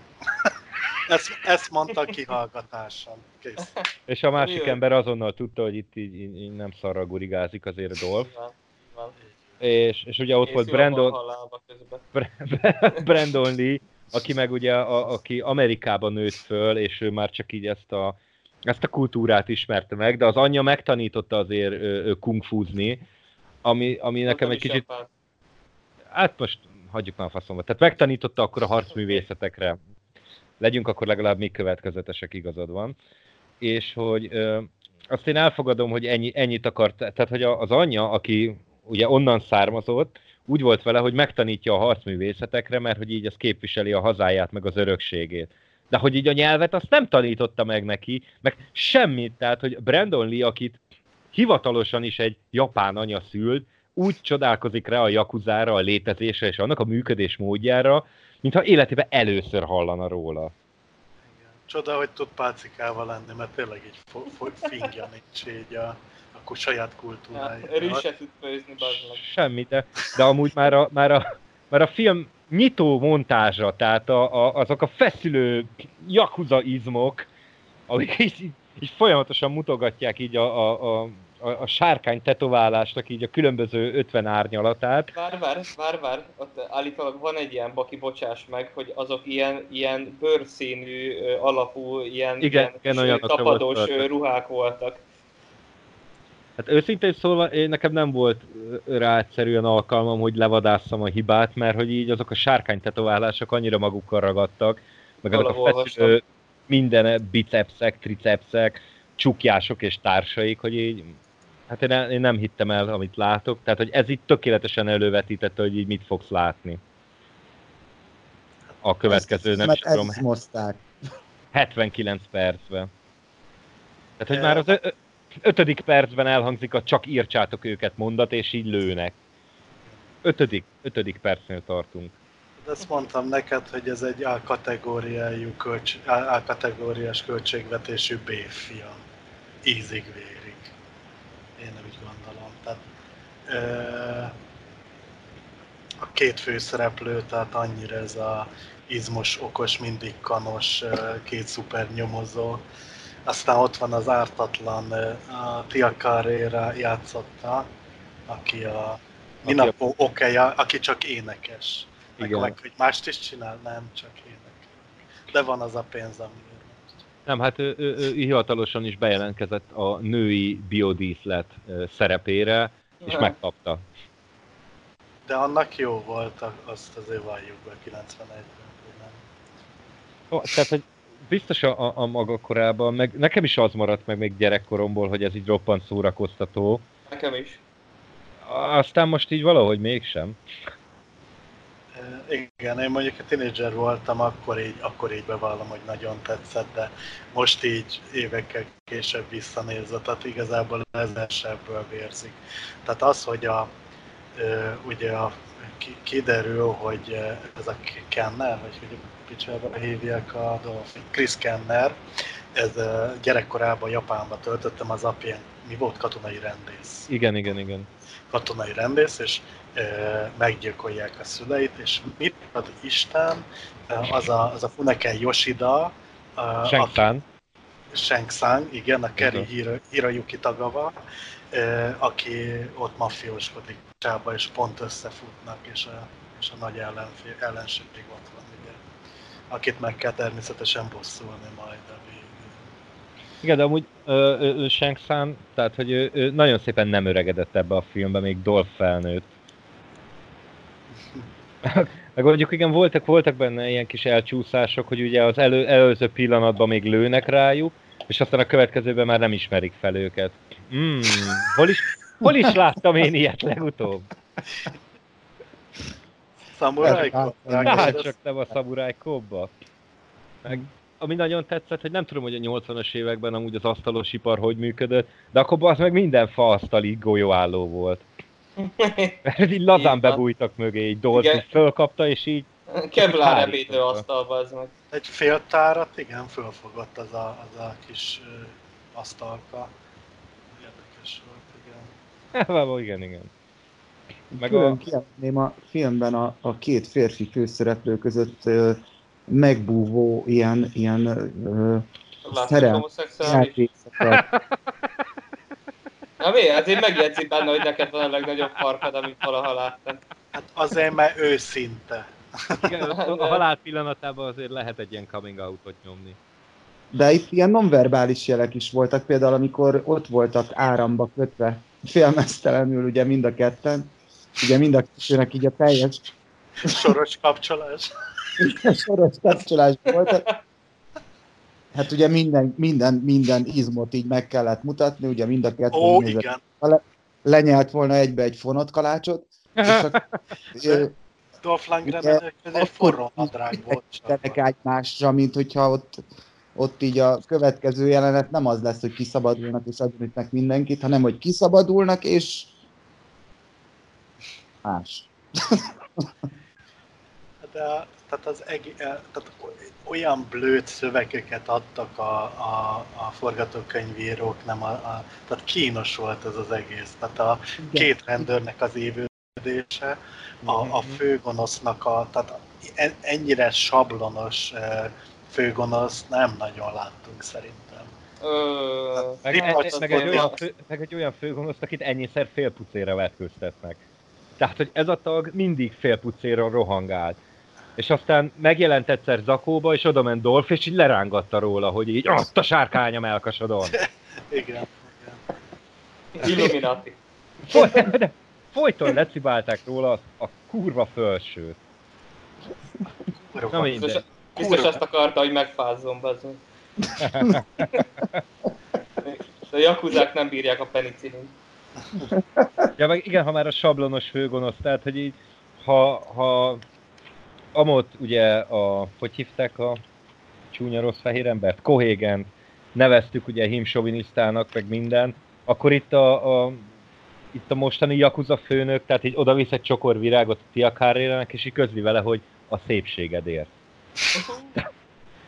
[LAUGHS] ezt, ezt mondta a kihallgatáson. Kész. És a másik Jaj. ember azonnal tudta, hogy itt így, így, így nem szarra gurigázik azért a Dolph. Van, van. És, és ugye ott volt Készül a Brandon. [LAUGHS] Brandon Lee, aki meg ugye, a, aki Amerikában nőtt föl, és ő már csak így ezt a, ezt a kultúrát ismerte meg, de az anyja megtanította azért ö, kungfuzni, ami, ami nekem Voltam egy kicsit, japán. hát most hagyjuk már a faszomba. Tehát megtanította akkor a harcművészetekre. Legyünk akkor legalább még következetesek, igazad van. És hogy ö, azt én elfogadom, hogy ennyi, ennyit akart, tehát hogy az anyja, aki ugye onnan származott, úgy volt vele, hogy megtanítja a harcművészetekre, mert hogy így az képviseli a hazáját, meg az örökségét. De hogy így a nyelvet azt nem tanította meg neki, meg semmit, tehát hogy Brandon Lee, akit hivatalosan is egy japán anya szült, úgy csodálkozik rá a jakuzára, a létezésre és annak a működés módjára, mintha életében először hallana róla. Igen. Csoda, hogy tud pálcikával lenni, mert tényleg fo- fingja nincs így a, a saját Ja, kultúrája. Rizse tud főzni, bazd. Semmi, de, de amúgy már a, már, a, már a film nyitó montázsa, tehát a, a, azok a feszülő jakuza izmok, amik így, így, folyamatosan mutogatják így a, a, a, a, a sárkány tetoválásnak így a különböző 50 árnyalatát. Vár, vár, vár, vár, ott állítólag van egy ilyen baki, bocsáss meg, hogy azok ilyen, ilyen bőrszínű alapú, ilyen, Igen, ilyen igen, tapadós volt ö, töltve. ruhák voltak. Hát őszintén szólva, én nekem nem volt rá egyszerűen alkalmam, hogy levadásszam a hibát, mert hogy így azok a sárkány tetoválások annyira magukkal ragadtak, meg azok a feszülő minden bicepszek, tricepszek, csukjások és társaik, hogy így Hát én, én nem hittem el, amit látok, tehát hogy ez itt tökéletesen elővetítette, hogy így mit fogsz látni. A következő, nem is tudom, ezt mozták. 79 percben. Tehát, hogy már az ötödik percben elhangzik a csak írtsátok őket mondat, és így lőnek. Ötödik, ötödik percnél tartunk. Ezt mondtam neked, hogy ez egy A-kategóriájú kölcs, A- A-kategóriás költségvetésű B-film. Ízig vérig. Én úgy gondolom. Tehát, ö, a két főszereplő, tehát annyira ez a izmos, okos, mindig kanos, két szuper nyomozó. Aztán ott van az ártatlan, a Tia Carrera játszotta, aki a Minapo Okeja, aki csak énekes. Meg, Igen. meg, hogy mást is csinál? Nem, csak énekel. De van az a pénz, most. Nem, hát ő, ő, ő hivatalosan is bejelentkezett a női biodíszlet szerepére, és Ja. megkapta. De annak jó volt, a- azt azért valljuk be 91-ben, hogy nem. Ó, Tehát, hogy biztos a, a, a maga korában, meg nekem is az maradt meg még gyerekkoromból, hogy ez így roppant szórakoztató. Nekem is. Aztán most így valahogy mégsem. Igen, én mondjuk a tínédzser voltam, akkor így, akkor így bevallom, hogy nagyon tetszett, de most így évekkel később visszanézve, tehát igazából ez ebből vérzik. Tehát az, hogy a, ugye a, ki- kiderül, hogy ez a Kenner, vagy hogy picsába hívják a Dolphin, Chris Kenner, ez gyerekkorában Japánba töltöttem, az apja mi volt? Katonai rendész. Igen, igen, igen. katonai rendész, és ö, meggyilkolják a szüleit, és mit ad Isten, az a, az a Funeken Yoshida, a Shang Tsung, igen, a Keri. Hiro, Hiroyuki Tagawa, ö, aki ott mafióskodik csába, és pont összefutnak, és a, és a nagy ellenfél, ellenség ott van. Akit meg kell természetesen bosszulni majd a végén. Igen, de amúgy Shang Tsung, tehát hogy ő, ő nagyon szépen nem öregedett ebbe a filmbe, még Dolph felnőtt. [LAUGHS] Meg mondjuk igen, voltak, voltak benne ilyen kis elcsúszások, hogy ugye az elő, előző pillanatban még lőnek rájuk, és aztán a következőben már nem ismerik fel őket. Mm, hol, is, hol is láttam én ilyet legutóbb? [LAUGHS] Samurai Hát, Cop? Hát csak nem a Samurai Cobba. Meg, ami nagyon tetszett, hogy nem tudom, hogy a 80-as években amúgy az asztalos ipar hogy működött, de akkor az meg minden faasztal így golyóálló volt. Mert [LAUGHS] így lazán bebújtak mögé, így Dolph Igen. így fölkapta, és így Kevlar ebédő asztalba, az meg. Egy fél tárat, igen, fölfogott az a, az a kis ö, asztalka. Érdekes volt, igen. Való, igen, igen. Meg Külön a, kiemelném a filmben a, a két férfi főszereplő között ö, megbúvó ilyen, ilyen ö, játékokat. [LAUGHS] Na mi? Azért megjegyzik benne, hogy neked van a legnagyobb farkad, amit valaha láttam. Hát azért, mert őszinte. igen, a, a halál pillanatában azért lehet egy ilyen coming out-ot nyomni. De itt ilyen nonverbális jelek is voltak, például amikor ott voltak áramba kötve, félmeztelenül ugye mind a ketten, ugye mind a kettőnek így a teljes Soros kapcsolás. [LAUGHS] soros kapcsolásban voltak. Hát ugye minden, minden, minden izmot így meg kellett mutatni, ugye mind a kettő Ó, nézett. igen. lenyelt volna egybe egy fonott kalácsot, és [LAUGHS] akkor ö, Dolph Lundgren egy forró nadrág volt. tenek egymásra, mint hogyha ott, ott így a következő jelenet nem az lesz, hogy kiszabadulnak és agyonütnek mindenkit, hanem hogy kiszabadulnak és más. [LAUGHS] De tehát az eg- tehát olyan blőtt szövegeket adtak a, a, a forgatókönyvírók, nem a, a, tehát kínos volt ez az egész. Tehát a két rendőrnek az évődése, a, a főgonosznak a, tehát en- ennyire sablonos eh, főgonosz nem nagyon láttunk szerintem. Ö, Meg, meg, egy olyan fő, meg egy olyan főgonoszt, akit ennyiszer félpucéra vetköztetnek. Tehát, hogy ez a tag mindig félpucéra rohangált. És aztán megjelent egyszer Zakóba, és oda ment Dolph, és így lerángatta róla, hogy így azt a sárkánya melkasodon. Igen. Illuminati. Foly- de folyton lecibálták róla a kurva fölsőt. Na Kurva. mindegy. Biztos, biztos azt akarta, hogy megfázzon. De [LAUGHS] a jakuzák nem bírják a penicillin. Ja, meg igen, ha már a sablonos főgonosz, tehát, hogy így, ha, ha Amot ugye a, hogy hívták a csúnya rossz fehér embert? Kohégent neveztük ugye himsovinisztának, meg minden, akkor itt a, a itt a mostani Yakuza főnök, tehát így oda visz egy csokor virágot Tiakárének, és így közli vele, hogy a szépségedért.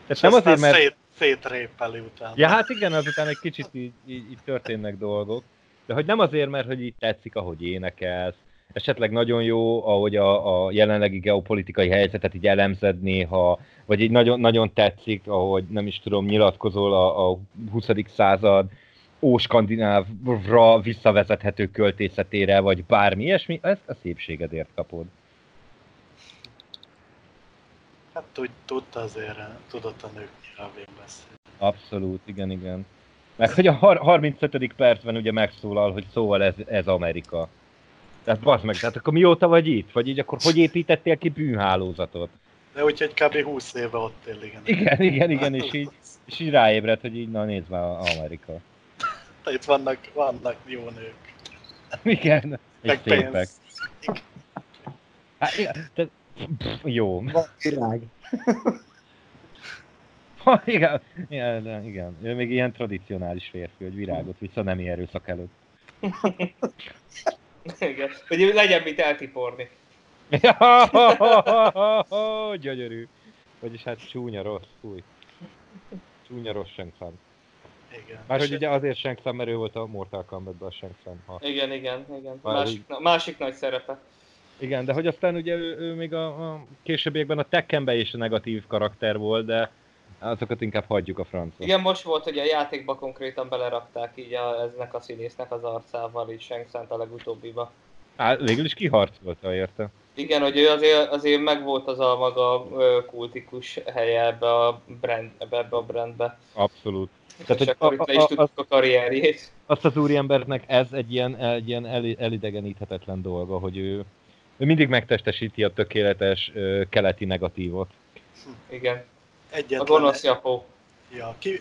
Tehát nem azért, mert... szét, szétrépeli utána. Ja, hát igen, azután egy kicsit így, így, így történnek dolgok. De hogy nem azért, mert hogy így tetszik, ahogy énekelsz, esetleg nagyon jó, ahogy a, a jelenlegi geopolitikai helyzetet így elemzed néha, vagy így nagyon, nagyon tetszik, ahogy nem is tudom, nyilatkozol a, a 20. század óskandinávra visszavezethető költészetére, vagy bármi ilyesmi, ezt a szépségedért kapod. Hát tud, tudta azért, tudott a nők nyelvén beszélni. Abszolút, igen, igen. Meg hogy a har- 35. percben ugye megszólal, hogy szóval ez, ez Amerika. Tehát bazd meg, tehát akkor mióta vagy itt? Vagy így akkor hogy építettél ki bűnhálózatot? De úgyhogy kb. 20 éve ott él, igen. Igen, igen, igen, és így, [LAUGHS] és így ráébredt, hogy így, na nézd már Amerika. [LAUGHS] Itt vannak, vannak jó nők. Igen, és Meg szépek. pénz. Hát, igen, tehát, pff, jó. Van virág. [LAUGHS] Ha, [LAUGHS] igen, igen, igen, ő még ilyen tradicionális férfi, hogy virágot visz a nemi erőszak előtt. Igen. Hogy legyen mit eltiporni. [LAUGHS] Gyönyörű. Vagyis hát csúnya rossz, fúj. Csúnya rossz Shang. Igen. Már hogy ugye azért Shang mert ő volt a Mortal Kombatban a Shang. Ha. Igen, igen, igen. Már Másik, na, másik nagy szerepe. Igen, de hogy aztán ugye ő, ő még a, a későbbiekben a Tekkenben is a negatív karakter volt, de azokat inkább hagyjuk a francot. Igen, most volt, hogy a játékba konkrétan belerakták így a, eznek a színésznek az arcával, így Shang a legutóbbiba. Á, végül is kiharcolta, érte? Igen, hogy ő azért, azért megvolt az a maga kultikus helye ebbe a, brand, ebbe, a brandbe. Abszolút. Tehát, és akkor a- itt le is tudtuk a karrierjét. Azt az úriembernek ez egy ilyen, egy ilyen el, elidegeníthetetlen dolga, hogy ő, ő mindig megtestesíti a tökéletes ö, keleti negatívot. Igen, a Egyetlen, gonosz japó. Ja, ki,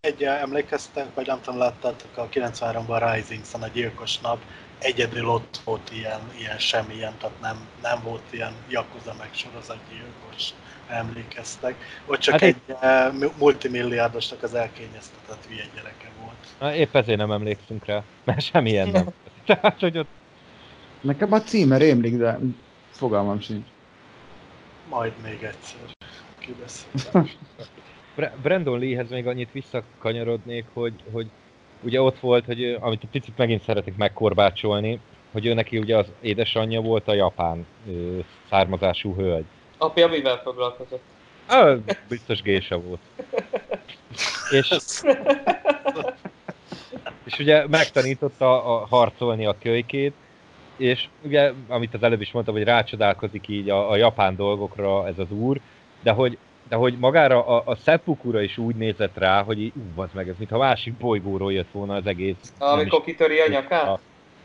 egy, emlékeztek, vagy nem tudom, láttátok a 93-ban Rising Sun, a gyilkos nap, egyedül ott volt ilyen, ilyen semmilyen, tehát nem, nem volt ilyen Yakuza meg sorozatgyilkos, emlékeztek. Ott csak Hát egy eh, mu- multimilliárdosnak az elkényeztetett hülye gyereke volt. Na, épp ezért nem emlékszünk rá, mert semmilyen nem. [LAUGHS] Tehát, hogy ott Nekem a címe rémlik, de fogalmam sincs. Majd még egyszer kibeszél. Bre- Brandon Leehez még annyit visszakanyarodnék, hogy, hogy ugye ott volt, hogy ő- amit egy picit megint szeretik megkorbácsolni, hogy ő neki ugye az édesanyja volt a japán ö, származású hölgy. Apja mivel foglalkozott? Ah, biztos gése volt. És, és ugye megtanította a, harcolni a kölykét, és ugye, amit az előbb is mondtam, hogy rácsodálkozik így a, a japán dolgokra ez az úr, de hogy, de hogy magára a, a seppuku is úgy nézett rá, hogy így, ú, az meg ez, mintha másik bolygóról jött volna az egész. Amikor is- kitöri a nyakát?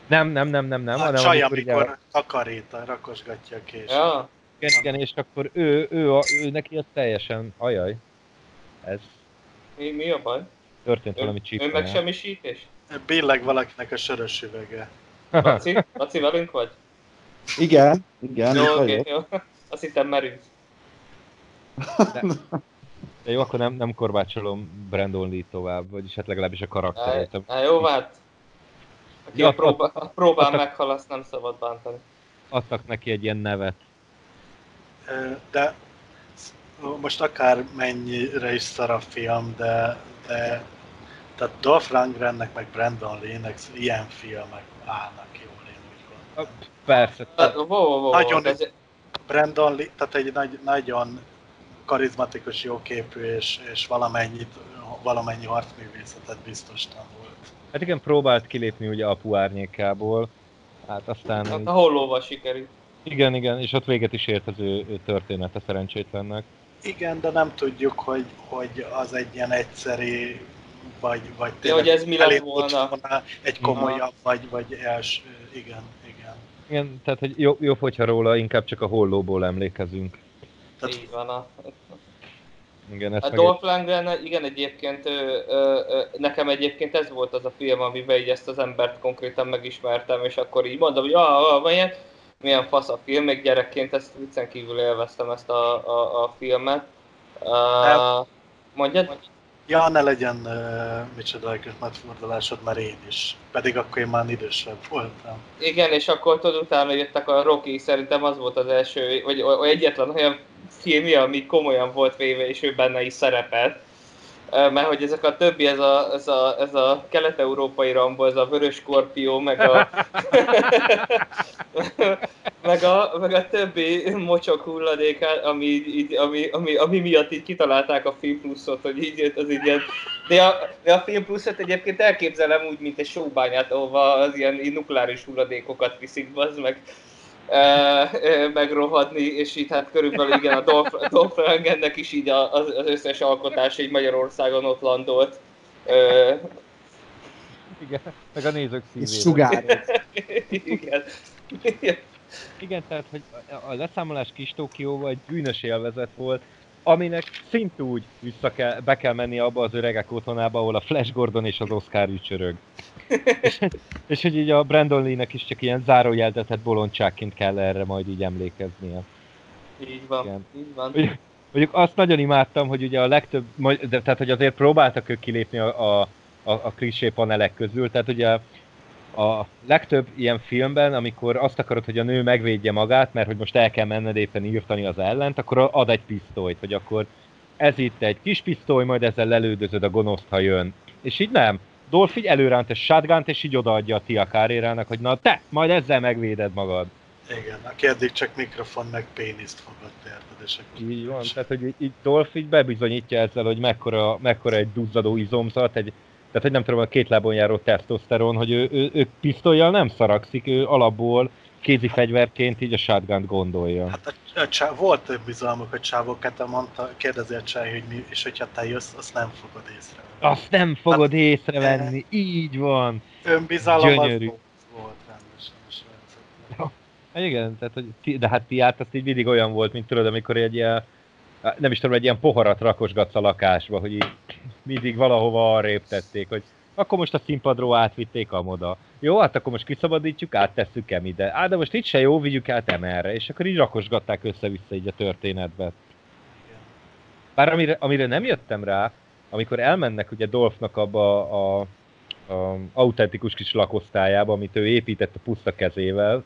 Nem, nem, nem, nem, nem, a hanem csaj, amikor ugye- amikor takarít, rakosgatja a későt. Ja, igen, igen, és akkor ő, ő, a, ő neki az teljesen, ajaj, ez mi, mi a baj? történt Ő, valami ő csípőn. meg semmisítés? Billeg valakinek a sörös üvege. Laci, Laci velünk vagy? Igen, igen, Jó, vagyok. jó. Azt hittem merünk. De jó, akkor nem, nem korbácsolom Brandon Lee tovább, vagyis hát legalábbis a karakterét. á, jó, hát. Aki Ja, a, próba, a próbán ott- meghal, azt nem szabad bántani. Adtak neki egy ilyen nevet. De most akár mennyire is szar a film, de, de tehát Dolph Lundgrennek meg Brandon Lee-nek ilyen filmek állnak jól, én úgy gondolom. Persze. Hát, Wow, wow, wow, Nagyon- ez, Brandon Lee, tehát egy nagy, nagyon karizmatikus, jóképű és, és valamennyit, valamennyi harcművészetet biztosan volt. Hát igen, próbált kilépni ugye apu árnyékából, hát aztán... Hát a hollóval sikerült. Igen, igen, és ott véget is ért az ő, ő története szerencsétlennek. Igen, de nem tudjuk, hogy, hogy az egy ilyen egyszeri, vagy, vagy Ja, hogy ez mi lett elindult volna. egy komolyabb, vagy, vagy első, igen, igen. Igen, tehát hogy jobb, jobb, hogyha róla inkább csak a hollóból emlékezünk. Tehát- Így van. A, Igen, ez a meg Dolph Lundgren, igen, egyébként ö, ö, ö, nekem egyébként ez volt az a film, amiben így ezt az embert konkrétan megismertem, és akkor így mondom, hogy ah, ah, milyen, milyen fasz a film, még gyerekként ezt viccen kívül élveztem ezt a, a, a filmet. Uh, mondjad? Ja, ne legyen uh, micsoda egy nagy fordulásod, mert én is. Pedig akkor én már idősebb voltam. Igen, és akkor tudod, utána jöttek a Rocky, szerintem az volt az első, vagy egyetlen olyan filmje, ami komolyan volt véve, és ő benne is szerepelt. Mert hogy ezek a többi, ez a, ez a, ez a kelet-európai Rambo, ez a Vörös Skorpió, meg a, [LAUGHS] meg a, meg a többi mocsok hulladék, ami, ami, ami, ami, miatt így kitalálták a Film Pluszot, hogy így, az így ilyen, de a, de a Film Pluszot egyébként elképzelem úgy, mint egy sóbányát, ahova az ilyen nukleáris hulladékokat viszik, az meg megrohadni, és így hát körülbelül igen, a Dolph, Dolph Lundgrennek is így az, az összes alkotás így Magyarországon ott landolt. Igen, meg a nézők És szívében. sugároz. [LAUGHS] igen. Igen, tehát hogy a- a leszámolás kis Tokióval egy bűnös élvezet volt, aminek szintúgy vissza kell, be kell menni abba az öregek otthonába, ahol a Flash Gordon és az Oscar ücsörög. és, [LAUGHS] és hogy így a Brandon Lee-nek is csak ilyen zárójeltetett bolondságként kell erre majd így emlékeznie. Így van, Igen. így van. Mondjuk, mondjuk azt nagyon imádtam, hogy ugye a legtöbb, de, tehát hogy azért próbáltak ők kilépni a, a, a, a klisé panelek közül, tehát ugye a legtöbb ilyen filmben, amikor azt akarod, hogy a nő megvédje magát, mert hogy most el kell menned éppen írtani az ellent, akkor ad egy pisztolyt, hogy akkor ez itt egy kis pisztoly, majd ezzel lelődözöd a gonoszt, ha jön. És így nem. Dolph így előránt egy shotgun és így odaadja a Tia Carrera-nak, hogy na te, majd ezzel megvéded magad. Igen, aki eddig csak mikrofon meg péniszt fogott, érted? És akkor Így van, tehát hogy így- így Dolph így bebizonyítja ezzel, hogy mekkora, mekkora egy duzzadó izomzat, egy, tehát hogy nem tudom, a két lábon járó tesztoszteron, hogy ő, ő, ő pisztolyjal nem szarakszik, ő alapból kézi fegyverként így a shotgun gondolja. Hát a, a csá, volt több bizalmuk a csávókat, mondta, kérdezi a csáj, hogy mi, és hogyha te jössz, azt nem fogod észre. Azt nem fogod észrevenni, így van. Önbizalom Gyönyörű. az volt rendesen a srácoknak. Hát igen, tehát, hogy ti, de hát ti át azt így mindig olyan volt, mint tudod, amikor egy ilyen, nem is tudom, egy ilyen poharat rakosgatsz a lakásba, hogy így mindig valahova arrébb tették, hogy akkor most a színpadról átvitték amoda. Jó, hát akkor most kiszabadítjuk, áttesszük em ide. Á, de most itt se jó, vigyük át emerre. És akkor így rakosgatták össze-vissza így a történetbe. Bár amire, amire nem jöttem rá, amikor elmennek ugye Dolphnak abba a, a autentikus kis lakosztályába, amit ő épített a puszta kezével,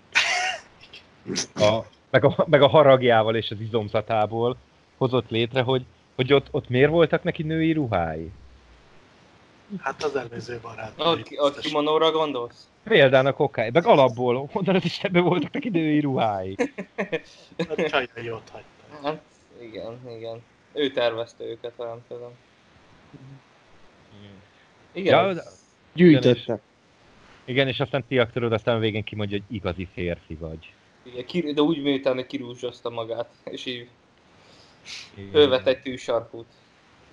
[LAUGHS] a, meg, a, meg a haragjával és az izomzatából hozott létre, hogy, hogy ott, ott miért voltak neki női ruhái. Hát az előző barát. Ott, ott kimonóra gondolsz? Példának okáig, meg alapból, onnan az is ebben voltak neki női ruhái. A csajra jót hagyta. Hát, igen, igen. Ő tervezte őket, ha nem tudom. Igen, Ja, Gyűjtötte. Igen, és aztán ti tudod, aztán a végén kimondja, hogy igazi férfi vagy. igen de úgy miután hogy kirúzsozta magát, és így Igen. fölvett egy tűsarkút.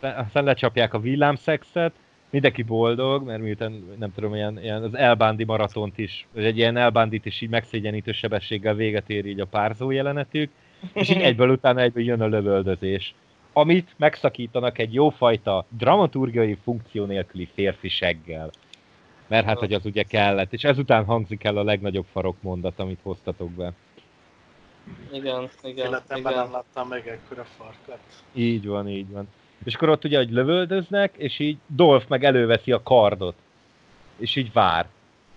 Aztán- lecsapják a villámszexet, mindenki boldog, mert miután nem tudom, ilyen, ilyen az elbándi maratont is, vagy egy ilyen elbándit is így megszégyenítő sebességgel véget ér így a párzó jelenetük, és így egyből utána egyből jön a lövöldözés. Amit megszakítanak egy jófajta dramaturgiai funkció nélküli férfi seggel. Mert hát, hogy az ugye kellett, és ezután hangzik el a legnagyobb farok mondat, amit hoztatok be. Igen, igen, Életemben igen. nem láttam meg ekkora farkat. Így van, így van. És akkor ott ugye, hogy lövöldöznek, és így Dolph meg előveszi a kardot. És így vár.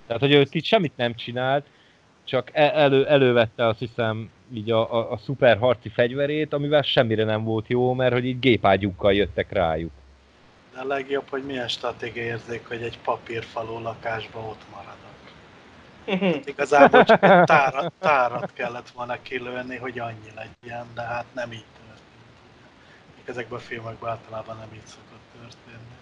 Tehát, hogy ő itt semmit nem csinált, csak e- elő, elővette azt hiszem így a, a, a szuper harci fegyverét, amivel semmire nem volt jó, mert hogy így gépágyukkal jöttek rájuk. De a legjobb, hogy milyen stratégia érzék, hogy egy papírfaló lakásba ott maradok. [LAUGHS] Igazából csak egy tárat, [LAUGHS] tárat kellett volna kilőni, hogy annyi legyen, de hát nem így történt. ugye. ezekben a filmekben általában nem így szokott történni.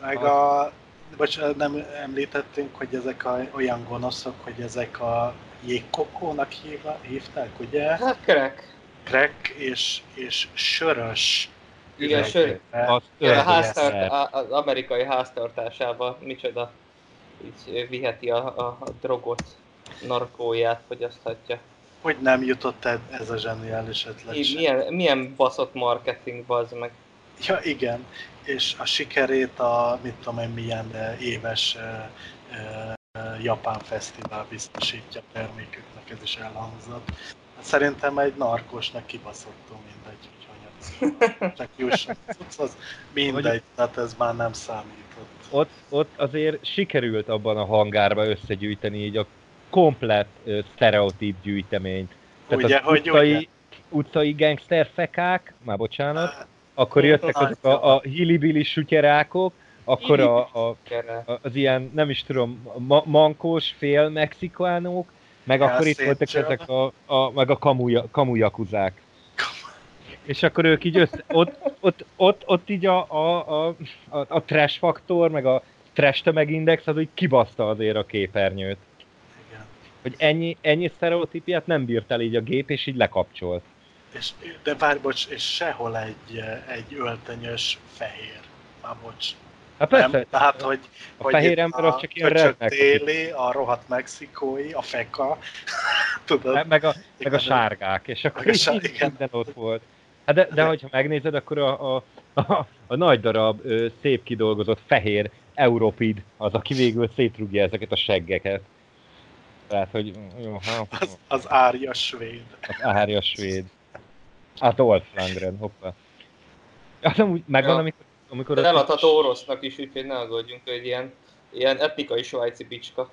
Meg a, bocs, nem említettünk, hogy ezek a, olyan gonoszok, hogy ezek a jégkokónak hívva, hívták, ugye? Hát kerek. Crack és, és sörös. Igen, Igen, a háztart, az amerikai háztartásába micsoda így viheti a, a, a drogot, narkóját fogyaszthatja. Hogy nem jutott el ez a zseniális ötlet Így, milyen, milyen baszott marketing bazd meg. Ja, igen. És a sikerét a, mit tudom én, milyen éves japán fesztivál biztosítja a terméküknek, ez is elhangzott. Szerintem egy narkosnak kibaszottul mindegy, hogy hogyan [LAUGHS] csak jusson. Az mindegy, tehát ez már nem számított. Ott, ott azért sikerült abban a hangárba összegyűjteni így a komplett ö, sztereotíp gyűjteményt. Tehát Ugye, az hogy utcai, ugye? utcai gangster fekák, már bocsánat, akkor jöttek azok a, a hillbilly sütyerákok, akkor a, a, az ilyen, nem is tudom, ma, mankós fél mexikánók, meg Ja, akkor itt voltak ezek a, a meg a kamuja, kamujakuzák. És akkor ők így össze, ott, ott, ott, ott így a, a, a, a, trash faktor, meg a trash tömegindex, az úgy kibaszta azért a képernyőt. Igen. Hogy ennyi, ennyi sztereotípiát nem bírt el így a gép, és így lekapcsolt. És, de várj, bocs, és sehol egy, egy öltönyös fehér. Már bocs. Hát Nem, persze, tehát, hogy, a hogy fehér ember az csak ilyen köcsög redneck. téli, a rohadt mexikói, a feka, [LAUGHS] tudod? meg, a, meg a sárgák, és akkor Meg a sár- igen. minden ott volt. Hát de, de hogyha megnézed, akkor a, a, a, a nagy darab, ö, szép kidolgozott fehér Europid az, aki végül szétrugja ezeket a seggeket. Tehát, hogy jó, ha, Az, az árja svéd. az árja svéd. Hát Dolph Lundgren, hoppá. Hát amúgy megvan, Ja. amikor, amikor eladható orosznak is, úgyhogy ne aggódjunk, hogy ilyen, ilyen etnikai svájci bicska.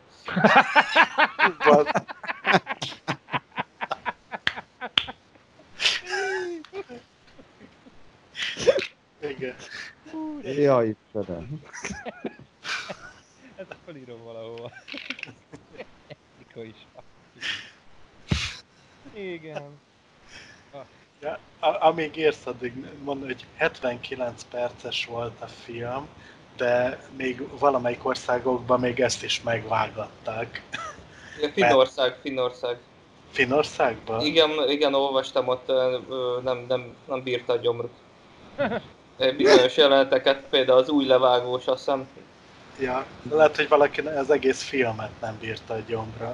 Igen. Jaj, Istenem. Ez a felírom valahova. Etnika is. Igen. Ja, [LAUGHS] amíg érsz, addig mondom, hogy 79 perces volt a film, de még valamelyik országokban még ezt is megvágatták. Igen, Finnország, Finnország. Finnországban? Igen, igen, olvastam ott, nem, nem, nem bírta a gyomruk. [LAUGHS] Bizonyos jeleneteket, például az új levágós, azt hiszem, Ja, lehet, hogy valaki az egész filmet nem bírta a gyomra.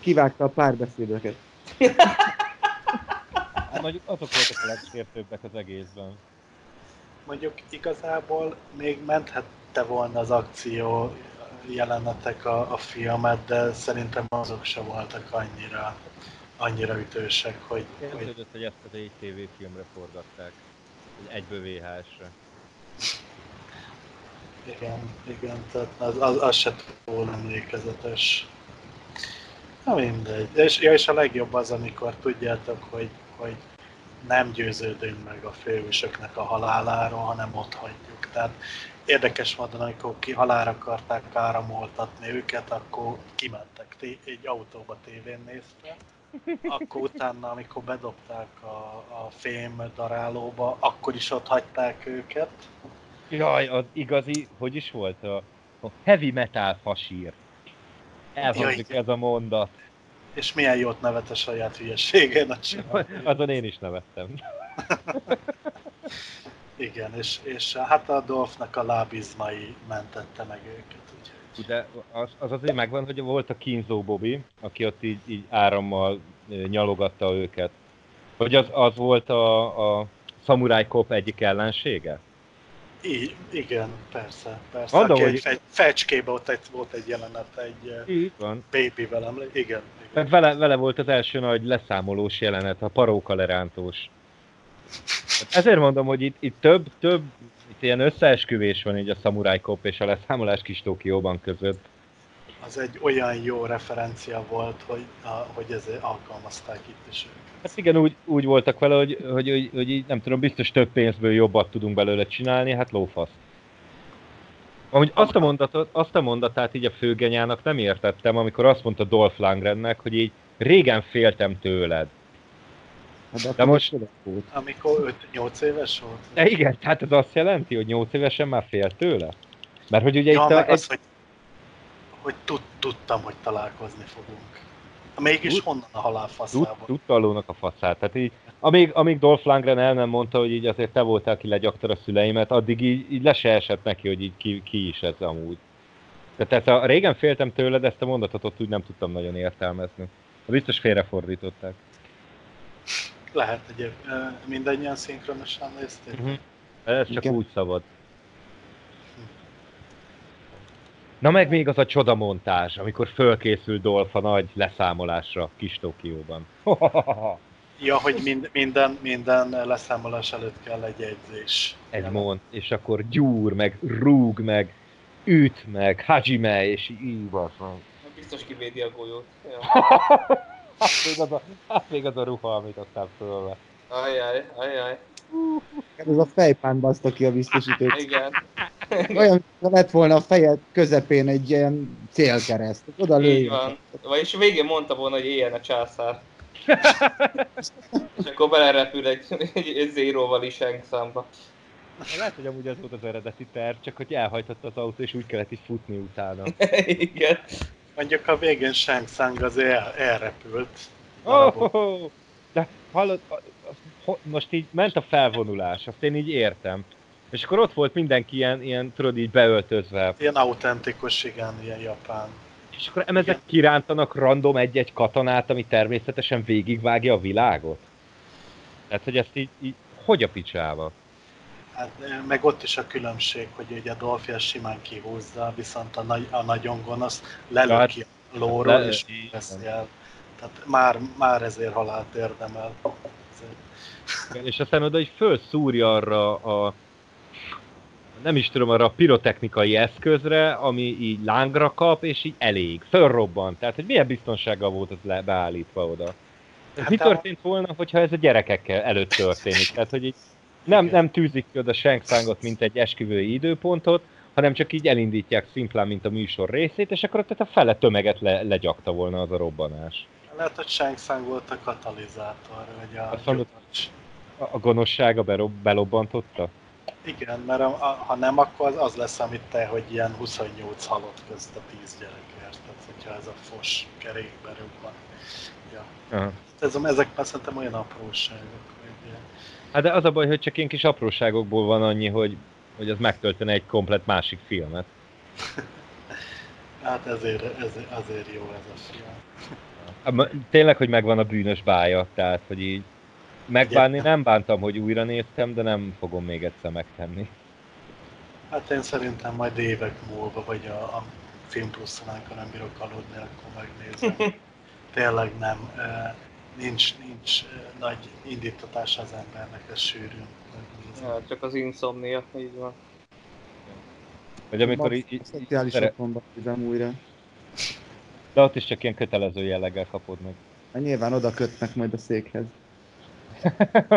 Kivágta a párbeszédeket. Hát mondjuk azok voltak a legsértőbbek az egészben. Mondjuk igazából még menthette volna az akció jelenetek a, a filmet, de szerintem azok se voltak annyira, annyira ütősek, hogy, hogy Érződött, hogy ezt az egy TV filmre forgatták. Egyből VHS-re. igen, igen, tehát az, az, az se túl emlékezetes. Na mindegy. És, ja, és a legjobb az, amikor tudjátok, hogy, hogy nem győződünk meg a főhősöknek a haláláról, hanem ott hagyjuk. Tehát érdekes módon, amikor ki halálra akarták áramoltatni őket, akkor kimentek egy autóba tévén nézve. Akkor utána, amikor bedobták a, a fém darálóba, akkor is ott hagyták őket. Jaj, az igazi, hogy is volt? A, a heavy metal fasír. Elhangzik ez a mondat. És milyen jót nevet a saját hülyeségén a. [LAUGHS] Azon én is nevettem. [LAUGHS] Igen, és, és hát a Dolphnak a lábizmai mentette meg őket. De az, az azért megvan, hogy volt a kínzó Bobby, aki ott így, így árammal nyalogatta őket. Hogy az, az volt a, a Samurai Cop egyik ellensége? Így, igen, persze, persze. Mondom, Aki hogy- egy fe, fecskébe ott egy, volt egy jelenet, egy Így van. babyvel, emlé- igen. igen. Mert vele, vele volt az első nagy leszámolós jelenet, a paróka lerántós. Hát ezért mondom, hogy itt, itt több, több itt ilyen összeesküvés van így a Samurai Cop és a leszámolás kis Tokióban között. Az egy olyan jó referencia volt, hogy, a, hogy ezért alkalmazták itt is őket. Hát igen, úgy, úgy voltak vele, hogy, hogy, hogy, hogy így, nem tudom, biztos több pénzből jobbat tudunk belőle csinálni, hát lófasz. Amúgy azt a, mondatot, azt a mondatát így a főgenyának nem értettem, amikor azt mondta Dolph Lundgrennek, hogy így régen féltem tőled. Hát De most- volt. Amikor 5-8 éves volt? De igen, tehát ez azt jelenti, hogy 8 évesen már fél tőle? Mert hogy ugye ja, itt a, az, hogy, hogy tud, tudtam, hogy találkozni fogunk. Mégis Tud- honnan a halál tud, faszából? tudta a lónak a faszát. Tehát így, amíg, amíg Dolph Lundgren el nem mondta, hogy így azért te voltál, aki legyaktad a szüleimet, addig így, így le se esett neki, hogy így ki, ki is ez amúgy. Tehát ezt a, régen féltem tőle, de ezt a mondatot ott úgy nem tudtam nagyon értelmezni. Biztos félrefordították. Lehet egyéb. ö, Mindannyian szinkronosan nézték? Uh-huh. Ez csak Igen. úgy szabad. Na meg még az a csodamontázs, amikor fölkészül Dolph a nagy leszámolásra kis Tokióban. [LAUGHS] Ja, hogy mind, minden, minden leszámolás előtt kell egy jegyzés. Egy mond, és akkor gyúr, meg rúg, meg üt, meg hajime, és így meg. Biztos kivédi a golyót. Ja. [LAUGHS] Hát még az a, hát még az a ruha, amit aztán fölve. Ajjaj, ajjaj. Ez a fejpán baszta ki a biztosítót. Igen. Olyan, mintha lett volna a fejed közepén egy ilyen célkereszt. Oda Így lőjön. van. Vagyis végén mondta volna, hogy éljen a császár. És akkor belerepül egy, egy, egy zéróval is számba. Lehet, hogy amúgy ez volt az eredeti terv, csak hogy elhajtott az autó, és úgy kellett így futni utána. [LAUGHS] Igen. Mondjuk a végén Shang Tsung azért el, elrepült. Oh, oh, oh. De hallod, most így ment a felvonulás, azt én így értem. És akkor ott volt mindenki ilyen, ilyen tudod így beöltözve. Ilyen autentikus, igen, ilyen japán. És akkor emezek kirántanak random egy-egy katonát, ami természetesen végigvágja a világot. Tehát, hogy ezt így, így hogy a picsába? Hát, eh, meg ott is a különbség, hogy ugye Dolphy ezt simán kihúzza, viszont a, nagy, a nagyon gonosz lelöki a lóról, le- és el. Tehát már, már ezért halált érdemel. Ezért- Igen, És aztán oda így fölszúrja arra a nem is tudom, arra a pirotechnikai eszközre, ami így lángra kap, és így elég, fölrobban. Tehát, hogy milyen biztonsággal volt ez le, beállítva oda. Ez Hát mi a- történt volna, hogyha ez a gyerekekkel előtt történik? Tehát, hogy így nem, nem tűzik ki oda Shang mint egy esküvői időpontot, hanem csak így elindítják szimplán, mint a műsor részét, és akkor tehát a fele tömeget le, legyakta volna az a robbanás. Lehet, hogy Shang volt a katalizátor, vagy a Azt mondod-. A, a gonoszsága berob, belobbantotta? Igen, mert a, a, ha nem, akkor az, az lesz, amit te, hogy ilyen 28 halott közt a 10 gyerekért. Tehát, hogyha ez a fos kerékbe rúgva. Ja. Aha. Ez, ezek már szerintem olyan apróságok, Hát de az a baj, hogy csak ilyen kis apróságokból van annyi, hogy, hogy az megtöltene egy komplet másik filmet. [LAUGHS] hát ezért, ezért, azért jó ez a film. Hát, Tényleg, hogy megvan a bűnös bája, tehát, hogy így megbánni nem bántam, hogy újra néztem, de nem fogom még egyszer megtenni. Hát én szerintem majd évek múlva, vagy a, a Film Pluszon, amikor nem bírok aludni, akkor megnézem. [LAUGHS] Tényleg nem, nincs, nincs nagy indítatása az embernek, ez sűrűn megnézni. Ja, csak az insomnia, így van. Vagy amikor így, így, Szociális szere- otthonba nézem újra. de ott is csak ilyen kötelező jelleggel kapod meg. [LAUGHS] Hát nyilván oda kötnek majd a székhez.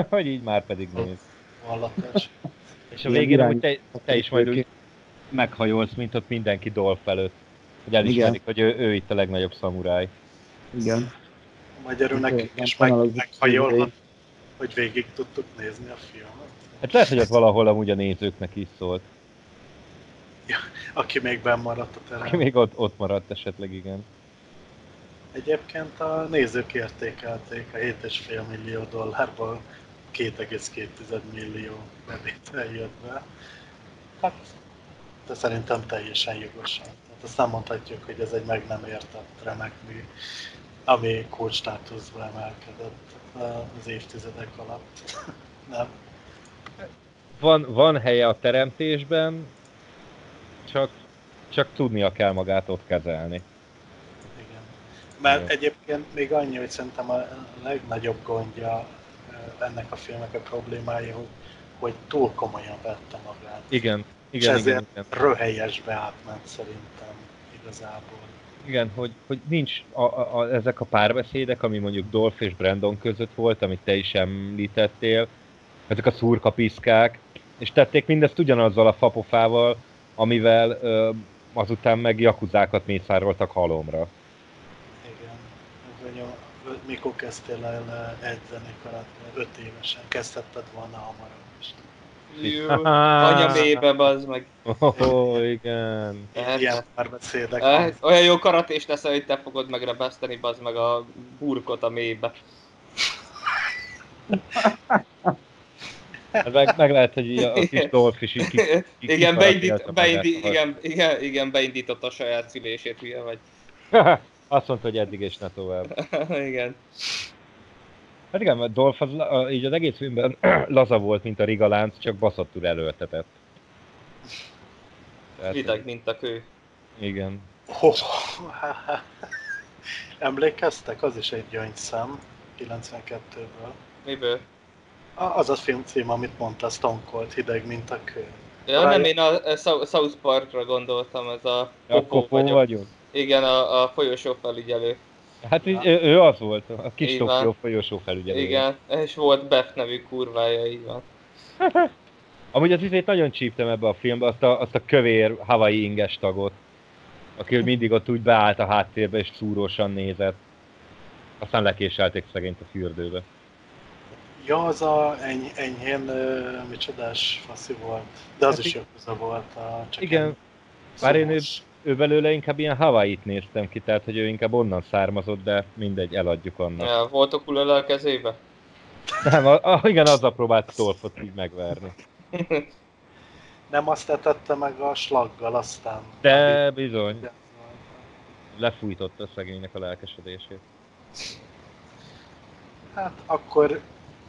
hogy így már pedig néz. Vallatos. És a Ilyen végén amúgy te, te is majd úgy meghajolsz, mint ott mindenki Dolph előtt. Hogy elismerik, hogy ő, ő itt a legnagyobb szamuráj. Igen. Magyarul nekünk Nem is meg, kanalazzuk meghajolhat, hogy végig tudtuk nézni a filmet. Hát lehet, hogy az valahol amúgy a nézőknek is szólt. Aki még benn maradt a Aki terem. még ott, ott maradt esetleg, igen. Egyébként a nézők értékelték a 7,5 millió dollárból 2,2 millió bevétel jött be. Hát, de szerintem teljesen jogosan. Tehát azt nem mondhatjuk, hogy ez egy meg nem értett remek mű, ami kulcs státuszba emelkedett az évtizedek alatt. nem? Van, van helye a teremtésben, csak, csak tudnia kell magát ott kezelni. Igen. Mert Igen. egyébként még annyi, hogy szerintem a legnagyobb gondja ö, ennek a filmnek a problémája, hogy, hogy túl komolyan vette magát. Igen, És igen, ezért igen, igen. röhelyesbe átment szerintem igazából. Igen, hogy, hogy nincs a, a, a, ezek a párbeszédek, ami mondjuk Dolph és Brandon között volt, amit te is említettél, ezek a szurkapiszkák, és tették mindezt ugyanazzal a fapofával, amivel ö, azután meg jakuzákat mészároltak halomra. Igen. Ez Anya, mikor kezdtél el edzeni karate? Öt évesen. Kezdhetted volna hamarabb is. Jó, anya mélybe, bazd meg. Oh, igen. Ilyen párbeszédek. Eh, Olyan jó karatés lesz, hogy te fogod megrebeszteni, bazd meg a burkot a mélybe. Hát Meg, meg lehet, hogy a kis Dolph is így ki, ki, igen, beindít, beindít, igen, igen, igen, beindította a saját szülését, hülye vagy. [LAUGHS] Azt mondta, hogy eddig és ne tovább. [LAUGHS] igen. Hát igen, mert Dolph az, így az egész filmben [CLEARS THROAT] laza volt, mint a rigalánc, csak baszottul előltetett. Tehát, Videg, mint a kő. Igen. Oh, [LAUGHS] Emlékeztek? Az is egy gyöngyszem 92-ből. Miből? A- Az a film cím, amit mondta, Stone Cold, hideg, mint a kő. Ja, nem, én a a Sou- South Parkra gondoltam, ez a A kopó vagyok. vagyok. Igen, a, a folyosó felügyelő. Hát így, ő, ő az volt, a kis. Tokió folyosó felügyelő. Igen, és volt Beth nevű kurvája, így van. [LAUGHS] Amúgy az izét nagyon csíptem ebbe a filmbe, azt a, azt a kövér Hawaii inges tagot, aki mindig ott úgy beállt a háttérbe és szúrósan nézett. Aztán lekéselték szegényt a fürdőbe. Ja, az a eny, enyhén uh, micsodás faszi volt. De az Hát is i- jó volt. A, csak Igen, bár én. Ő belőle inkább ilyen Hawaii-t néztem ki, tehát hogy ő inkább onnan származott, de mindegy, eladjuk annak. Ja, volt ukulele a kezébe? Nem, a, a, igen, azzal próbált Dolphot így megverni. [LAUGHS] Nem azt etette meg a slaggal aztán. De bizony, lefújtotta a szegénynek a lelkesedését. Hát akkor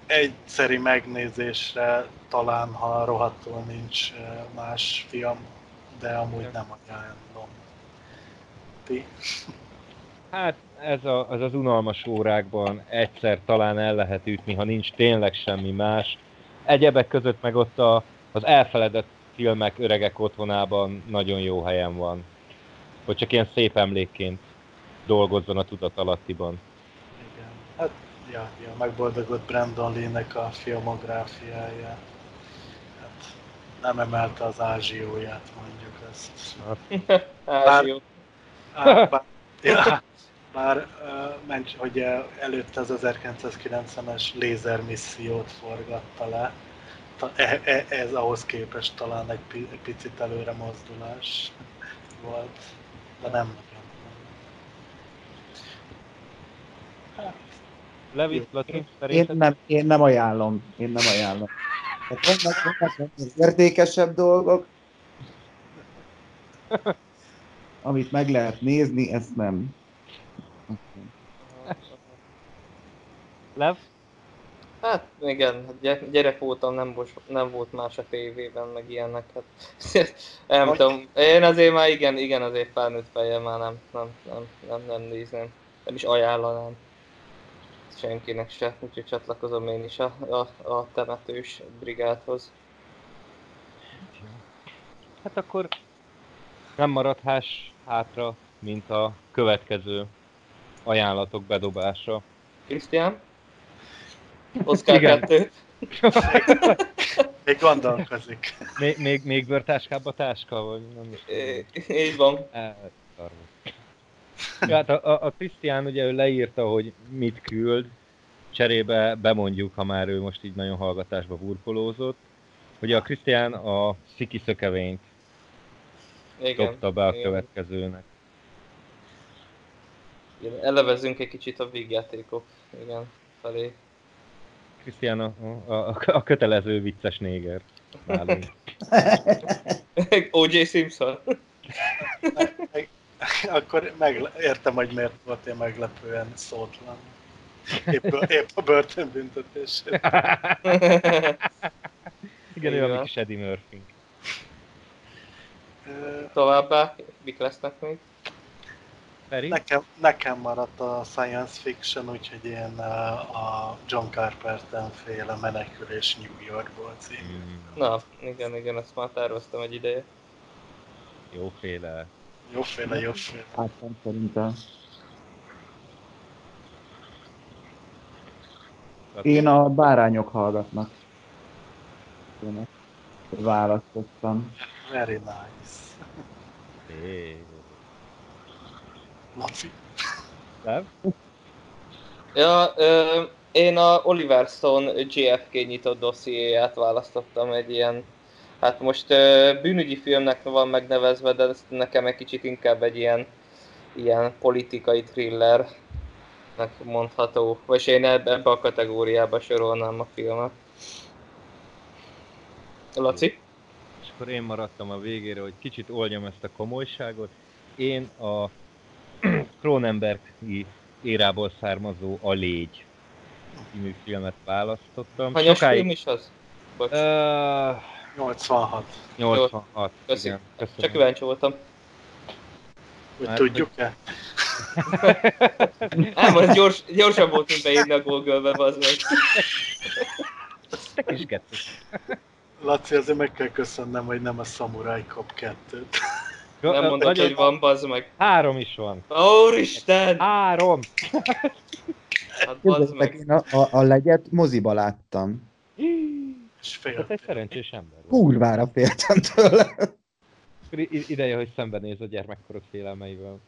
egyszeri megnézésre talán, ha rohadtul nincs eh, más fiam, de amúgy nem ajánlom. Ti? Hát ez a, az az unalmas órákban egyszer talán el lehet ütni, ha nincs tényleg semmi más. Egyebek között meg ott a, az elfeledett filmek öregek otthonában nagyon jó helyen van. Hogy csak ilyen szép emlékként dolgozzon a tudat alattiban. Igen. Hát, ja, ja, megboldogott Brandon Lee-nek a filmográfiája. Hát, nem emelte az ázsióját, mondjuk jó. [LAUGHS] Á, bár, [LAUGHS] ja, bár mencs, hogy előtte az 1990-es lézermissziót forgatta le. E, e, ez ahhoz képest talán egy, pi, egy picit előre mozdulás volt, de nem nagyon. Hát, Levitt, Én nem, én nem ajánlom. Én nem ajánlom. Hát vannak, vannak értékesebb dolgok, [LAUGHS] amit meg lehet nézni, ezt nem. Lev? Hát igen, hát gy- gyerek voltam, nem, bos, nem volt más a tévében, meg ilyenek. Hát, [LAUGHS] nem Hogy? tudom, én azért már igen, igen, azért felnőtt fejjel már nem, nem, nem, nem, nem nézném. Nem is ajánlanám senkinek se, úgyhogy csatlakozom én is a, a, a temetős brigádhoz. Hát akkor nem maradhás hátra, mint a következő ajánlatok bedobása. Krisztián? Igen. 2. még gondolkozik. Még, még, még bőrtáskába táska, vagy nem is tudom. Így van. Ja, hát a, a, a Krisztián ugye ő leírta, hogy mit küld, cserébe bemondjuk, ha már ő most így nagyon hallgatásba burkolózott, hogy a Krisztián a Sziki szökevényt Igen. dobta be a igen. következőnek. Igen, elevezzünk egy kicsit a végjátékok igen, felé. Krisztián a, a, a, a kötelező vicces néger. [LAUGHS] O.J. Simpson. [LAUGHS] Akkor meg, értem, hogy miért volt én meglepően szótlan. Épp, épp a börtönbüntetését. [LAUGHS] Igen, ő a kis Eddie Murphy. Továbbá, mik lesznek még? Feri? Nekem, nekem maradt a science fiction, úgyhogy én a John Carpenter féle menekülés New Yorkból című. Mm, Na, igen, igen, ezt már terveztem egy ideje. jóféle. Jóféle, jóféle. Hát nem szerintem. Én a bárányok hallgatnak. Én ezt választottam. Very nice. Hé. Laci. Nem? Ja, ö, én a Oliver Stone JFK nyitott dossziéját választottam egy ilyen, hát most ö, bűnügyi filmnek van megnevezve, de ez nekem egy kicsit inkább egy ilyen, ilyen politikai thrillernek mondható, vagy én ebbe, ebbe a kategóriába sorolnám a filmet. Laci? És akkor én maradtam a végére, hogy kicsit oldjam ezt a komolyságot. Én a [CLEARS THROAT] Cronenbergi érából származó A Légy című filmet választottam. Hanyas film is az? Bocs. Uh, 86. 86, Köszi. igen. Csak Köszönöm. kíváncsi voltam. Hogy [LAUGHS] Hát, tudjuk-e? Nem, most gyors, gyorsabb volt, mint beírni a Google-be, az meg. Te kis. Laci, azért meg kell köszönnem, hogy nem a Samurai Cop 2-t. Nem mondod, Nagyon- hogy van, bazd meg. Három is van. Úristen! Három! Hát bazd meg. én a, a, a legyet moziba láttam. És fél. egy szerencsés ember. Kurvára féltem tőle. Ideje, hogy szembenéz a gyermekkorod félelmeivel.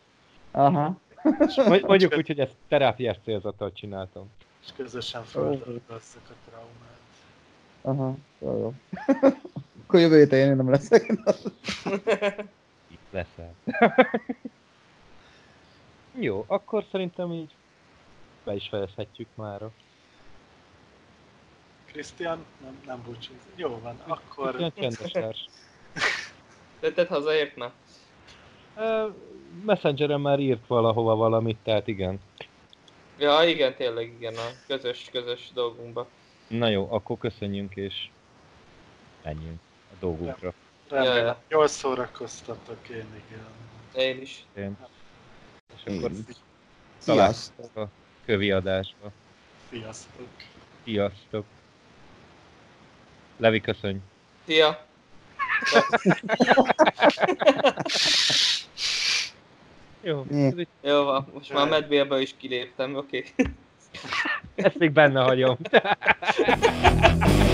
Aha. Mondj- Mondjuk úgy, hogy ezt terápiás célzattal csináltam. És közösen földolgozzak a traumát. Aha. Jó, jó. [LAUGHS] Akkor jövő héten én nem leszek. [LAUGHS] Itt leszel. [LAUGHS] Jó, akkor szerintem így be is fejezhetjük mára. Krisztián, nem, nem búcsúzik. Jó van, akkor Ilyen csendes társ. Tetted hazaért már? Ö, Messengeren már írt valahova valamit, tehát igen. Ja, igen, tényleg igen, a közös, közös dolgunkba. Na jó, akkor köszönjünk és menjünk a dolgunkra. remélem, Ja, jól szórakoztatok én, igen. Én is. Én. És akkor Én. találkozunk a kövi adásba. Sziasztok! Sziasztok! Levi, köszönj! Szia! Jó, Jó van, most már medbélbe is kiléptem, oké. Okay. Ezt még benne hagyom. [LAUGHS]